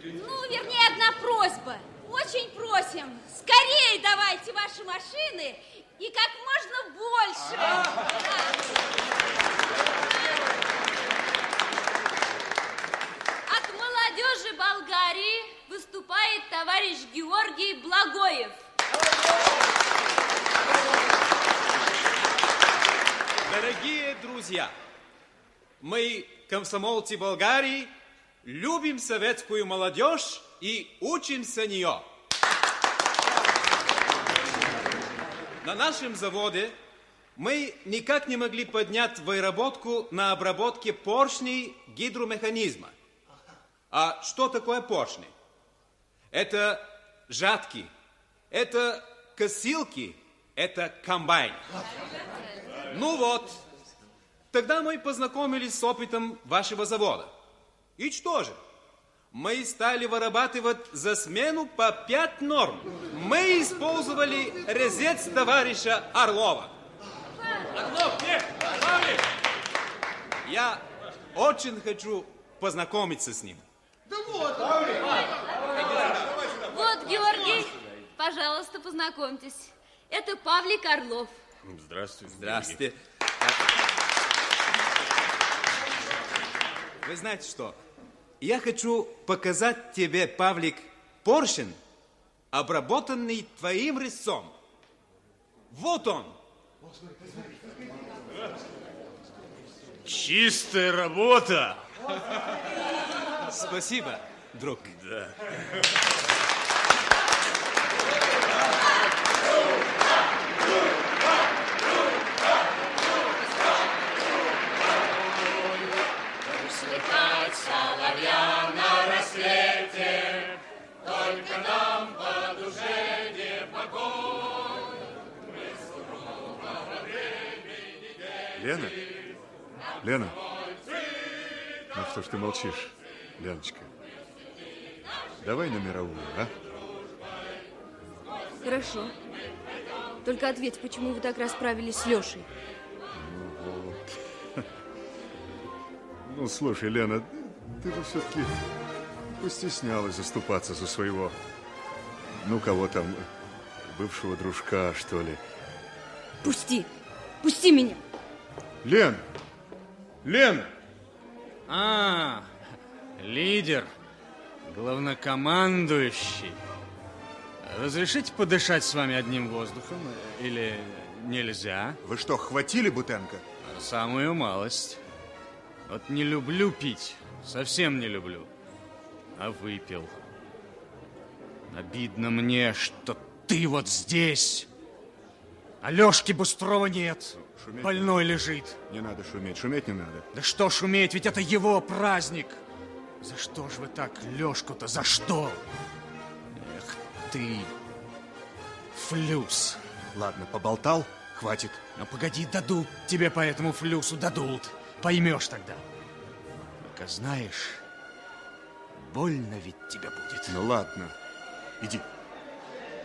Ну, вернее, одна просьба. Очень просим, скорее давайте ваши машины и как можно больше. От молодежи Болгарии выступает товарищ Георгий Благоев. Дорогие друзья, мы, комсомолцы Болгарии, любим советскую молодежь и учимся нее. На нашем заводе мы никак не могли поднять выработку на обработке поршней гидромеханизма. А что такое поршни? Это жатки, это косилки, это комбайн. Ну вот, тогда мы познакомились с опытом вашего завода. И что же? Мы стали вырабатывать за смену по пять норм. Мы использовали резец товарища Орлова. Орлов, нет, Павлик! Я очень хочу познакомиться с ним. Да вот, Вот, Георгий, пожалуйста, познакомьтесь. Это Павлик Орлов. Здравствуйте. Здравствуйте. Вы знаете что? Я хочу показать тебе, Павлик, поршень, обработанный твоим резцом. Вот он. Чистая работа. Спасибо, друг. Да. Соловья на рассвете, Только нам по душе не покой. Мы сурового времени Лена? Лена? Ну что ж ты молчишь, Леночка? Давай на мировую, а? Хорошо. Только ответь, почему вы так расправились с Лешей? Вот. [LAUGHS] Ну, слушай, Лена, ты бы все-таки постеснялась заступаться за своего, ну, кого там, бывшего дружка, что ли. Пусти! Пусти меня! Лен! Лена! А, лидер, главнокомандующий. Разрешите подышать с вами одним воздухом? Или нельзя? Вы что, хватили Бутенко? Самую малость. Вот не люблю пить, совсем не люблю. А выпил. Обидно мне, что ты вот здесь. А Лёшки Быстрова нет. Шуметь Больной не- лежит. Не надо шуметь, шуметь не надо. Да что шуметь, ведь это его праздник. За что ж вы так Лёшку-то, за что? Эх ты, флюс. Ладно, поболтал, хватит. Ну погоди, дадут тебе по этому флюсу, дадут. Поймешь тогда. Только знаешь, больно ведь тебе будет. Ну ладно, иди.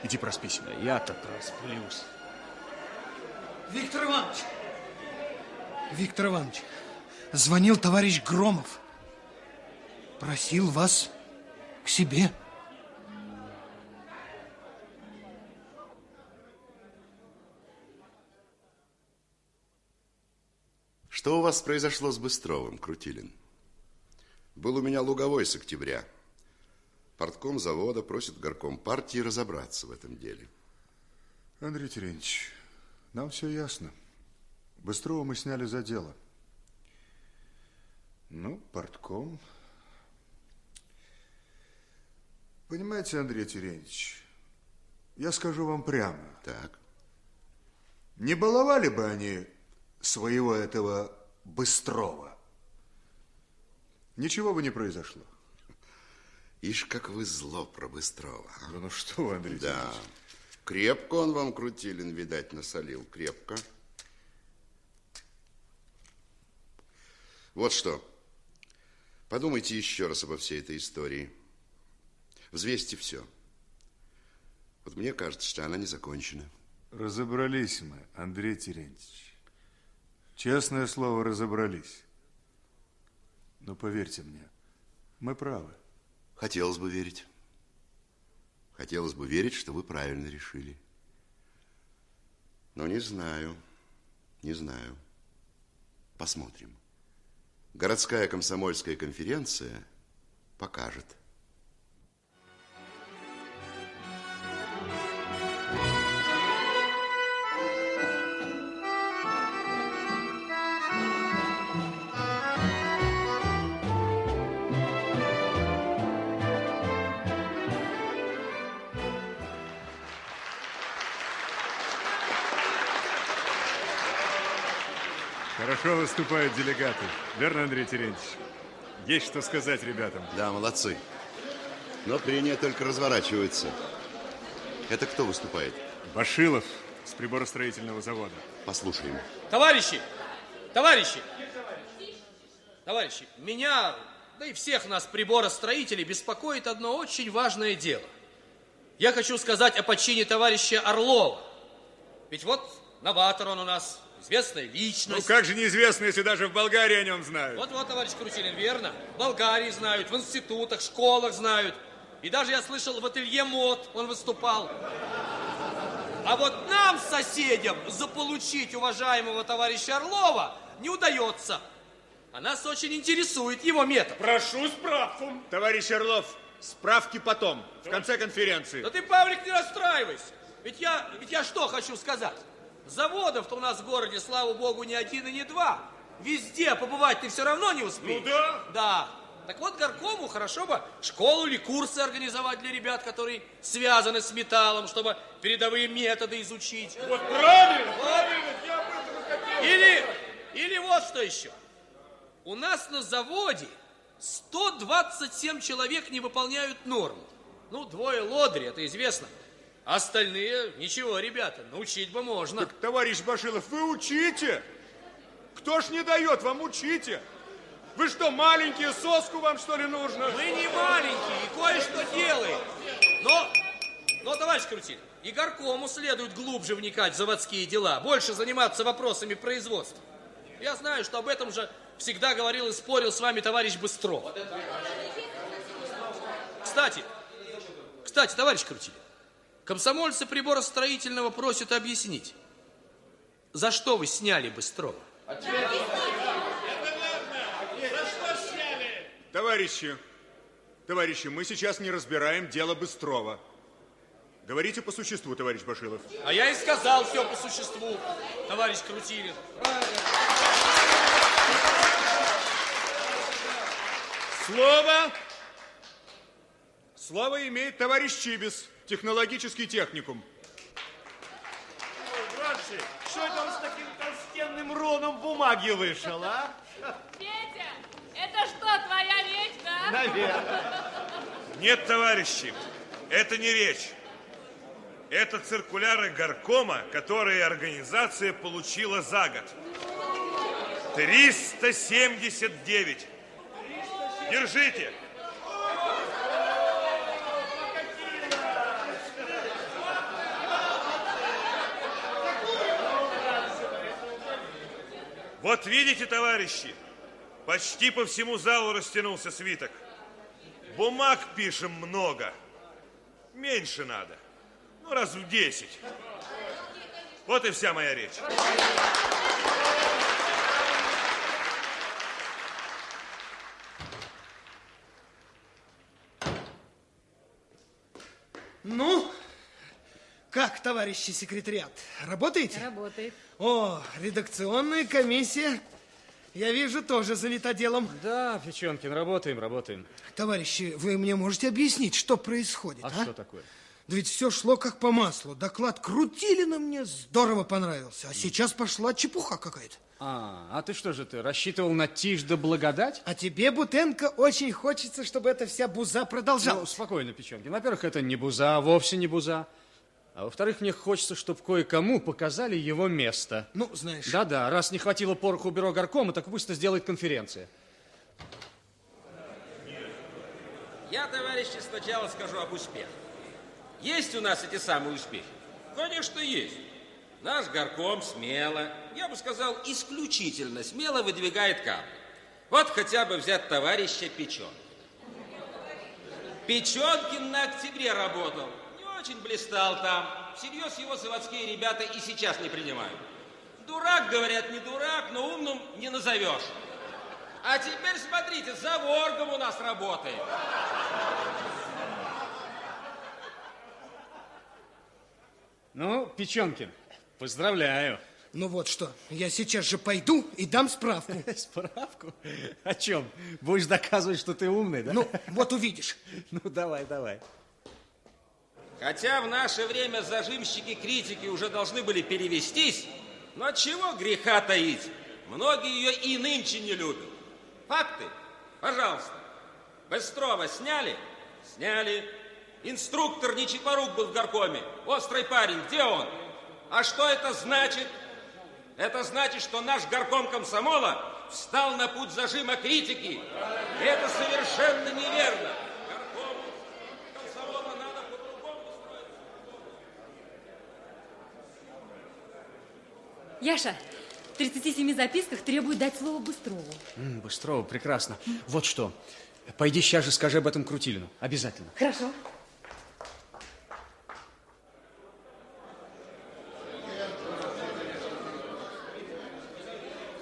Иди проспись. Да я-то просплюсь. Виктор Иванович! Виктор Иванович, звонил товарищ Громов. Просил вас к себе. Что у вас произошло с Быстровым, Крутилин? Был у меня луговой с октября. Портком завода просит горком партии разобраться в этом деле. Андрей Терентьевич, нам все ясно. Быстрого мы сняли за дело. Ну, портком... Понимаете, Андрей Терентьевич, я скажу вам прямо. Так. Не баловали бы они своего этого Быстрова, ничего бы не произошло. Ишь, как вы зло про Быстрова. а? Да ну что вы, Андрей Да. Терентьевич. Крепко он вам, Крутилин, видать, насолил. Крепко. Вот что. Подумайте еще раз обо всей этой истории. Взвесьте все. Вот мне кажется, что она не закончена. Разобрались мы, Андрей Терентьевич. Честное слово, разобрались. Но поверьте мне, мы правы. Хотелось бы верить. Хотелось бы верить, что вы правильно решили. Но не знаю, не знаю. Посмотрим. Городская комсомольская конференция покажет. Хорошо выступают делегаты. Верно, Андрей Терентьевич? Есть что сказать ребятам. Да, молодцы. Но прения только разворачиваются. Это кто выступает? Башилов с приборостроительного завода. Послушаем. Товарищи, товарищи, товарищи, меня, да и всех нас, приборостроителей, беспокоит одно очень важное дело. Я хочу сказать о почине товарища Орлова. Ведь вот новатор он у нас, известная Ну личность. как же неизвестно, если даже в Болгарии о нем знают. Вот-вот, товарищ Крутилин, верно. В Болгарии знают, в институтах, школах знают. И даже я слышал, в ателье мод он выступал. А вот нам, соседям, заполучить уважаемого товарища Орлова не удается. А нас очень интересует его метод. Прошу справку. Товарищ Орлов, справки потом, в конце конференции. Да ты, Павлик, не расстраивайся. Ведь я, ведь я что хочу сказать? Заводов-то у нас в городе, слава богу, не один и не два. Везде побывать ты все равно не успеешь. Ну да. Да. Так вот, горкому хорошо бы школу или курсы организовать для ребят, которые связаны с металлом, чтобы передовые методы изучить. Вот правильно, правильно, я об этом хотел. Или, или вот что еще. У нас на заводе 127 человек не выполняют норму. Ну, двое лодри, это известно. Остальные, ничего, ребята, научить бы можно. Так, товарищ Башилов, вы учите. Кто ж не дает, вам учите. Вы что, маленькие, соску вам что ли нужно? Мы не маленькие, и кое-что делаем. Но, но, товарищ Крутин, и горкому следует глубже вникать в заводские дела, больше заниматься вопросами производства. Я знаю, что об этом же всегда говорил и спорил с вами товарищ Быстров. Кстати, кстати, товарищ Крутин, комсомольцы приборостроительного просят объяснить, за что вы сняли Быстрова? Товарищи, товарищи, мы сейчас не разбираем дело Быстрова. Говорите по существу, товарищ Башилов. А я и сказал все по существу, товарищ Крутилин. Слово. Слово имеет товарищ Чибис, технологический техникум. Братцы, что это он с таким толстенным роном бумаги вышел, а? Петя, это что, твоя речь, да? Наверное. Нет, товарищи, это не речь. Это циркуляры горкома, которые организация получила за год. 379. Держите. Вот видите, товарищи, почти по всему залу растянулся свиток. Бумаг пишем много. Меньше надо. Ну, раз в десять. Вот и вся моя речь. Ну, как, товарищи секретариат, работаете? Работает. О, редакционная комиссия, я вижу, тоже занята делом. Да, Печенкин, работаем, работаем. Товарищи, вы мне можете объяснить, что происходит, А, а? что такое? Да ведь все шло как по маслу. Доклад Крутилина мне здорово понравился. А сейчас пошла чепуха какая-то. А, а ты что же ты, рассчитывал на тишь да благодать? А тебе, Бутенко, очень хочется, чтобы эта вся буза Ну, продолжалась. спокойно, Печенкин. Во-первых, это не буза, а вовсе не буза. А во-вторых, мне хочется, чтобы кое-кому показали его место. Ну, знаешь... Да-да, раз не хватило пороху бюро горкома, так пусть это сделает конференция. Я, товарищи, сначала скажу об успехах. Есть у нас эти самые успехи? Конечно, есть. Наш горком смело, я бы сказал, исключительно смело выдвигает камни. Вот хотя бы взять товарища Печенкина. Печенкин на октябре работал. Очень блистал там. Всерьез его заводские ребята и сейчас не принимают. Дурак, говорят, не дурак, но умным не назовешь. А теперь смотрите, за воргом у нас работает. Ну, Печенкин, поздравляю. Ну вот что, я сейчас же пойду и дам справку. [LAUGHS] Справку? О чем? Будешь доказывать, что ты умный, да? Ну, вот увидишь. Ну, давай, давай. Хотя в наше время зажимщики критики уже должны были перевестись, но чего греха таить? Многие ее и нынче не любят. Факты? Пожалуйста. Быстрова сняли? Сняли. Инструктор Нечипорук был в горкоме. Острый парень. Где он? А что это значит? Это значит, что наш горком комсомола встал на путь зажима критики. И это совершенно неверно. Яша, в 37 записках требует дать слово Быстрову. М, Быстрова, прекрасно. Вот что, пойди сейчас же скажи об этом Крутилину. Обязательно. Хорошо.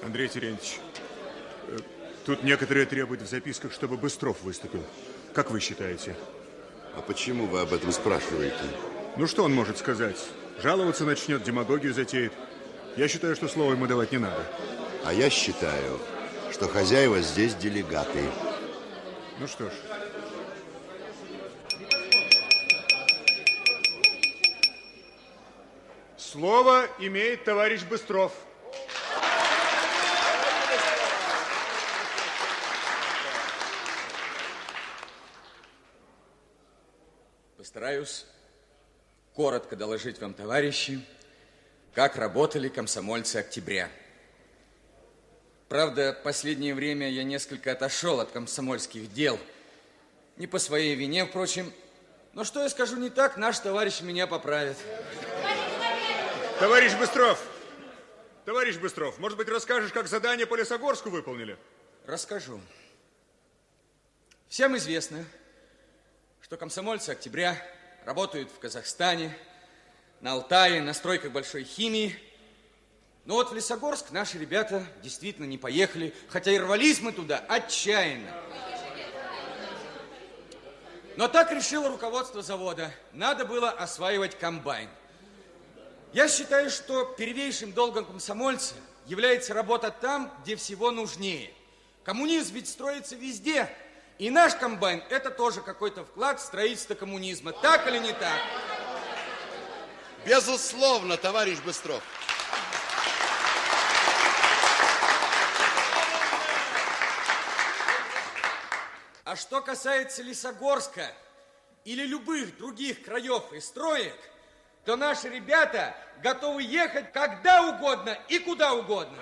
Андрей Терентьевич, э, тут некоторые требуют в записках, чтобы Быстров выступил. Как вы считаете? А почему вы об этом спрашиваете? Ну, что он может сказать? Жаловаться начнет, демагогию затеет. Я считаю, что слово ему давать не надо. А я считаю, что хозяева здесь делегаты. Ну что ж. Слово имеет товарищ Быстров. Постараюсь коротко доложить вам, товарищи, как работали комсомольцы октября. Правда, последнее время я несколько отошел от комсомольских дел. Не по своей вине, впрочем. Но что я скажу не так, наш товарищ меня поправит. Товарищ Быстров! Товарищ Быстров, может быть, расскажешь, как задание по Лесогорску выполнили? Расскажу. Всем известно, что комсомольцы октября работают в Казахстане, на Алтае, на стройках большой химии. Но вот в Лесогорск наши ребята действительно не поехали, хотя и рвались мы туда отчаянно. Но так решило руководство завода. Надо было осваивать комбайн. Я считаю, что первейшим долгом комсомольца является работа там, где всего нужнее. Коммунизм ведь строится везде. И наш комбайн – это тоже какой-то вклад в строительство коммунизма. Так или не так? Безусловно, товарищ Быстров. А что касается Лесогорска или любых других краев и строек, то наши ребята готовы ехать когда угодно и куда угодно.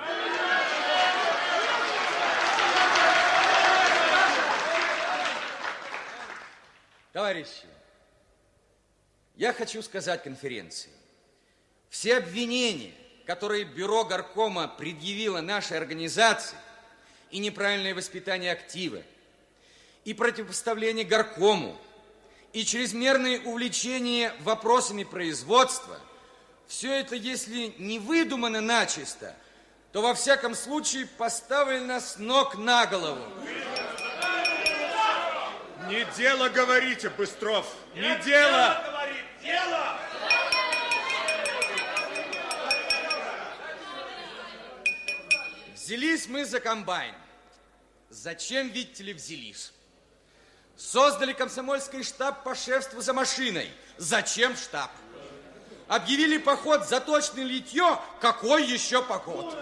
Товарищи, я хочу сказать конференции. Все обвинения, которые бюро горкома предъявило нашей организации, и неправильное воспитание актива, и противопоставление горкому, и чрезмерное увлечение вопросами производства, все это, если не выдумано начисто, то во всяком случае поставлено с ног на голову. Не дело говорите, Быстров, не дело. говорит, дело! Взялись мы за комбайн. Зачем, видите ли, взялись? Создали комсомольский штаб по шефству за машиной. Зачем штаб? Объявили поход за точное литье. Какой еще поход?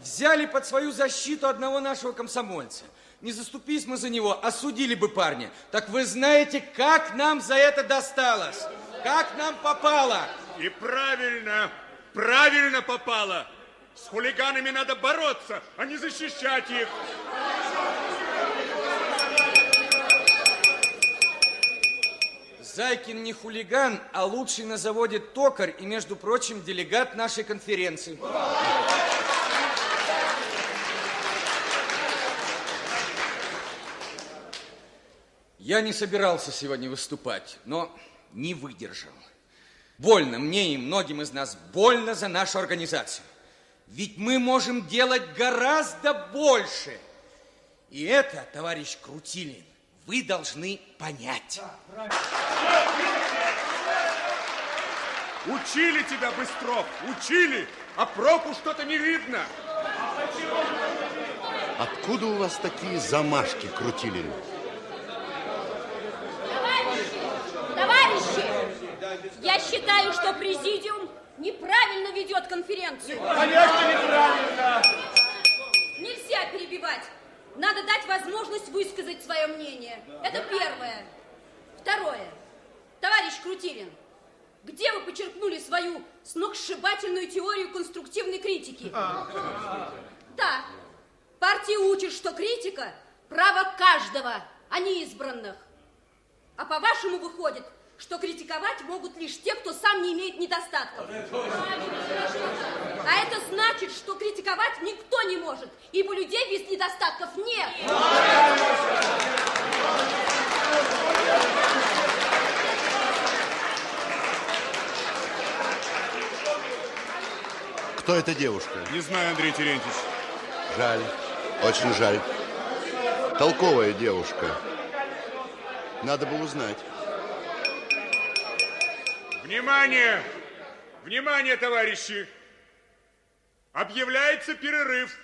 Взяли под свою защиту одного нашего комсомольца. Не заступись мы за него, осудили бы парня. Так вы знаете, как нам за это досталось? Как нам попало? И правильно, правильно попало. С хулиганами надо бороться, а не защищать их. Зайкин не хулиган, а лучший на заводе токарь и, между прочим, делегат нашей конференции. Я не собирался сегодня выступать, но не выдержал. Больно мне и многим из нас, больно за нашу организацию. Ведь мы можем делать гораздо больше. И это, товарищ Крутилин, вы должны понять. Учили тебя, Быстров, учили, а проку что-то не видно. Откуда у вас такие замашки, Крутилин? Товарищи, я считаю, что президиум неправильно ведет конференцию. Конечно, неправильно. Нельзя перебивать. Надо дать возможность высказать свое мнение. Это первое. Второе. Товарищ Крутилин, где вы подчеркнули свою сногсшибательную теорию конструктивной критики? Да. Партия учит, что критика – право каждого, а не избранных. А по-вашему выходит, что критиковать могут лишь те, кто сам не имеет недостатков. А это значит, что критиковать никто не может, ибо людей без недостатков нет. Кто эта девушка? Не знаю, Андрей Терентьевич. Жаль, очень жаль. Толковая девушка. Надо было узнать. Внимание! Внимание, товарищи! Объявляется перерыв.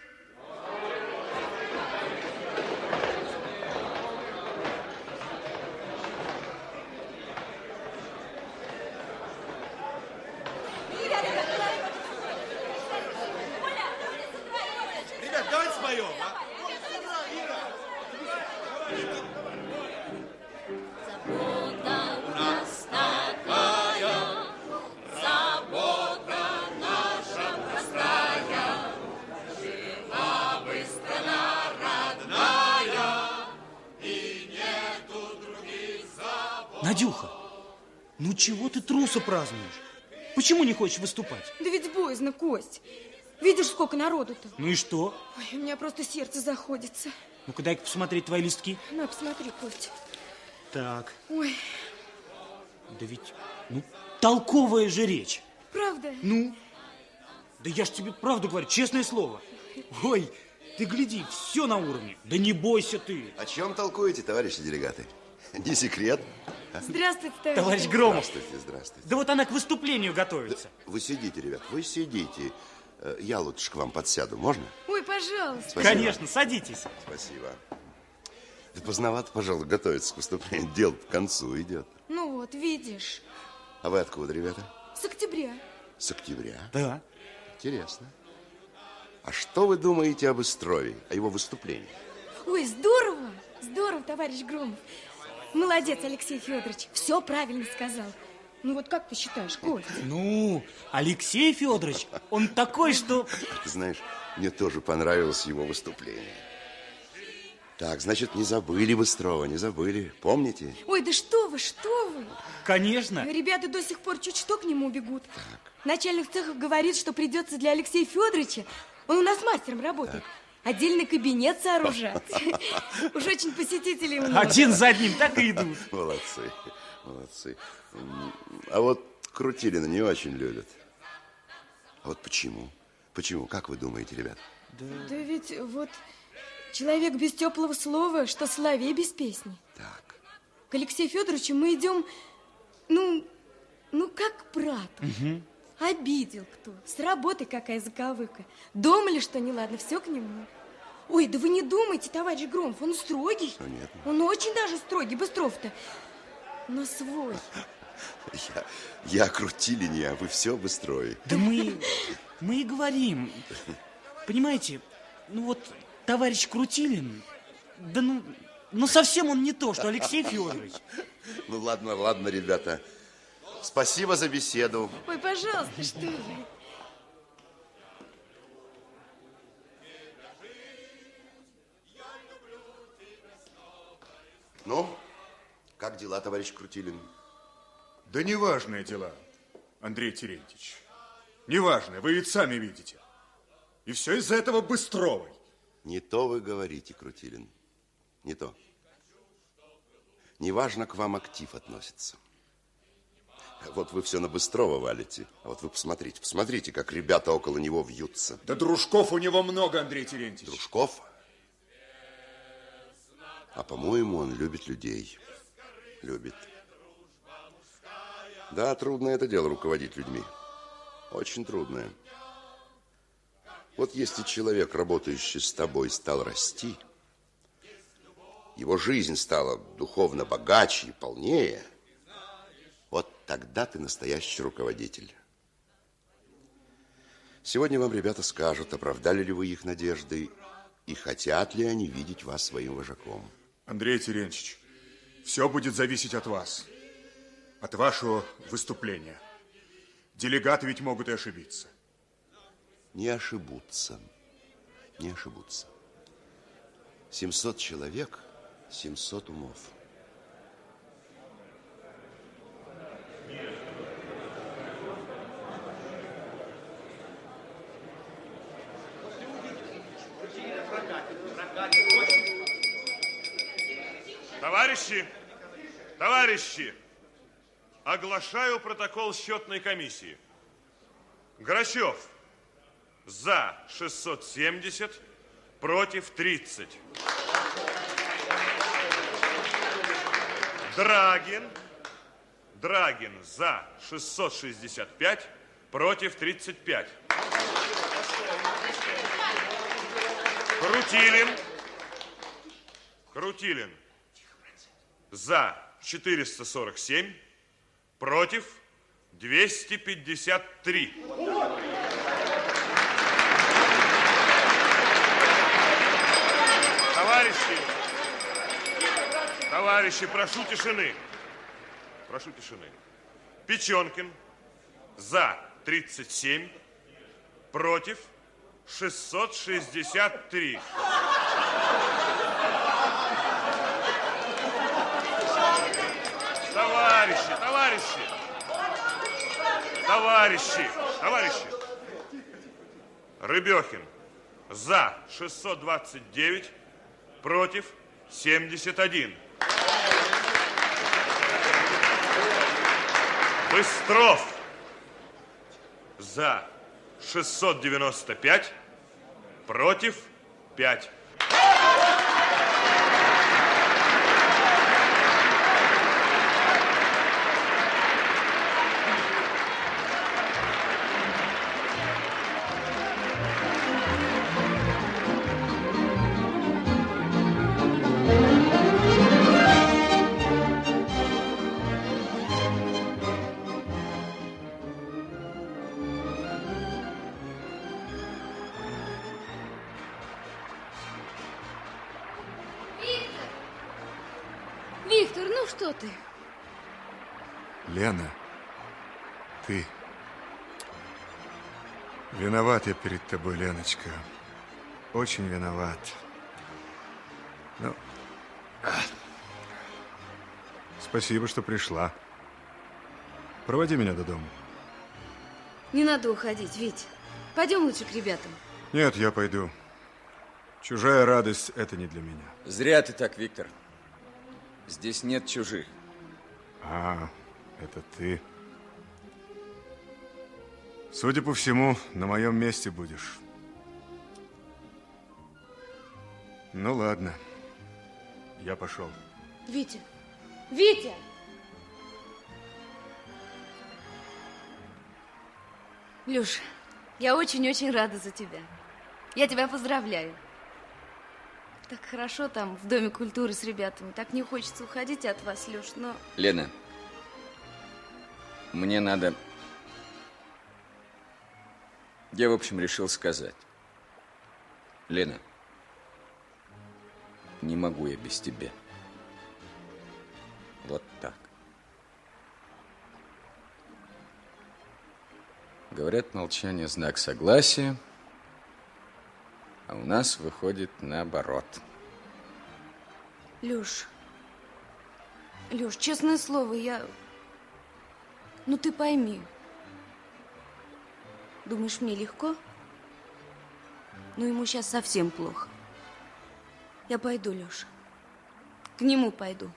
Надюха, ну чего ты труса празднуешь? Почему не хочешь выступать? Да ведь боязно, Кость. Видишь, сколько народу-то? Ну и что? Ой, у меня просто сердце заходится. Ну-ка дай-ка посмотреть твои листки. На, посмотри, Кость. Так, Ой, да ведь, ну, толковая же речь. правда? Ну, да я ж тебе правду говорю, честное слово. Ой, Ты гляди, все на уровне. Да не бойся ты. О чем толкуете, товарищи делегаты? Не секрет. Здравствуйте, товарищ. Товарищ Громов. Здравствуйте, здравствуйте. Да вот она к выступлению готовится. Вы сидите, ребят, вы сидите. Э, Я лучше к вам подсяду, можно? Ой, пожалуйста. Спасибо. Конечно, садитесь. Спасибо. Да поздновато, пожалуй, готовиться к выступлению. Дело к концу идет. Ну вот, видишь, А вы откуда, ребята? с октября. С октября? Да. Интересно. А что вы думаете об Истрове, о его выступлении? Ой, здорово, здорово, товарищ Громов. Молодец, Алексей Федорович, все правильно сказал. Ну вот как ты считаешь, Кость? Ну, Алексей Федорович, он такой, что... Ты знаешь, мне тоже понравилось его выступление. Так, значит, не забыли Быстрова, не забыли. Помните? Ой, да что вы, что вы? Конечно. Ребята до сих пор чуть что к нему бегут. Начальник цеха говорит, что придется для Алексея Федоровича, он у нас мастером работает, отдельный кабинет сооружать. [LAUGHS] Уж очень посетителей много. Один за одним так и идут. [LAUGHS] Молодцы, молодцы. А вот Крутилина не очень любят. А вот почему? Почему? Как вы думаете, ребят? Да ведь вот человек без теплого слова, что соловей без песни. Так. К Алексею Федоровичу мы идем, ну, ну как к брату. Обидел кто, с работы какая заковыка. Думали, что неладно, все к нему. Ой, да вы не думайте, товарищ Громов, он строгий. нет. Он очень даже строгий, Быстров-то. Но свой. Я, я о Крутилине, а вы все быстрое. Да мы, мы и говорим. Понимаете, ну вот товарищ Крутилин, да ну, ну совсем он не то, что Алексей Федорович. Ну ладно, ладно, ребята. Спасибо за беседу. Ой, пожалуйста, что вы. Ну, как дела, товарищ Крутилин? Да неважные дела, Андрей Терентьевич. Неважные, вы ведь сами видите. И все из-за этого Быстровой. Не то вы говорите, Крутилин. Не то. Неважно, к вам актив относится. Вот вы все на Быстрова валите. А вот вы посмотрите, посмотрите, как ребята около него вьются. Да дружков у него много, Андрей Терентьевич. Дружков? А по-моему, он любит людей. Любит. Да, трудное это дело руководить людьми. Очень трудное. Вот если человек, работающий с тобой, стал расти, его жизнь стала духовно богаче и полнее, вот тогда ты настоящий руководитель. Сегодня вам ребята скажут, оправдали ли вы их надежды и хотят ли они видеть вас своим вожаком. Андрей Терентьевич, все будет зависеть от вас. От вашего выступления. Делегаты ведь могут и ошибиться. Не ошибутся. Не ошибутся. 700 человек, 700 умов. Товарищи, товарищи, оглашаю протокол счетной комиссии. Грачев за 670, против 30. Драгин, Драгин за 665, против 35. Крутилин, Крутилин за 447, против 253. Товарищи, товарищи, прошу тишины. Прошу тишины. Печенкин за 37, против 663. Товарищи, товарищи! Товарищи, товарищи! Рыбехин за 629, против 71. Быстров за 695, против 5. Виноват я перед тобой, Леночка. Очень виноват. Ну, а, спасибо, что пришла. Проводи меня до дома. Не надо уходить, Вить. Пойдем лучше к ребятам. Нет, я пойду. Чужая радость – это не для меня. Зря ты так, Виктор. Здесь нет чужих. А, это ты. Судя по всему, на моем месте будешь. Ну ладно, я пошел. Витя! Витя! Люш, я очень-очень рада за тебя. Я тебя поздравляю. Так хорошо там, в Доме культуры с ребятами. Так не хочется уходить от вас, Люш, но... Лена, мне надо... Я, в общем, решил сказать. Лена, не могу я без тебя. Вот так. Говорят, молчание – знак согласия, а у нас выходит наоборот. Люш, Люш, честное слово, я... Ну, ты пойми. Думаешь, мне легко? Ну, ему сейчас совсем плохо. Я пойду, Леша. К нему пойду.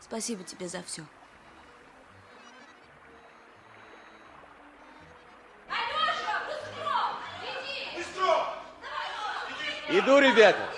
Спасибо тебе за все. Иду, ребята.